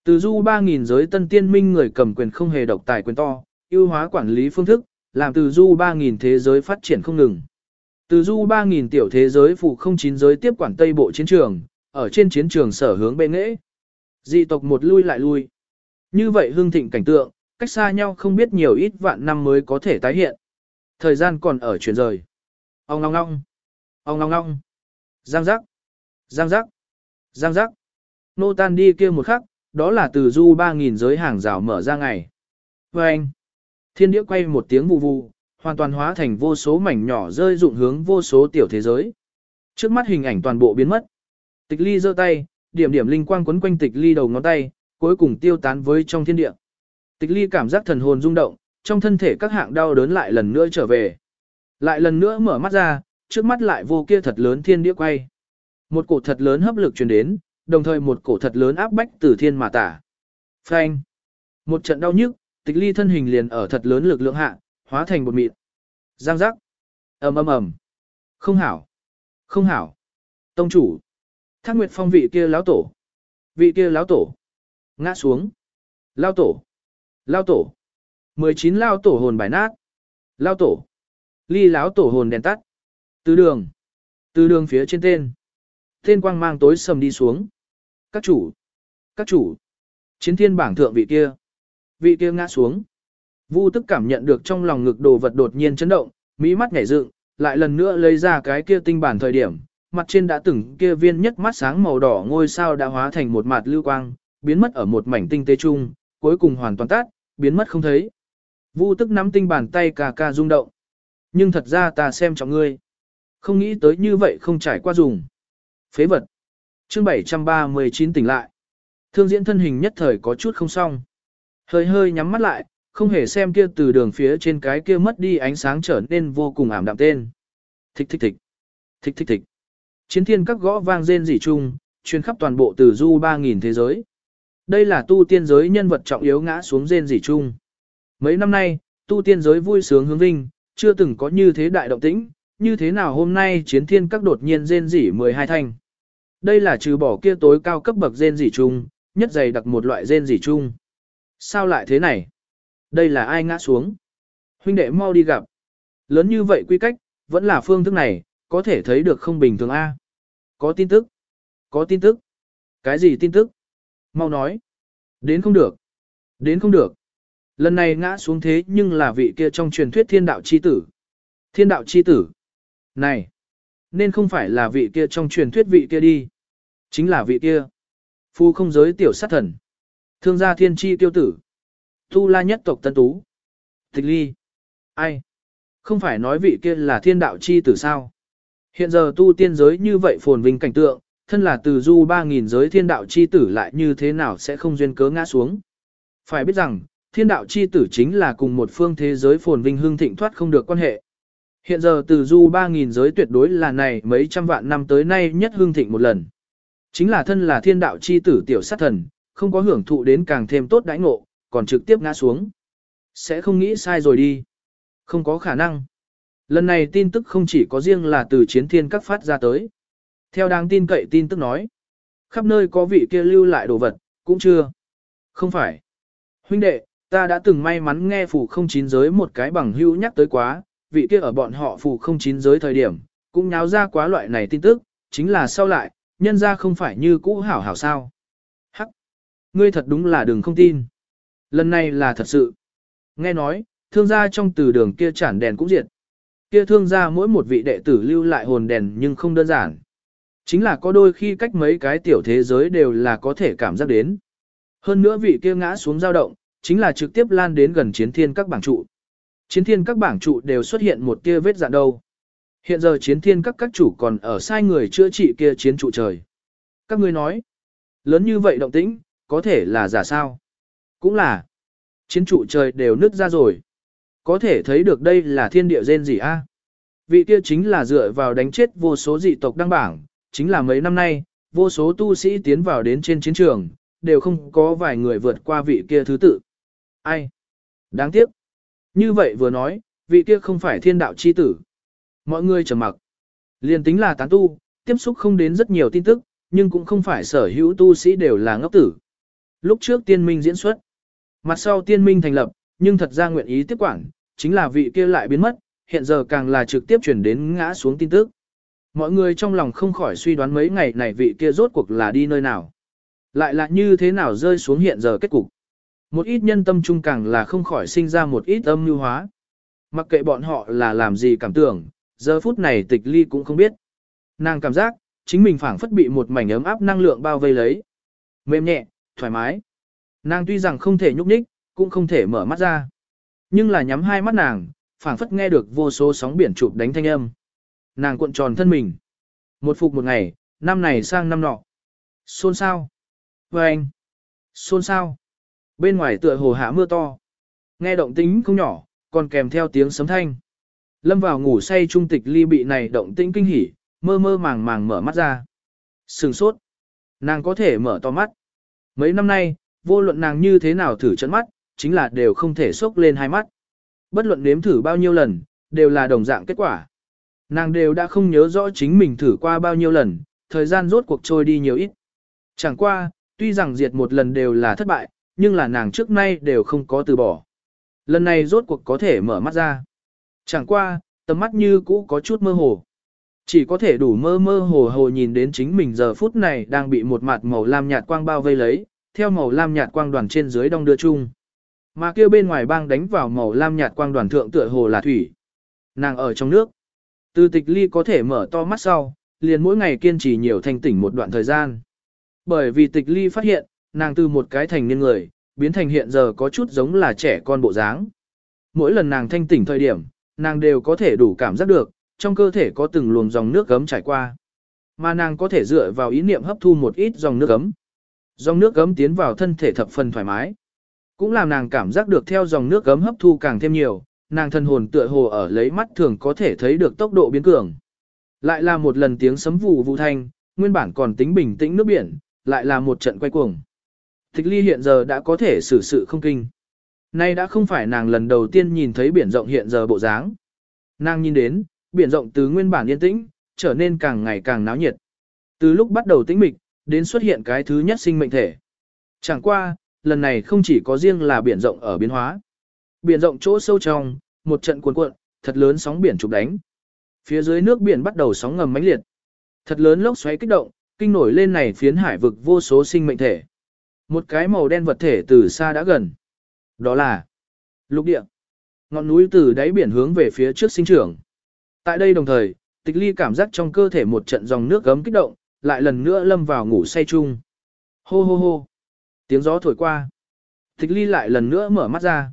Từ du 3.000 giới tân tiên minh người cầm quyền không hề độc tài quyền to, ưu hóa quản lý phương thức, làm từ du 3.000 thế giới phát triển không ngừng. Từ du 3.000 tiểu thế giới phụ không chín giới tiếp quản tây bộ chiến trường, ở trên chiến trường sở hướng bên nghệ. Dị tộc một lui lại lui. Như vậy hương thịnh cảnh tượng, cách xa nhau không biết nhiều ít vạn năm mới có thể tái hiện. Thời gian còn ở chuyển rời. Ông ngong ngong. Ông ngong ngong. Giang giác. Giang giác. Giang giác. Nô tan đi kia một khắc, đó là từ du 3.000 giới hàng rào mở ra ngày. Và anh. Thiên đĩa quay một tiếng vù vù, hoàn toàn hóa thành vô số mảnh nhỏ rơi rụng hướng vô số tiểu thế giới. Trước mắt hình ảnh toàn bộ biến mất. Tịch ly giơ tay, điểm điểm linh quang quấn quanh tịch ly đầu ngón tay, cuối cùng tiêu tán với trong thiên địa. Tịch ly cảm giác thần hồn rung động, trong thân thể các hạng đau đớn lại lần nữa trở về. Lại lần nữa mở mắt ra, trước mắt lại vô kia thật lớn thiên địa quay. Một cổ thật lớn hấp lực truyền đến, đồng thời một cổ thật lớn áp bách từ thiên mà tả. Phanh. Một trận đau nhức, tịch ly thân hình liền ở thật lớn lực lượng hạ, hóa thành bột mịn. Giang giác. ầm ầm ầm. Không hảo. Không hảo. Tông chủ. Thác Nguyệt Phong vị kia lão tổ. Vị kia lão tổ. Ngã xuống. Lao tổ. Lao tổ. 19 lao tổ hồn bài nát. Lao tổ. Ly lão tổ hồn đèn tắt. Từ đường. Từ đường phía trên tên. Tên quang mang tối sầm đi xuống. Các chủ. Các chủ. Chiến thiên bảng thượng vị kia. Vị kia ngã xuống. Vu tức cảm nhận được trong lòng ngực đồ vật đột nhiên chấn động, mỹ mắt nhảy dựng, lại lần nữa lấy ra cái kia tinh bản thời điểm, mặt trên đã từng kia viên nhất mắt sáng màu đỏ ngôi sao đã hóa thành một mặt lưu quang, biến mất ở một mảnh tinh tế chung, cuối cùng hoàn toàn tắt, biến mất không thấy. Vu tức nắm tinh bàn tay cà ca rung động. Nhưng thật ra ta xem trọng ngươi. Không nghĩ tới như vậy không trải qua dùng. Phế vật. chương 739 tỉnh lại. Thương diễn thân hình nhất thời có chút không xong. Hơi hơi nhắm mắt lại, không hề xem kia từ đường phía trên cái kia mất đi ánh sáng trở nên vô cùng ảm đạm tên. Thích thích thích. Thích thích thích. Chiến thiên các gõ vang rên rỉ chung, chuyên khắp toàn bộ từ du 3.000 thế giới. Đây là tu tiên giới nhân vật trọng yếu ngã xuống rên rỉ chung. Mấy năm nay, tu tiên giới vui sướng hướng vinh, chưa từng có như thế đại động tĩnh, như thế nào hôm nay chiến thiên các đột nhiên rên rỉ 12 thanh. Đây là trừ bỏ kia tối cao cấp bậc rên rỉ chung, nhất dày đặc một loại rên rỉ chung. Sao lại thế này? Đây là ai ngã xuống? Huynh đệ mau đi gặp. Lớn như vậy quy cách, vẫn là phương thức này, có thể thấy được không bình thường A. Có tin tức. Có tin tức. Cái gì tin tức? Mau nói. Đến không được. Đến không được. Lần này ngã xuống thế nhưng là vị kia trong truyền thuyết thiên đạo chi tử. Thiên đạo chi tử. Này. Nên không phải là vị kia trong truyền thuyết vị kia đi. Chính là vị kia. Phu không giới tiểu sát thần. Thương gia thiên chi tiêu tử. Tu la nhất tộc tân tú. Tịch ly. Ai? Không phải nói vị kia là thiên đạo chi tử sao? Hiện giờ tu tiên giới như vậy phồn vinh cảnh tượng, thân là từ du 3.000 giới thiên đạo chi tử lại như thế nào sẽ không duyên cớ ngã xuống. Phải biết rằng, thiên đạo chi tử chính là cùng một phương thế giới phồn vinh hương thịnh thoát không được quan hệ. Hiện giờ từ du 3.000 giới tuyệt đối là này mấy trăm vạn năm tới nay nhất hương thịnh một lần. Chính là thân là thiên đạo chi tử tiểu sát thần, không có hưởng thụ đến càng thêm tốt đãi ngộ, còn trực tiếp ngã xuống. Sẽ không nghĩ sai rồi đi. Không có khả năng. Lần này tin tức không chỉ có riêng là từ chiến thiên các phát ra tới. Theo đáng tin cậy tin tức nói, khắp nơi có vị kia lưu lại đồ vật, cũng chưa. Không phải. Huynh đệ, ta đã từng may mắn nghe phù không chín giới một cái bằng hữu nhắc tới quá, vị kia ở bọn họ phù không chín giới thời điểm, cũng nháo ra quá loại này tin tức, chính là sau lại, nhân ra không phải như cũ hảo hảo sao. Hắc! Ngươi thật đúng là đừng không tin. Lần này là thật sự. Nghe nói, thương gia trong từ đường kia chản đèn cũng diệt. Kia thương gia mỗi một vị đệ tử lưu lại hồn đèn nhưng không đơn giản. Chính là có đôi khi cách mấy cái tiểu thế giới đều là có thể cảm giác đến. Hơn nữa vị kia ngã xuống dao động, chính là trực tiếp lan đến gần chiến thiên các bảng trụ. Chiến thiên các bảng trụ đều xuất hiện một kia vết dạn đâu. Hiện giờ chiến thiên các các chủ còn ở sai người chữa trị kia chiến trụ trời. Các ngươi nói, lớn như vậy động tĩnh, có thể là giả sao? Cũng là, chiến trụ trời đều nứt ra rồi. Có thể thấy được đây là thiên địa gen gì a? Vị kia chính là dựa vào đánh chết vô số dị tộc đăng bảng, chính là mấy năm nay, vô số tu sĩ tiến vào đến trên chiến trường, đều không có vài người vượt qua vị kia thứ tự. Ai? Đáng tiếc. Như vậy vừa nói, vị kia không phải thiên đạo chi tử. Mọi người trầm mặc. Liên tính là tán tu, tiếp xúc không đến rất nhiều tin tức, nhưng cũng không phải sở hữu tu sĩ đều là ngốc tử. Lúc trước tiên minh diễn xuất, mặt sau tiên minh thành lập, nhưng thật ra nguyện ý tiếp quản, chính là vị kia lại biến mất, hiện giờ càng là trực tiếp chuyển đến ngã xuống tin tức. Mọi người trong lòng không khỏi suy đoán mấy ngày này vị kia rốt cuộc là đi nơi nào. Lại là như thế nào rơi xuống hiện giờ kết cục. Một ít nhân tâm trung càng là không khỏi sinh ra một ít âm mưu hóa. Mặc kệ bọn họ là làm gì cảm tưởng, giờ phút này tịch ly cũng không biết. Nàng cảm giác, chính mình phảng phất bị một mảnh ấm áp năng lượng bao vây lấy. Mềm nhẹ, thoải mái. Nàng tuy rằng không thể nhúc nhích, cũng không thể mở mắt ra. Nhưng là nhắm hai mắt nàng, phảng phất nghe được vô số sóng biển chụp đánh thanh âm. Nàng cuộn tròn thân mình. Một phục một ngày, năm này sang năm nọ. Xôn sao? Và anh? Xôn sao? Bên ngoài tựa hồ hạ mưa to. Nghe động tính không nhỏ, còn kèm theo tiếng sấm thanh. Lâm vào ngủ say trung tịch ly bị này động tĩnh kinh hỉ, mơ mơ màng màng mở mắt ra. Sừng sốt. Nàng có thể mở to mắt. Mấy năm nay, vô luận nàng như thế nào thử trận mắt, chính là đều không thể sốc lên hai mắt. Bất luận nếm thử bao nhiêu lần, đều là đồng dạng kết quả. Nàng đều đã không nhớ rõ chính mình thử qua bao nhiêu lần, thời gian rốt cuộc trôi đi nhiều ít. Chẳng qua, tuy rằng diệt một lần đều là thất bại, nhưng là nàng trước nay đều không có từ bỏ. Lần này rốt cuộc có thể mở mắt ra. Chẳng qua, tầm mắt như cũ có chút mơ hồ. Chỉ có thể đủ mơ mơ hồ hồ nhìn đến chính mình giờ phút này đang bị một mặt màu lam nhạt quang bao vây lấy, theo màu lam nhạt quang đoàn trên dưới đông đưa chung. Mà kia bên ngoài bang đánh vào màu lam nhạt quang đoàn thượng tựa hồ là thủy. Nàng ở trong nước. Từ tịch ly có thể mở to mắt sau, liền mỗi ngày kiên trì nhiều thanh tỉnh một đoạn thời gian. Bởi vì tịch ly phát hiện, nàng từ một cái thành niên người, biến thành hiện giờ có chút giống là trẻ con bộ dáng. Mỗi lần nàng thanh tỉnh thời điểm, nàng đều có thể đủ cảm giác được, trong cơ thể có từng luồng dòng nước gấm trải qua. Mà nàng có thể dựa vào ý niệm hấp thu một ít dòng nước gấm. Dòng nước gấm tiến vào thân thể thập phần thoải mái. Cũng làm nàng cảm giác được theo dòng nước gấm hấp thu càng thêm nhiều, nàng thân hồn tựa hồ ở lấy mắt thường có thể thấy được tốc độ biến cường. Lại là một lần tiếng sấm vụ vụ thanh, nguyên bản còn tính bình tĩnh nước biển, lại là một trận quay cuồng. Thích ly hiện giờ đã có thể xử sự không kinh. Nay đã không phải nàng lần đầu tiên nhìn thấy biển rộng hiện giờ bộ dáng. Nàng nhìn đến, biển rộng từ nguyên bản yên tĩnh, trở nên càng ngày càng náo nhiệt. Từ lúc bắt đầu tĩnh mịch, đến xuất hiện cái thứ nhất sinh mệnh thể. Chẳng qua, lần này không chỉ có riêng là biển rộng ở biến hóa. Biển rộng chỗ sâu trong, một trận cuồn cuộn, thật lớn sóng biển chụp đánh. Phía dưới nước biển bắt đầu sóng ngầm mãnh liệt. Thật lớn lốc xoáy kích động, kinh nổi lên này phiến hải vực vô số sinh mệnh thể. Một cái màu đen vật thể từ xa đã gần. Đó là lục địa. Ngọn núi từ đáy biển hướng về phía trước sinh trưởng. Tại đây đồng thời, tịch ly cảm giác trong cơ thể một trận dòng nước gấm kích động, lại lần nữa lâm vào ngủ say chung. Hô hô hô. Tiếng gió thổi qua. Tịch ly lại lần nữa mở mắt ra.